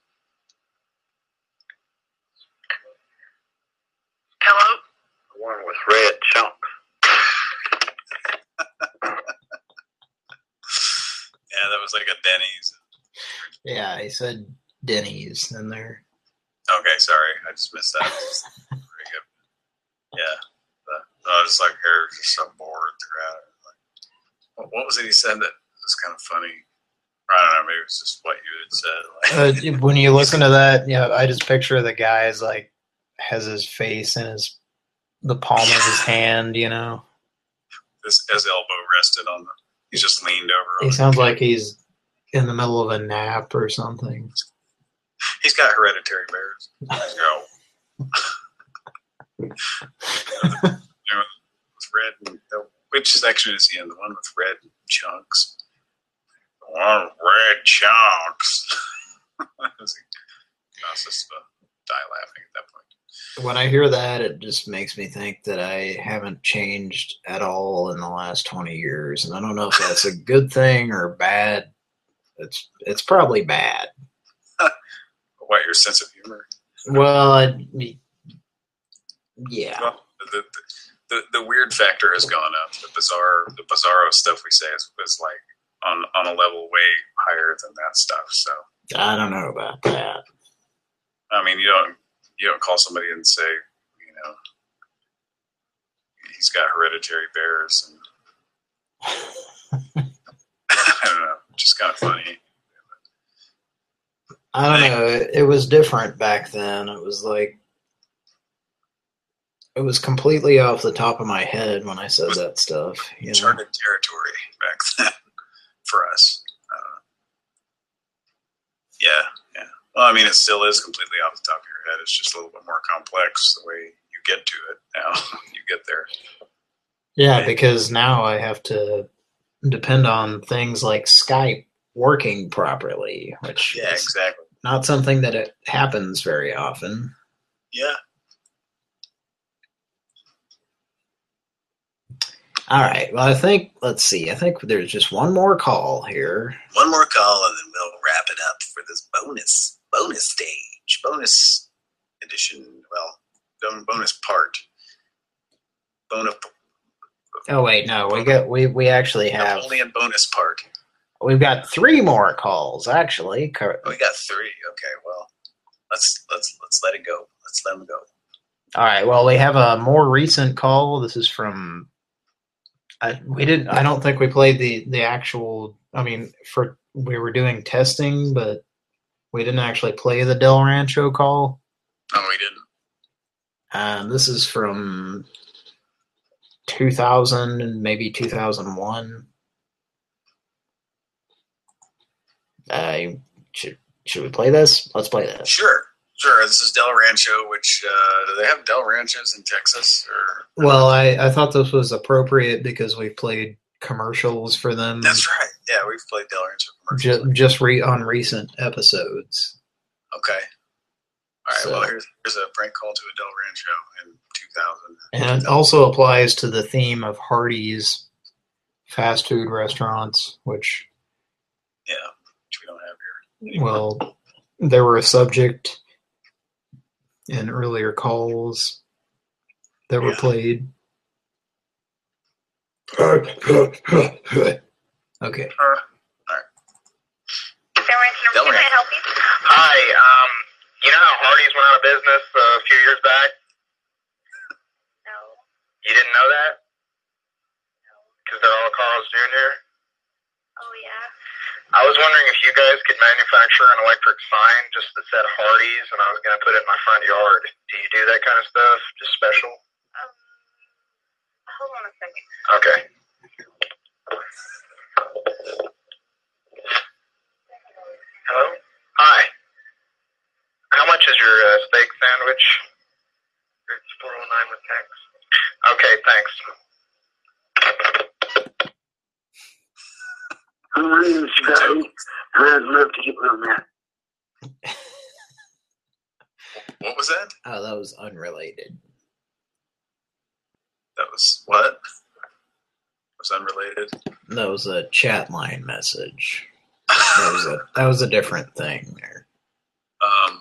Hello? The one with red chunks. Yeah, that was like a Denny's. Yeah, he said Denny's in there. Okay, sorry, I just missed that. Yeah, the, I was like, here, just so bored throughout. Like, what- what was it he said that was kind of funny? I don't know, maybe it was just what you had said. Like, Uh, when you listen to that, yeah, I just picture the guy as like has his face in his the palm of his hand. You know, his, his elbow rested on the. He's just leaned over. he sounds like he's in the middle of a nap or something. He's got hereditary bears. No. You know, with red. And, uh, which section is he in? The one with red chunks. The one with red chunks. I was just uh, die laughing at that point. When I hear that, it just makes me think that I haven't changed at all in the last twenty years, and I don't know if that's a good thing or bad. It's it's probably bad. What your sense of humor? Well, I, yeah. Well, the, the the the weird factor has gone up. The bizarre the bizarro stuff we say is, is like on on a level way higher than that stuff. So I don't know about that. I mean, you don't you don't call somebody and say, you know, he's got hereditary bears, and I don't know, just kind of funny. I don't know. It, it was different back then. It was like it was completely off the top of my head when I said that stuff. You know? Territory back then for us. Uh, yeah, yeah. Well, I mean, it still is completely off the top of your head. It's just a little bit more complex the way you get to it now. you get there. Yeah, because now I have to depend on things like Skype working properly, which Yeah, is exactly. not something that it happens very often. Yeah. All right. Well, I think let's see. I think there's just one more call here. One more call and then we'll wrap it up for this bonus bonus stage, bonus edition. Well, bonus part. Bonus Oh wait, no, we got we we actually have Napoleon bonus part. we've got three more calls actually. Oh, we got three. Okay, well, let's let's let's let it go. Let's let them go. All right. Well, we have a more recent call. This is from. I, we didn't. I don't think we played the the actual. I mean, for we were doing testing, but we didn't actually play the Del Rancho call. No, we didn't. Um, this is from 2000 and maybe 2001. I should should we play this? Let's play this. Sure, sure. This is Del Rancho. Which uh, do they have Del Ranchos in Texas? Or Well, I I thought this was appropriate because we played commercials for them. that's right. Yeah, we've played Del Rancho. Just, just re on recent episodes. Okay. All right. So- Well, here's here's a prank call to a Del Rancho in 2000. And it also applies to the theme of Hardee's fast food restaurants, which, Yeah, which we don't have here. well, they were a subject in earlier calls that were played. Okay. Del Rancho. Hi, um, you know how Hardee's went out of business uh, a few years back? No. You didn't know that? No. Because they're all Carl's Jr.? Oh yeah. I was wondering if you guys could manufacture an electric sign just that said Hardee's and I was going to put it in my front yard. Do you do that kind of stuff? Just special? Um, Hold on a second. Okay. Hello? Hi. How much is your uh, steak sandwich? It's 409 with tax. My name is Scotty, and I'd love to get on that. What was that? Oh, that was unrelated. That was what? Was unrelated. That was a chat line message. That was a that was a different thing there. Um,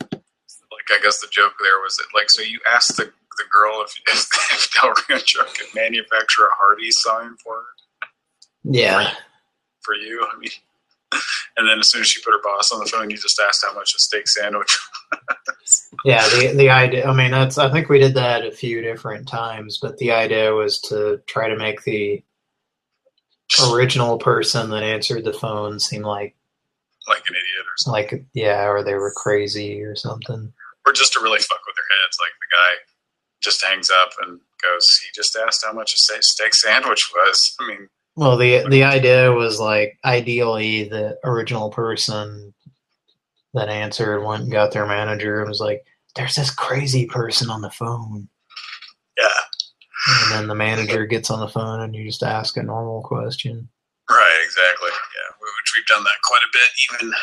like I guess the joke there was that like so you asked the the girl if if, if Del Rio could manufacture a Hardee sign for her Yeah. For you. I mean, and then as soon as she put her boss on the phone, you just asked how much a steak sandwich. Yeah, the the idea. I mean, that's. I think we did that a few different times, but the idea was to try to make the original person that answered the phone seem like like an idiot or something, like yeah, or they were crazy or something. or just to really fuck with their heads. Like the guy just hangs up and goes, "He just asked how much a steak, steak sandwich was." I mean, Well, the the idea was like ideally the original person that answered went and got their manager and was like, "There's this crazy person on the phone." Yeah. And then the manager gets on the phone and you just ask a normal question. right, exactly. Yeah, which we've done that quite a bit, even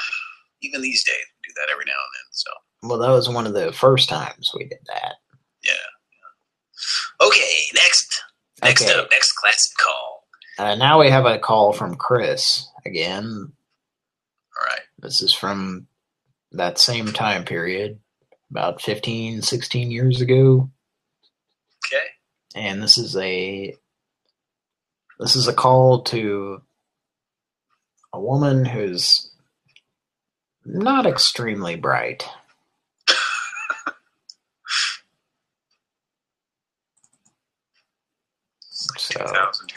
even these days. We do that every now and then. So Well, that was one of the first times we did that. yeah. Okay, next, next Okay. up, next classic call. Uh, now we have a call from Chris again. All right. This is from that same time period, about 15, 16 years ago. Okay. And this is a this is a call to a woman who's not extremely bright. So, 2000,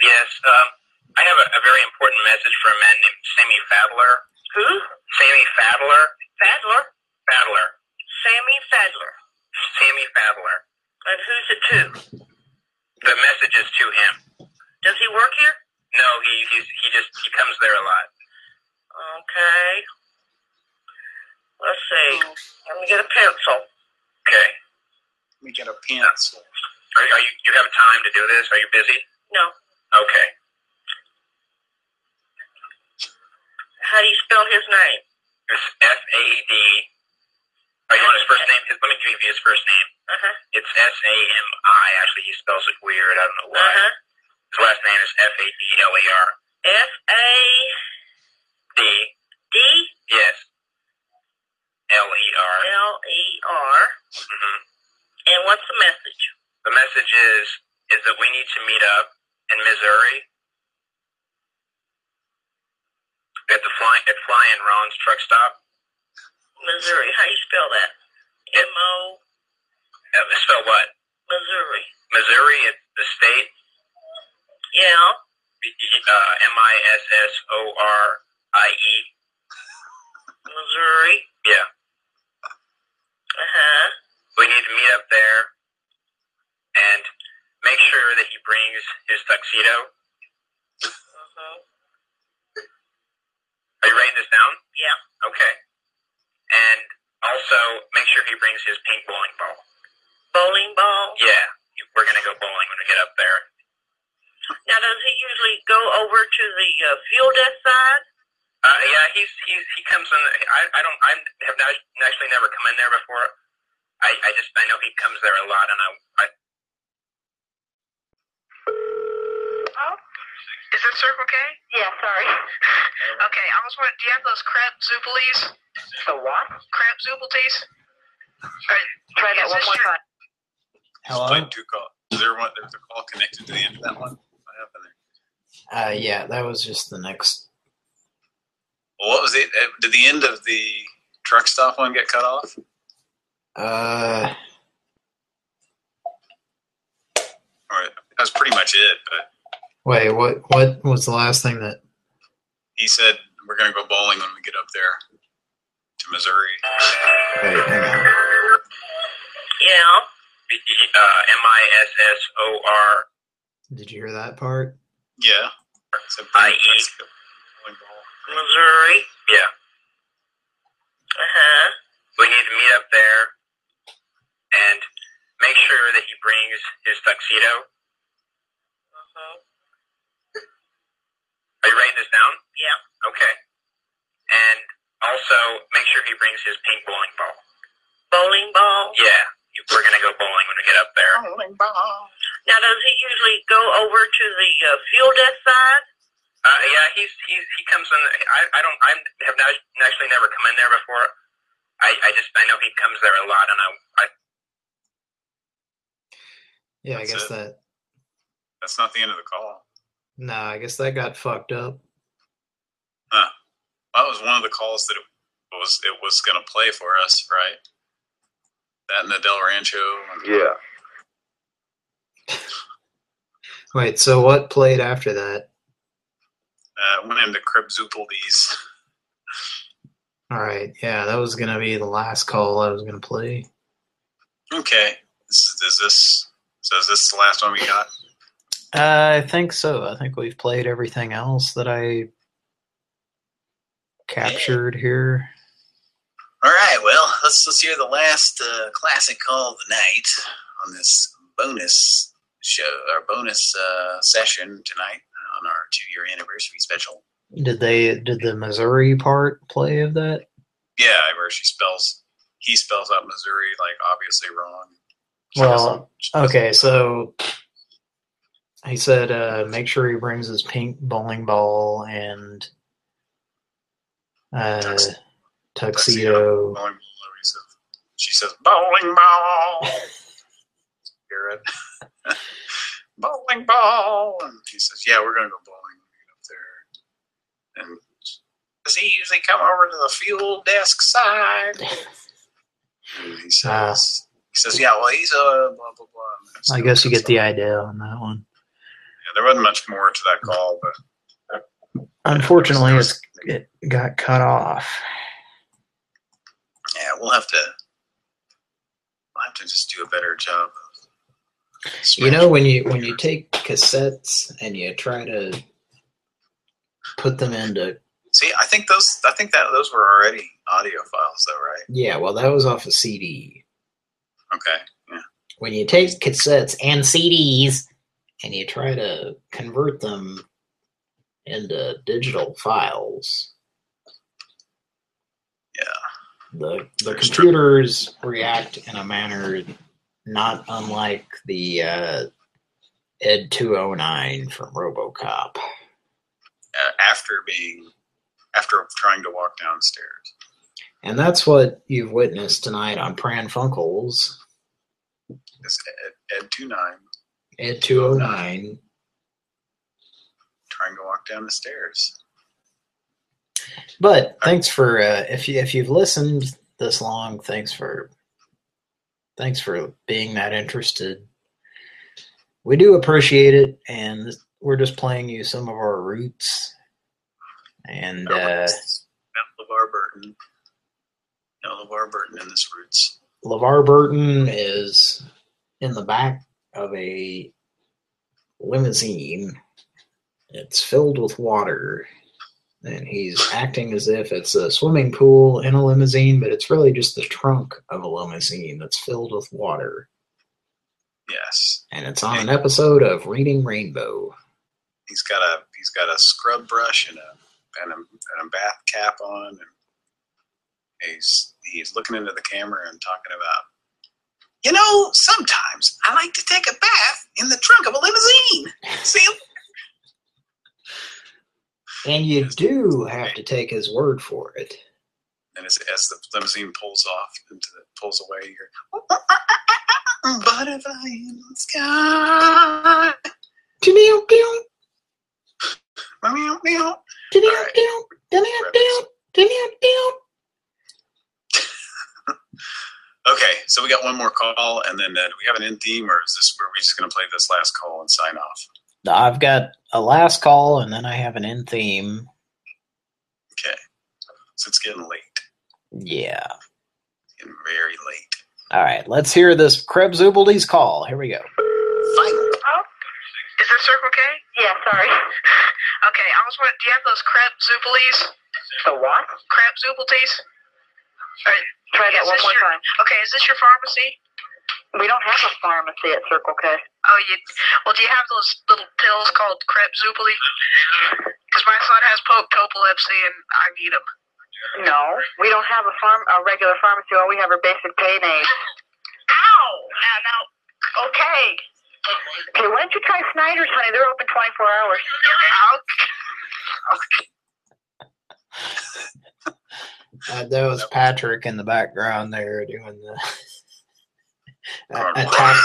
Yes, um, I have a, a very important message for a man named Sammy Fadler. Who? Sammy Fadler? Fadler? Fadler. Sammy Fadler. Sammy Fadler. And who's it to? The message is to him. Does he work here? No, he he's, he just he comes there a lot. Okay. Let's see. Let me get a pencil. Okay. Let me get a pencil. Are, are you you have time to do this? Are you busy? No. Okay. How do you spell his name? It's F A D. Are you want his first name? Let me give you his first name. Uh-huh. It's S A M I. Actually, he spells it weird. I don't know why. Uh-huh. His last name is F A D L A R. F A D. D Yes. L E R. L E R. Mm-hmm. And what's the message? The message is is that we need to meet up in Missouri at the fly at Flying Ron's truck stop. Missouri. How you spell that? M O Uh, spell what? Missouri. Missouri, at the state. Yeah. Uh, M I S S O R I E. Missouri. Yeah. Uh huh. We need to meet up there and make sure that he brings his tuxedo. Uh-huh. Are you writing this down? Yeah. Okay. And also make sure he brings his pink bowling ball. Bowling ball. Yeah. We're gonna go bowling when we get up there. Now, does he usually go over to the uh, fuel desk side? Uh, yeah, he's he's he comes in. I I don't I have not, actually never come in there before. I I just I know he comes there a lot, and I I Is it Circle K? Yeah, sorry. Okay, I was wondering, do you have those crab zooplies? The what? Crab zooplies? Try that one more time. Hello? Played two call. Is there one? There's a call connected to the end of that one. What happened there? Uh, yeah, that was just the next. Well, what was it? uh, Did the end of the truck stop one get cut off? Uh, Or that was pretty much it. But wait, what? What was the last thing that? he said we're gonna go bowling when we get up there to Missouri. Wait, hang on. Yeah. uh M I S S O R Did you hear that part? Yeah. I E. Missouri. Yeah. Uh huh. We need to meet up there and make sure that he brings his tuxedo. Are you writing this down? Yeah. Okay. And also, make sure he brings his pink bowling ball. Bowling ball. Yeah, we're gonna go bowling when we get up there. Bowling ball. Now, does he usually go over to the uh, fuel desk side? Uh, yeah, he's he's he comes in. I I don't I have not, actually never come in there before. I I just I know he comes there a lot, and I I Yeah, I guess it. that. That's not the end of the call. Nah, I guess that got fucked up. Huh. That was one of the calls that it was it was going to play for us, right? That and the Del Rancho. Yeah. Wait, so what played after that? Uh, went into Crib Zoopaldies. All right, yeah, that was gonna be the last call I was gonna play. Okay. Is, is this so? Is this the last one we got? Uh, I think so. I think we've played everything else that I captured here. All right, well, let's let's hear the last uh, classic call of the night on this bonus show, our bonus uh, session tonight on our two-year anniversary special. Did they? Did the Missouri part play of that? Yeah, where she spells he spells out Missouri like obviously wrong. Well, okay, so he said, uh, make sure he brings his pink bowling ball and uh, tuxedo. Bowling, he says- She says bowling ball. Hear it? bowling ball, and he says, "Yeah, we're gonna go bowling when we get up there." And does he usually come over to the fuel desk side? And he says, "He says, yeah, well, he's a blah blah blah." I guess you get the idea on that one. Yeah, there wasn't much more to that call, but Unfortunately, it's, it got cut off. Yeah, we'll have to we'll have to just do a better job. You know when you when you take cassettes and you try to put them into see, I think those, I think that those were already audio files, though, right? yeah, well that was off a CD. Okay, yeah. When you take cassettes and CDs and you try to convert them into digital files, yeah, the the computers react in a manner not unlike the uh, Ed two oh nine from RoboCop. Uh, after being, after trying to walk downstairs. And that's what you've witnessed tonight on Pran Funkels. This Ed, Ed two nine Ed 209. trying to walk down the stairs. But thanks for uh, if you if you've listened this long, thanks for thanks for being that interested. We do appreciate it, and we're just playing you some of our roots. And uh, LeVar Burton. Now LeVar Burton in this roots. LeVar Burton is in the back of a limousine. It's filled with water, and he's acting as if it's a swimming pool in a limousine, but it's really just the trunk of a limousine that's filled with water. Yes, And it's on an episode of Reading Rainbow. he's got a he's got a scrub brush and a and a, and a bath cap on, and he's he's looking into the camera and talking about. You know, sometimes I like to take a bath in the trunk of a limousine. See, And you do have to take his word for it. and as, as the limousine pulls off into the pulls away, you hear oh, uh, uh, uh, butterfly in the sky. Meow, Okay, so we got one more call, and then uh, do we have an end theme, or is this where we're just going to play this last call and sign off? I've got a last call, and then I have an end theme. Okay, so it's getting late, Yeah. getting very late. All right, let's hear this Krebs Ubaldi's call. Here we go. Oh, is this Circle K? Yeah, sorry. okay, I was wondering, do you have those crepe zooplies? The what? Crepe zooplies? All right, Try that one more your- time. Okay, is this your pharmacy? We don't have a pharmacy at Circle K. Oh, you. Well, do you have those little pills called Crepzupoli? Because my son has epilepsy and I need them. No, we don't have a farm a regular pharmacy. All we have are basic pain aids. Ow! Now, now. Okay. Okay, why don't you try Snyder's, honey? They're open 24 hours. Uh, that was Patrick in the background there doing the attack.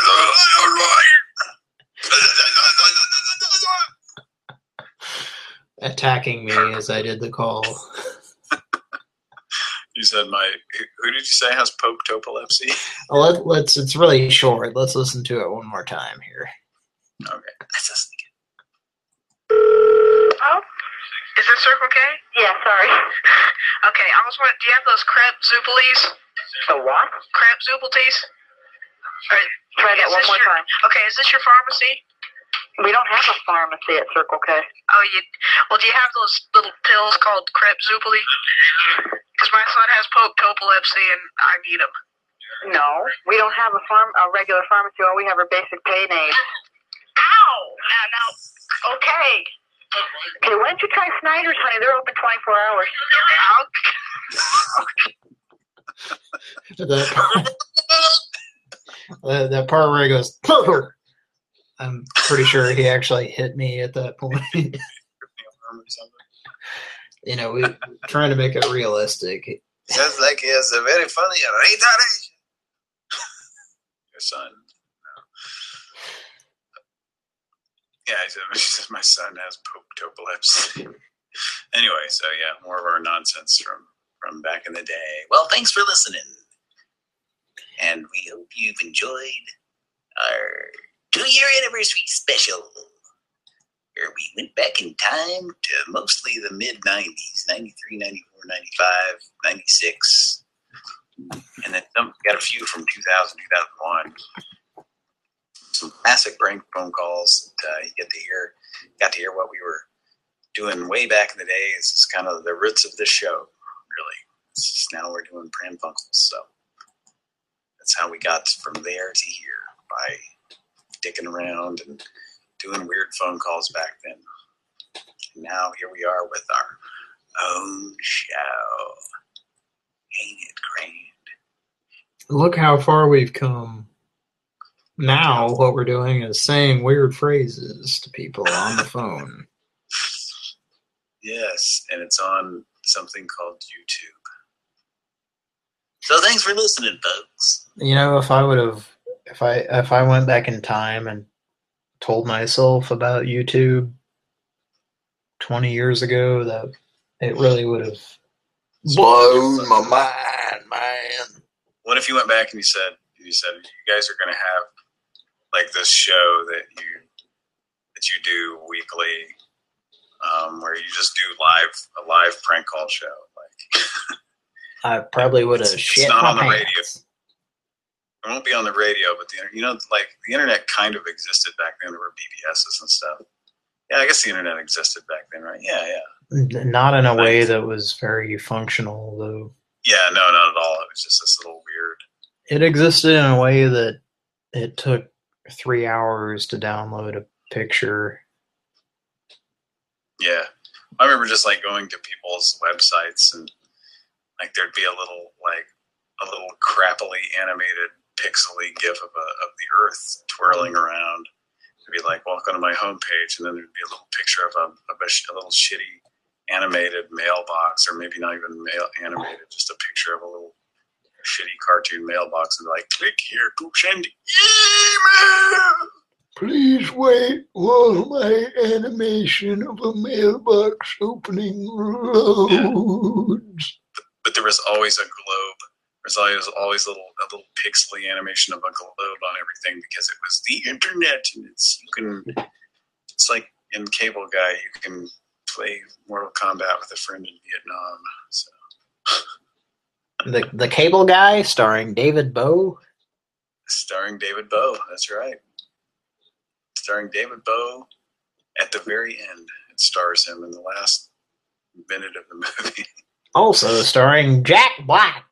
attacking me as I did the call. You said my. Who did you say has epilepsy? Well, let, let's. It's really short. Let's listen to it one more time here. Okay. That's just Oh? Is this Circle K? Yeah, sorry. Okay, I was wondering, do you have those crepe zupelis? The what? Crepe zupelis? Try that one more time. Okay, is this your pharmacy? We don't have a pharmacy at Circle K. Oh, you. Well, do you have those little pills called crepe zupeli? Because my son has epilepsy and I need them. No, we don't have a farm a regular pharmacy. All we have are basic pain aids. Ow! Now, now. Okay. Okay, why don't you try Snyder's, honey? They're open 24 hours. that part, that, that part where he goes, "Purr." I'm pretty sure he actually hit me at that point. you know, we're trying to make it realistic. Sounds like he has a very funny retardation. Your son. Yeah, my son has epilepsy. anyway, so yeah, more of our nonsense from from back in the day. Well, thanks for listening, and we hope you've enjoyed our two-year anniversary special, where we went back in time to mostly the mid '90s, '93, '94, '95, '96, and then some, got a few from 2000, 2001 some classic prank phone calls. Uh, you get to hear, got to hear what we were doing way back in the day. This is kind of the roots of this show, really. It's now we're doing pran funkels, so that's how we got from there to here by dicking around and doing weird phone calls back then. And now here we are with our own show. Ain't it grand? Look how far we've come. Now what we're doing is saying weird phrases to people on the phone. Yes, and it's on something called YouTube. So thanks for listening, folks. You know, if I would have, if I if I went back in time and told myself about YouTube 20 years ago, that it really would have blown my mind, man. What if you went back and you said, you said, you guys are going to have like this show that you that you do weekly, um, where you just do live a live prank call show. Like I probably would have it's shit not on the pants. radio. It won't be on the radio, but the you know, like the internet kind of existed back then. There were BBSs and stuff. Yeah, I guess the internet existed back then, right? Yeah, yeah. Not in a way that was very functional, though. Yeah, no, not at all. It was just this little weird. It existed in a way that it took three hours to download a picture. Yeah, I remember just like going to people's websites and like there'd be a little like a little crappily animated pixely gif of a of the Earth twirling around. It'd be like welcome to my homepage, and then there'd be a little picture of a of a, a little shitty animated mailbox, or maybe not even mail animated, just a picture of a little shitty cartoon mailbox, and like click here to send email. Please wait while my animation of a mailbox opening loads. but there was always a globe. There's always always a little a little pixely animation of a globe on everything because it was the internet and it's you can it's like in Cable Guy you can play Mortal Kombat with a friend in Vietnam. So The the cable guy starring David Bowe. starring David Bowe, that's right. Starring David Bowe at the very end. It stars him in the last minute of the movie. Also starring Jack Black.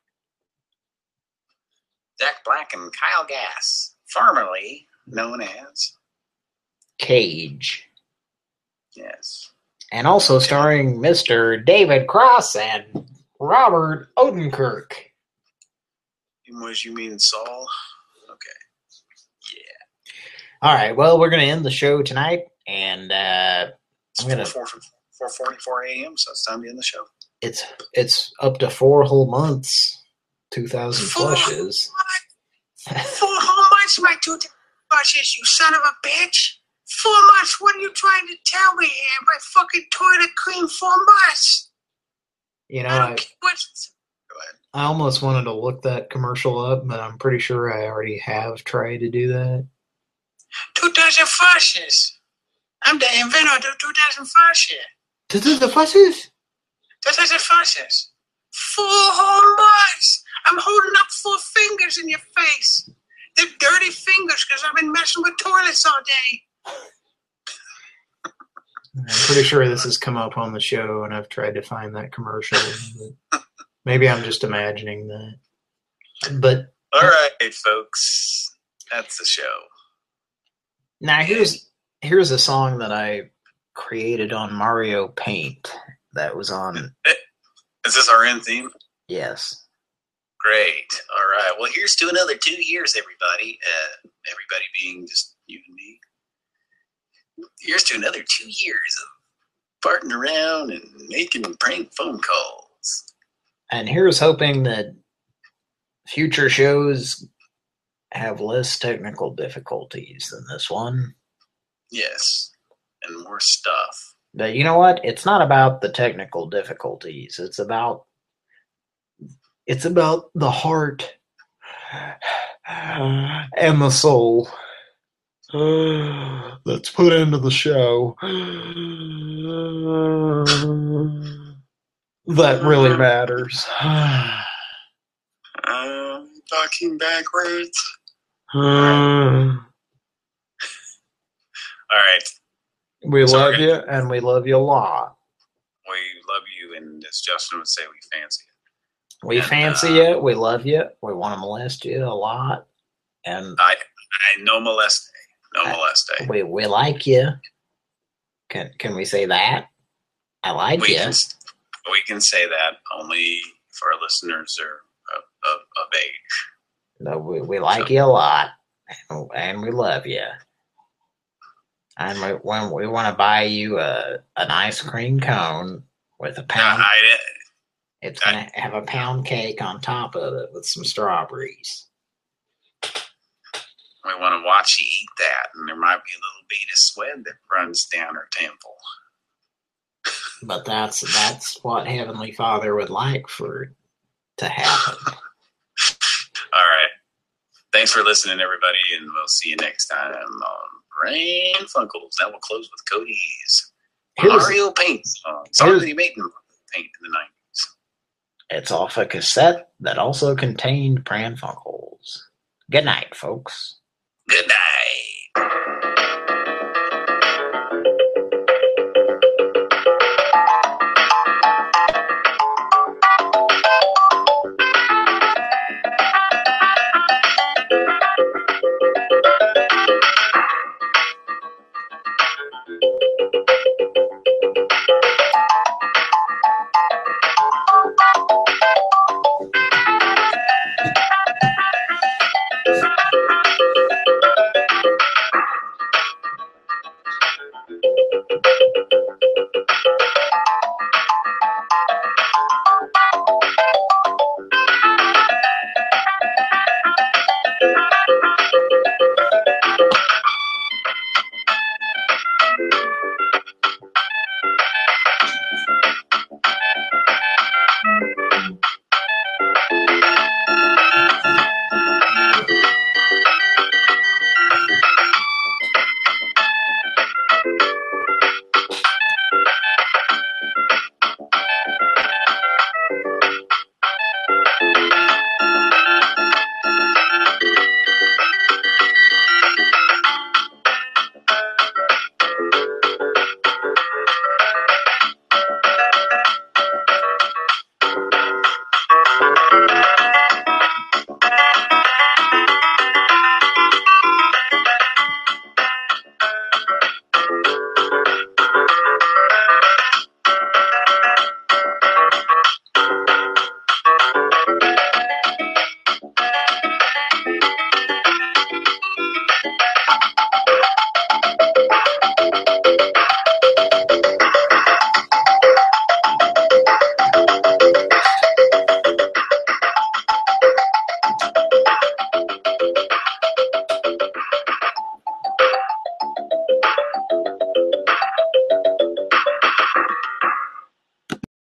Jack Black and Kyle Gass, formerly known as Cage. yes. And also starring Mr. David Cross and Robert Odenkirk. Was you mean Saul? Okay. Yeah. All right, well, we're going to end the show tonight, and uh, I'm going to. Four four forty four a.m. So it's time to end the show. It's it's up to four whole months, two thousand flushes. Four whole months, my two bushes, you son of a bitch. Four months? What are you trying to tell me here? My fucking toilet clean four months. You know, I? I almost wanted to look that commercial up, but I'm pretty sure I already have tried to do that. Two dozen flushes. I'm the inventor of the two dozen flushes. Two dozen flushes? Two dozen flushes. Four whole months. I'm holding up four fingers in your face. They're dirty fingers because I've been messing with toilets all day. I'm pretty sure this has come up on the show, and I've tried to find that commercial. maybe I'm just imagining that. But All right, folks, that's the show. now here's here's a song that I created on Mario Paint that was on. Is this our end theme? Yes. Great. All right. Well, here's to another two years, everybody. Uh, everybody being just you and me. Here's to another two years of farting around and making prank phone calls. And here's hoping that future shows have less technical difficulties than this one. Yes. And more stuff. But you know what? It's not about the technical difficulties. It's about it's about the heart and the soul that's put into the show that really matters. Um, talking backwards. All right. we So love you and we love you a lot. We love you, and as Justin would say, we fancy it. We And, fancy uh, you. We love you. We want to molest you a lot. And I, I no moleste. No we we like you. Can can we say that? I like we you. can we can say that only if our listeners are of, of, of age. No, we, we like you a lot, and, and we love you. And we, when we want to buy you a an ice cream cone with a pound, I, it's gonna have a pound cake on top of it with some strawberries. We want to watch you eat that, and there might be a little bead of sweat that runs down her temple. But that's that's what Heavenly Father would like for to happen. All right. Thanks for listening, everybody, and we'll see you next time on Pran Funkels. That will close with Cody's Here's- Mario Paint song. Song here's- that he made in Paint in the 90s. It's off a cassette that also contained Pran Funkels. Good night, folks. Good night.